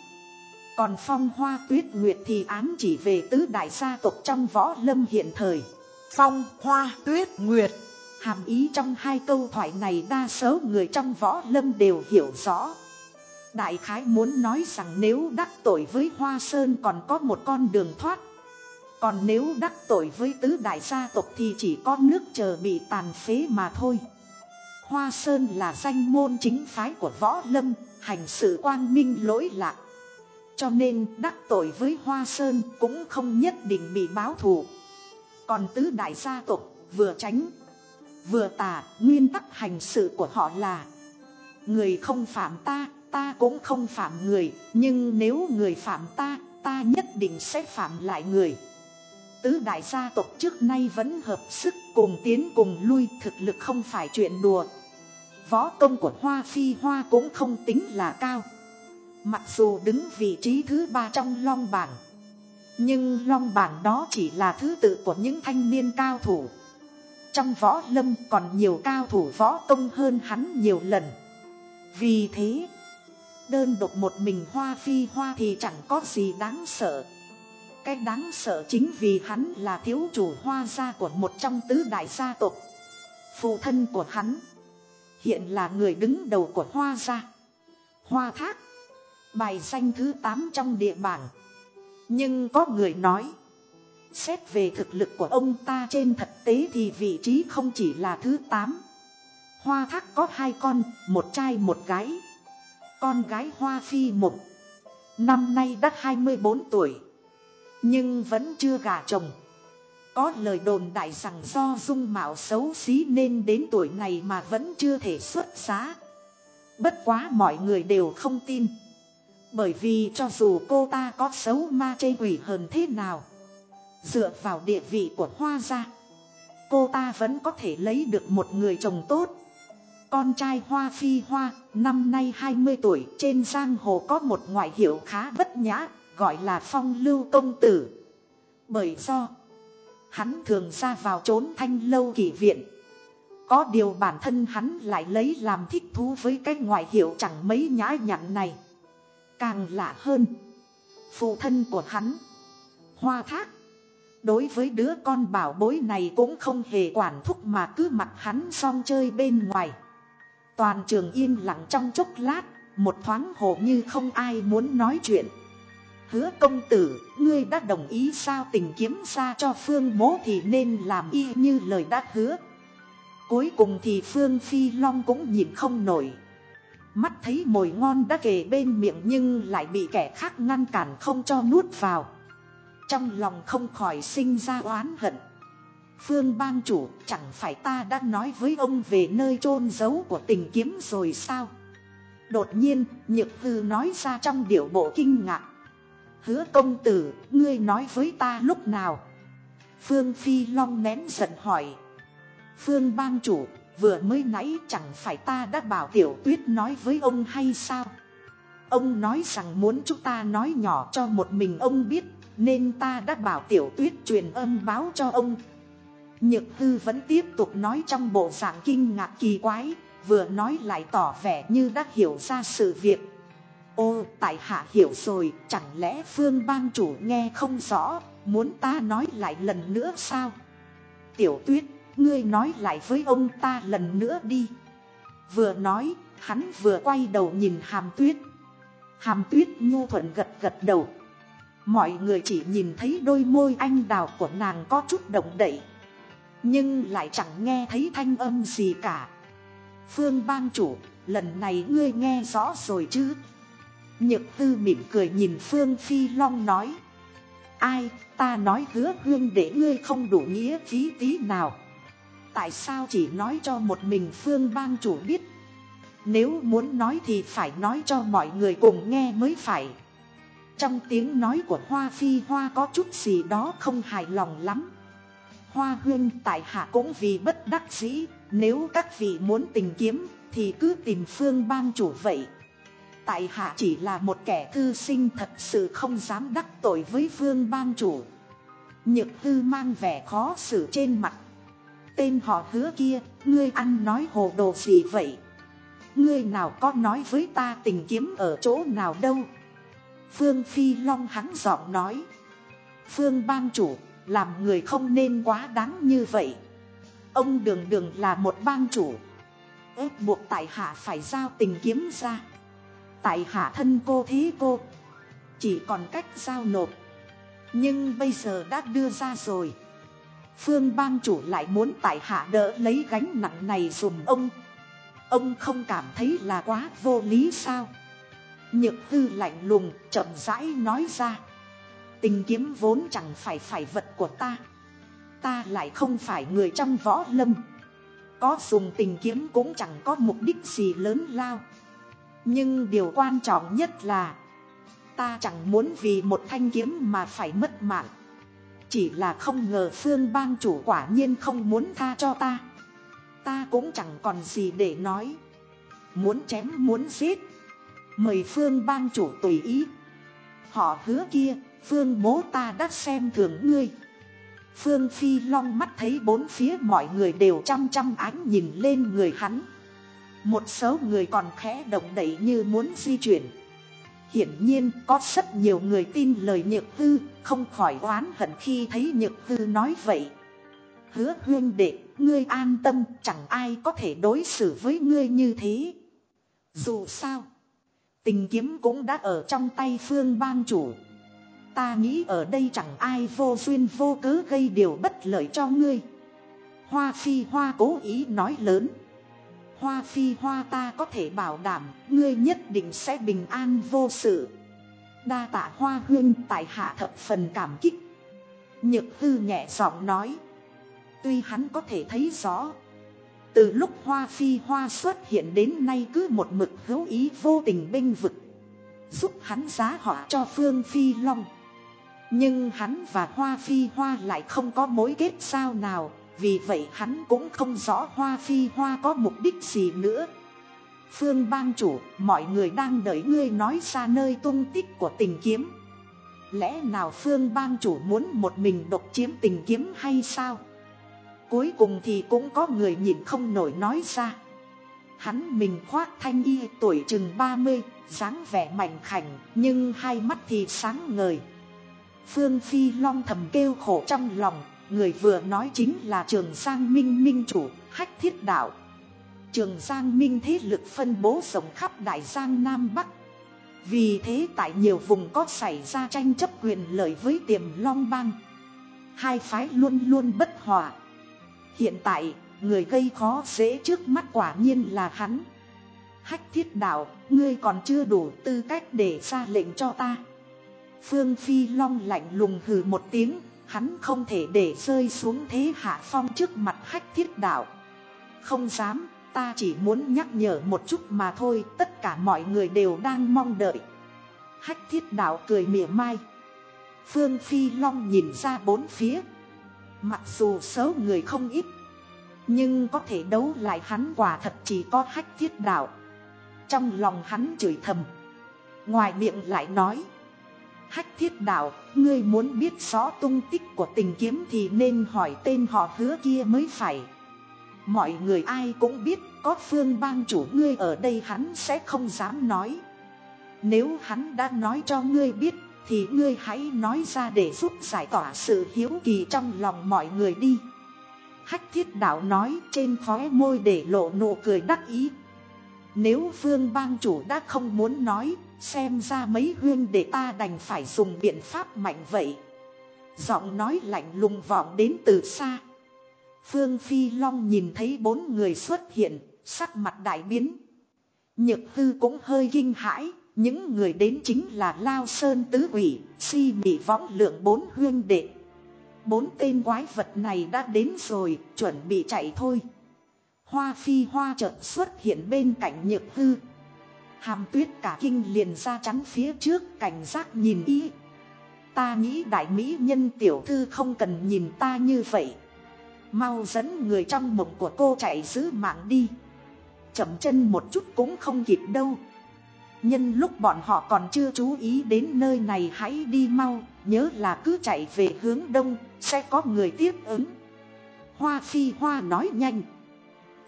Còn phong hoa tuyết nguyệt thì ám chỉ về tứ đại gia tộc trong võ lâm hiện thời. Phong hoa tuyết nguyệt Hàm ý trong hai câu thoại này đa số người trong võ lâm đều hiểu rõ. Đại khái muốn nói rằng nếu đắc tội với Hoa Sơn còn có một con đường thoát. Còn nếu đắc tội với tứ đại gia tộc thì chỉ có nước chờ bị tàn phế mà thôi. Hoa Sơn là danh môn chính phái của võ lâm, hành sự quang minh lỗi lạc. Cho nên đắc tội với Hoa Sơn cũng không nhất định bị báo thù. Còn tứ đại gia tộc vừa tránh Vừa tà, nguyên tắc hành sự của họ là Người không phạm ta, ta cũng không phạm người Nhưng nếu người phạm ta, ta nhất định sẽ phạm lại người. Tứ đại gia tộc trước nay vẫn hợp sức cùng tiến cùng lui Thực lực không phải chuyện đùa. Võ công của Hoa Phi Hoa cũng không tính là cao. Mặc dù đứng vị trí thứ ba trong long bảng Nhưng long bảng đó chỉ là thứ tự của những thanh niên cao thủ trong võ lâm còn nhiều cao thủ võ công hơn hắn nhiều lần. Vì thế, đơn độc một mình hoa phi hoa thì chẳng có gì đáng sợ. Cái đáng sợ chính vì hắn là thiếu chủ hoa gia của một trong tứ đại gia tộc. Phụ thân của hắn, hiện là người đứng đầu của hoa gia. Hoa thác, bài danh thứ 8 trong địa bảng. Nhưng có người nói, Xét về thực lực của ông ta trên thực tế thì vị trí không chỉ là thứ 8. Hoa thác có hai con, một trai một gái. Con gái Hoa Phi Mục. Năm nay đã 24 tuổi. Nhưng vẫn chưa gả chồng. Có lời đồn đại rằng do dung mạo xấu xí nên đến tuổi này mà vẫn chưa thể xuất giá. Bất quá mọi người đều không tin. Bởi vì cho dù cô ta có xấu ma chê quỷ hơn thế nào Dựa vào địa vị của Hoa gia, Cô ta vẫn có thể lấy được một người chồng tốt. Con trai Hoa Phi Hoa, Năm nay 20 tuổi, Trên giang hồ có một ngoại hiệu khá bất nhã, Gọi là phong lưu công tử. Bởi do, Hắn thường ra vào trốn thanh lâu kỷ viện. Có điều bản thân hắn lại lấy làm thích thú với cái ngoại hiệu chẳng mấy nhã nhặn này. Càng lạ hơn, Phụ thân của hắn, Hoa thác Đối với đứa con bảo bối này cũng không hề quản thúc mà cứ mặc hắn xong chơi bên ngoài. Toàn trường yên lặng trong chốc lát, một thoáng hồ như không ai muốn nói chuyện. Hứa công tử, ngươi đã đồng ý sao tình kiếm ra cho Phương mố thì nên làm y như lời đã hứa. Cuối cùng thì Phương Phi Long cũng nhìn không nổi. Mắt thấy mồi ngon đã kề bên miệng nhưng lại bị kẻ khác ngăn cản không cho nuốt vào. Trong lòng không khỏi sinh ra oán hận. Phương bang chủ chẳng phải ta đã nói với ông về nơi chôn giấu của tình kiếm rồi sao? Đột nhiên, Nhược Hư nói ra trong điệu bộ kinh ngạc. Hứa công tử, ngươi nói với ta lúc nào? Phương Phi Long nén giận hỏi. Phương bang chủ, vừa mới nãy chẳng phải ta đã bảo tiểu tuyết nói với ông hay sao? Ông nói rằng muốn chúng ta nói nhỏ cho một mình ông biết nên ta đã bảo tiểu tuyết truyền âm báo cho ông. Nhược hư vẫn tiếp tục nói trong bộ dạng kinh ngạc kỳ quái, Vừa nói lại tỏ vẻ như đã hiểu ra sự việc. Ô, tại hạ hiểu rồi, Chẳng lẽ phương bang chủ nghe không rõ, Muốn ta nói lại lần nữa sao? Tiểu tuyết, Ngươi nói lại với ông ta lần nữa đi. Vừa nói, Hắn vừa quay đầu nhìn hàm tuyết. Hàm tuyết nhu thuận gật gật đầu. Mọi người chỉ nhìn thấy đôi môi anh đào của nàng có chút động đậy Nhưng lại chẳng nghe thấy thanh âm gì cả Phương bang chủ, lần này ngươi nghe rõ rồi chứ? Nhược tư mỉm cười nhìn Phương Phi Long nói. Ai, ta nói hứa hương để ngươi không đủ nghĩa phí tí nào. Tại sao chỉ nói cho một mình Phương bang chủ biết? Nếu muốn nói thì phải nói cho mọi người cùng nghe mới phải. Trong tiếng nói của Hoa Phi Hoa có chút gì đó không hài lòng lắm. Hoa hương tại hạ cũng vì bất đắc dĩ, nếu các vị muốn tình kiếm thì cứ tìm phương bang chủ vậy. Tại hạ chỉ là một kẻ thư sinh thật sự không dám đắc tội với phương bang chủ. Nhược tư mang vẻ khó xử trên mặt. Tên họ hứa kia, ngươi ăn nói hồ đồ gì vậy? Ngươi nào có nói với ta tình kiếm ở chỗ nào đâu? Phương Phi Long hắn giọng nói. Phương bang chủ, làm người không nên quá đáng như vậy. Ông đường đường là một bang chủ. ép buộc tại hạ phải giao tình kiếm ra. Tại hạ thân cô thế cô. Chỉ còn cách giao nộp. Nhưng bây giờ đã đưa ra rồi. Phương bang chủ lại muốn tại hạ đỡ lấy gánh nặng này dùm ông. Ông không cảm thấy là quá vô lý sao? Nhược tư lạnh lùng, chậm rãi nói ra. Tình kiếm vốn chẳng phải phải vật của ta. Ta lại không phải người trong võ lâm. Có dùng tình kiếm cũng chẳng có mục đích gì lớn lao. Nhưng điều quan trọng nhất là Ta chẳng muốn vì một thanh kiếm mà phải mất mạng Chỉ là không ngờ phương bang chủ quả nhiên không muốn tha cho ta Ta cũng chẳng còn gì để nói Muốn chém muốn giết Mời phương bang chủ tùy ý Họ hứa kia Phương bố ta đã xem thường ngươi Phương Phi Long mắt thấy bốn phía mọi người đều chăm chăm ánh nhìn lên người hắn một số người còn khẽ động đẩy như muốn di chuyển. Hiển nhiên có rất nhiều người tin lời nhược hư, không khỏi oán hận khi thấy nhược hư nói vậy. Hứa huyên đệ, ngươi an tâm, chẳng ai có thể đối xử với ngươi như thế. Dù sao, tình kiếm cũng đã ở trong tay phương bang chủ. Ta nghĩ ở đây chẳng ai vô duyên vô cớ gây điều bất lợi cho ngươi. Hoa phi hoa cố ý nói lớn. Hoa phi hoa ta có thể bảo đảm ngươi nhất định sẽ bình an vô sự. Đa tạ hoa huyên tại hạ thập phần cảm kích. Nhược hư nhẹ giọng nói. Tuy hắn có thể thấy rõ. Từ lúc hoa phi hoa xuất hiện đến nay cứ một mực hữu ý vô tình bênh vực. Giúp hắn giá họa cho phương phi long. Nhưng hắn và hoa phi hoa lại không có mối kết sao nào vì vậy hắn cũng không rõ Hoa Phi Hoa có mục đích gì nữa. Phương bang chủ, mọi người đang đợi ngươi nói ra nơi tung tích của tình kiếm. Lẽ nào Phương bang chủ muốn một mình độc chiếm tình kiếm hay sao? Cuối cùng thì cũng có người nhìn không nổi nói ra. Hắn mình khoác thanh y tuổi chừng 30, dáng vẻ mảnh khảnh, nhưng hai mắt thì sáng ngời. Phương Phi Long thầm kêu khổ trong lòng, Người vừa nói chính là Trường Giang Minh Minh chủ, hách thiết đạo. Trường Giang Minh thế lực phân bố rộng khắp Đại Giang Nam Bắc. Vì thế tại nhiều vùng có xảy ra tranh chấp quyền lợi với tiềm long bang. Hai phái luôn luôn bất hòa. Hiện tại, người gây khó dễ trước mắt quả nhiên là hắn. Hách thiết đạo, ngươi còn chưa đủ tư cách để ra lệnh cho ta. Phương Phi Long lạnh lùng hừ một tiếng, Hắn không thể để rơi xuống thế hạ phong trước mặt hách thiết đạo. Không dám, ta chỉ muốn nhắc nhở một chút mà thôi, tất cả mọi người đều đang mong đợi. Hách thiết đạo cười mỉa mai. Phương Phi Long nhìn ra bốn phía. Mặc dù số người không ít, nhưng có thể đấu lại hắn quả thật chỉ có hách thiết đạo. Trong lòng hắn chửi thầm. Ngoài miệng lại nói. Hách thiết đạo, ngươi muốn biết rõ tung tích của tình kiếm thì nên hỏi tên họ hứa kia mới phải. Mọi người ai cũng biết có phương bang chủ ngươi ở đây hắn sẽ không dám nói. Nếu hắn đã nói cho ngươi biết thì ngươi hãy nói ra để giúp giải tỏa sự hiếu kỳ trong lòng mọi người đi. Hách thiết đạo nói trên khóe môi để lộ nụ cười đắc ý. Nếu phương bang chủ đã không muốn nói Xem ra mấy huyên để ta đành phải dùng biện pháp mạnh vậy. Giọng nói lạnh lùng vọng đến từ xa. Phương Phi Long nhìn thấy bốn người xuất hiện, Sắc mặt đại biến. Nhược Tư cũng hơi kinh hãi. Những người đến chính là Lao Sơn Tứ Quỷ, Si Mị Võng Lượng bốn huyên đệ. Bốn tên quái vật này đã đến rồi, chuẩn bị chạy thôi. Hoa phi hoa chợt xuất hiện bên cạnh nhược hư. Hàm tuyết cả kinh liền ra chắn phía trước cảnh giác nhìn ý. Ta nghĩ đại mỹ nhân tiểu thư không cần nhìn ta như vậy. Mau dẫn người trong mộng của cô chạy giữ mạng đi. Chậm chân một chút cũng không kịp đâu. Nhân lúc bọn họ còn chưa chú ý đến nơi này hãy đi mau, nhớ là cứ chạy về hướng đông, sẽ có người tiếp ứng. Hoa phi hoa nói nhanh.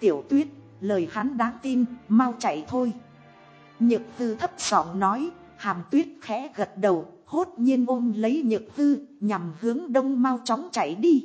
Tiểu tuyết, lời hắn đáng tin, mau chạy thôi. Nhược tư thấp giọng nói, hàm tuyết khẽ gật đầu, hốt nhiên ôm lấy nhược tư, nhằm hướng đông mau chóng chạy đi.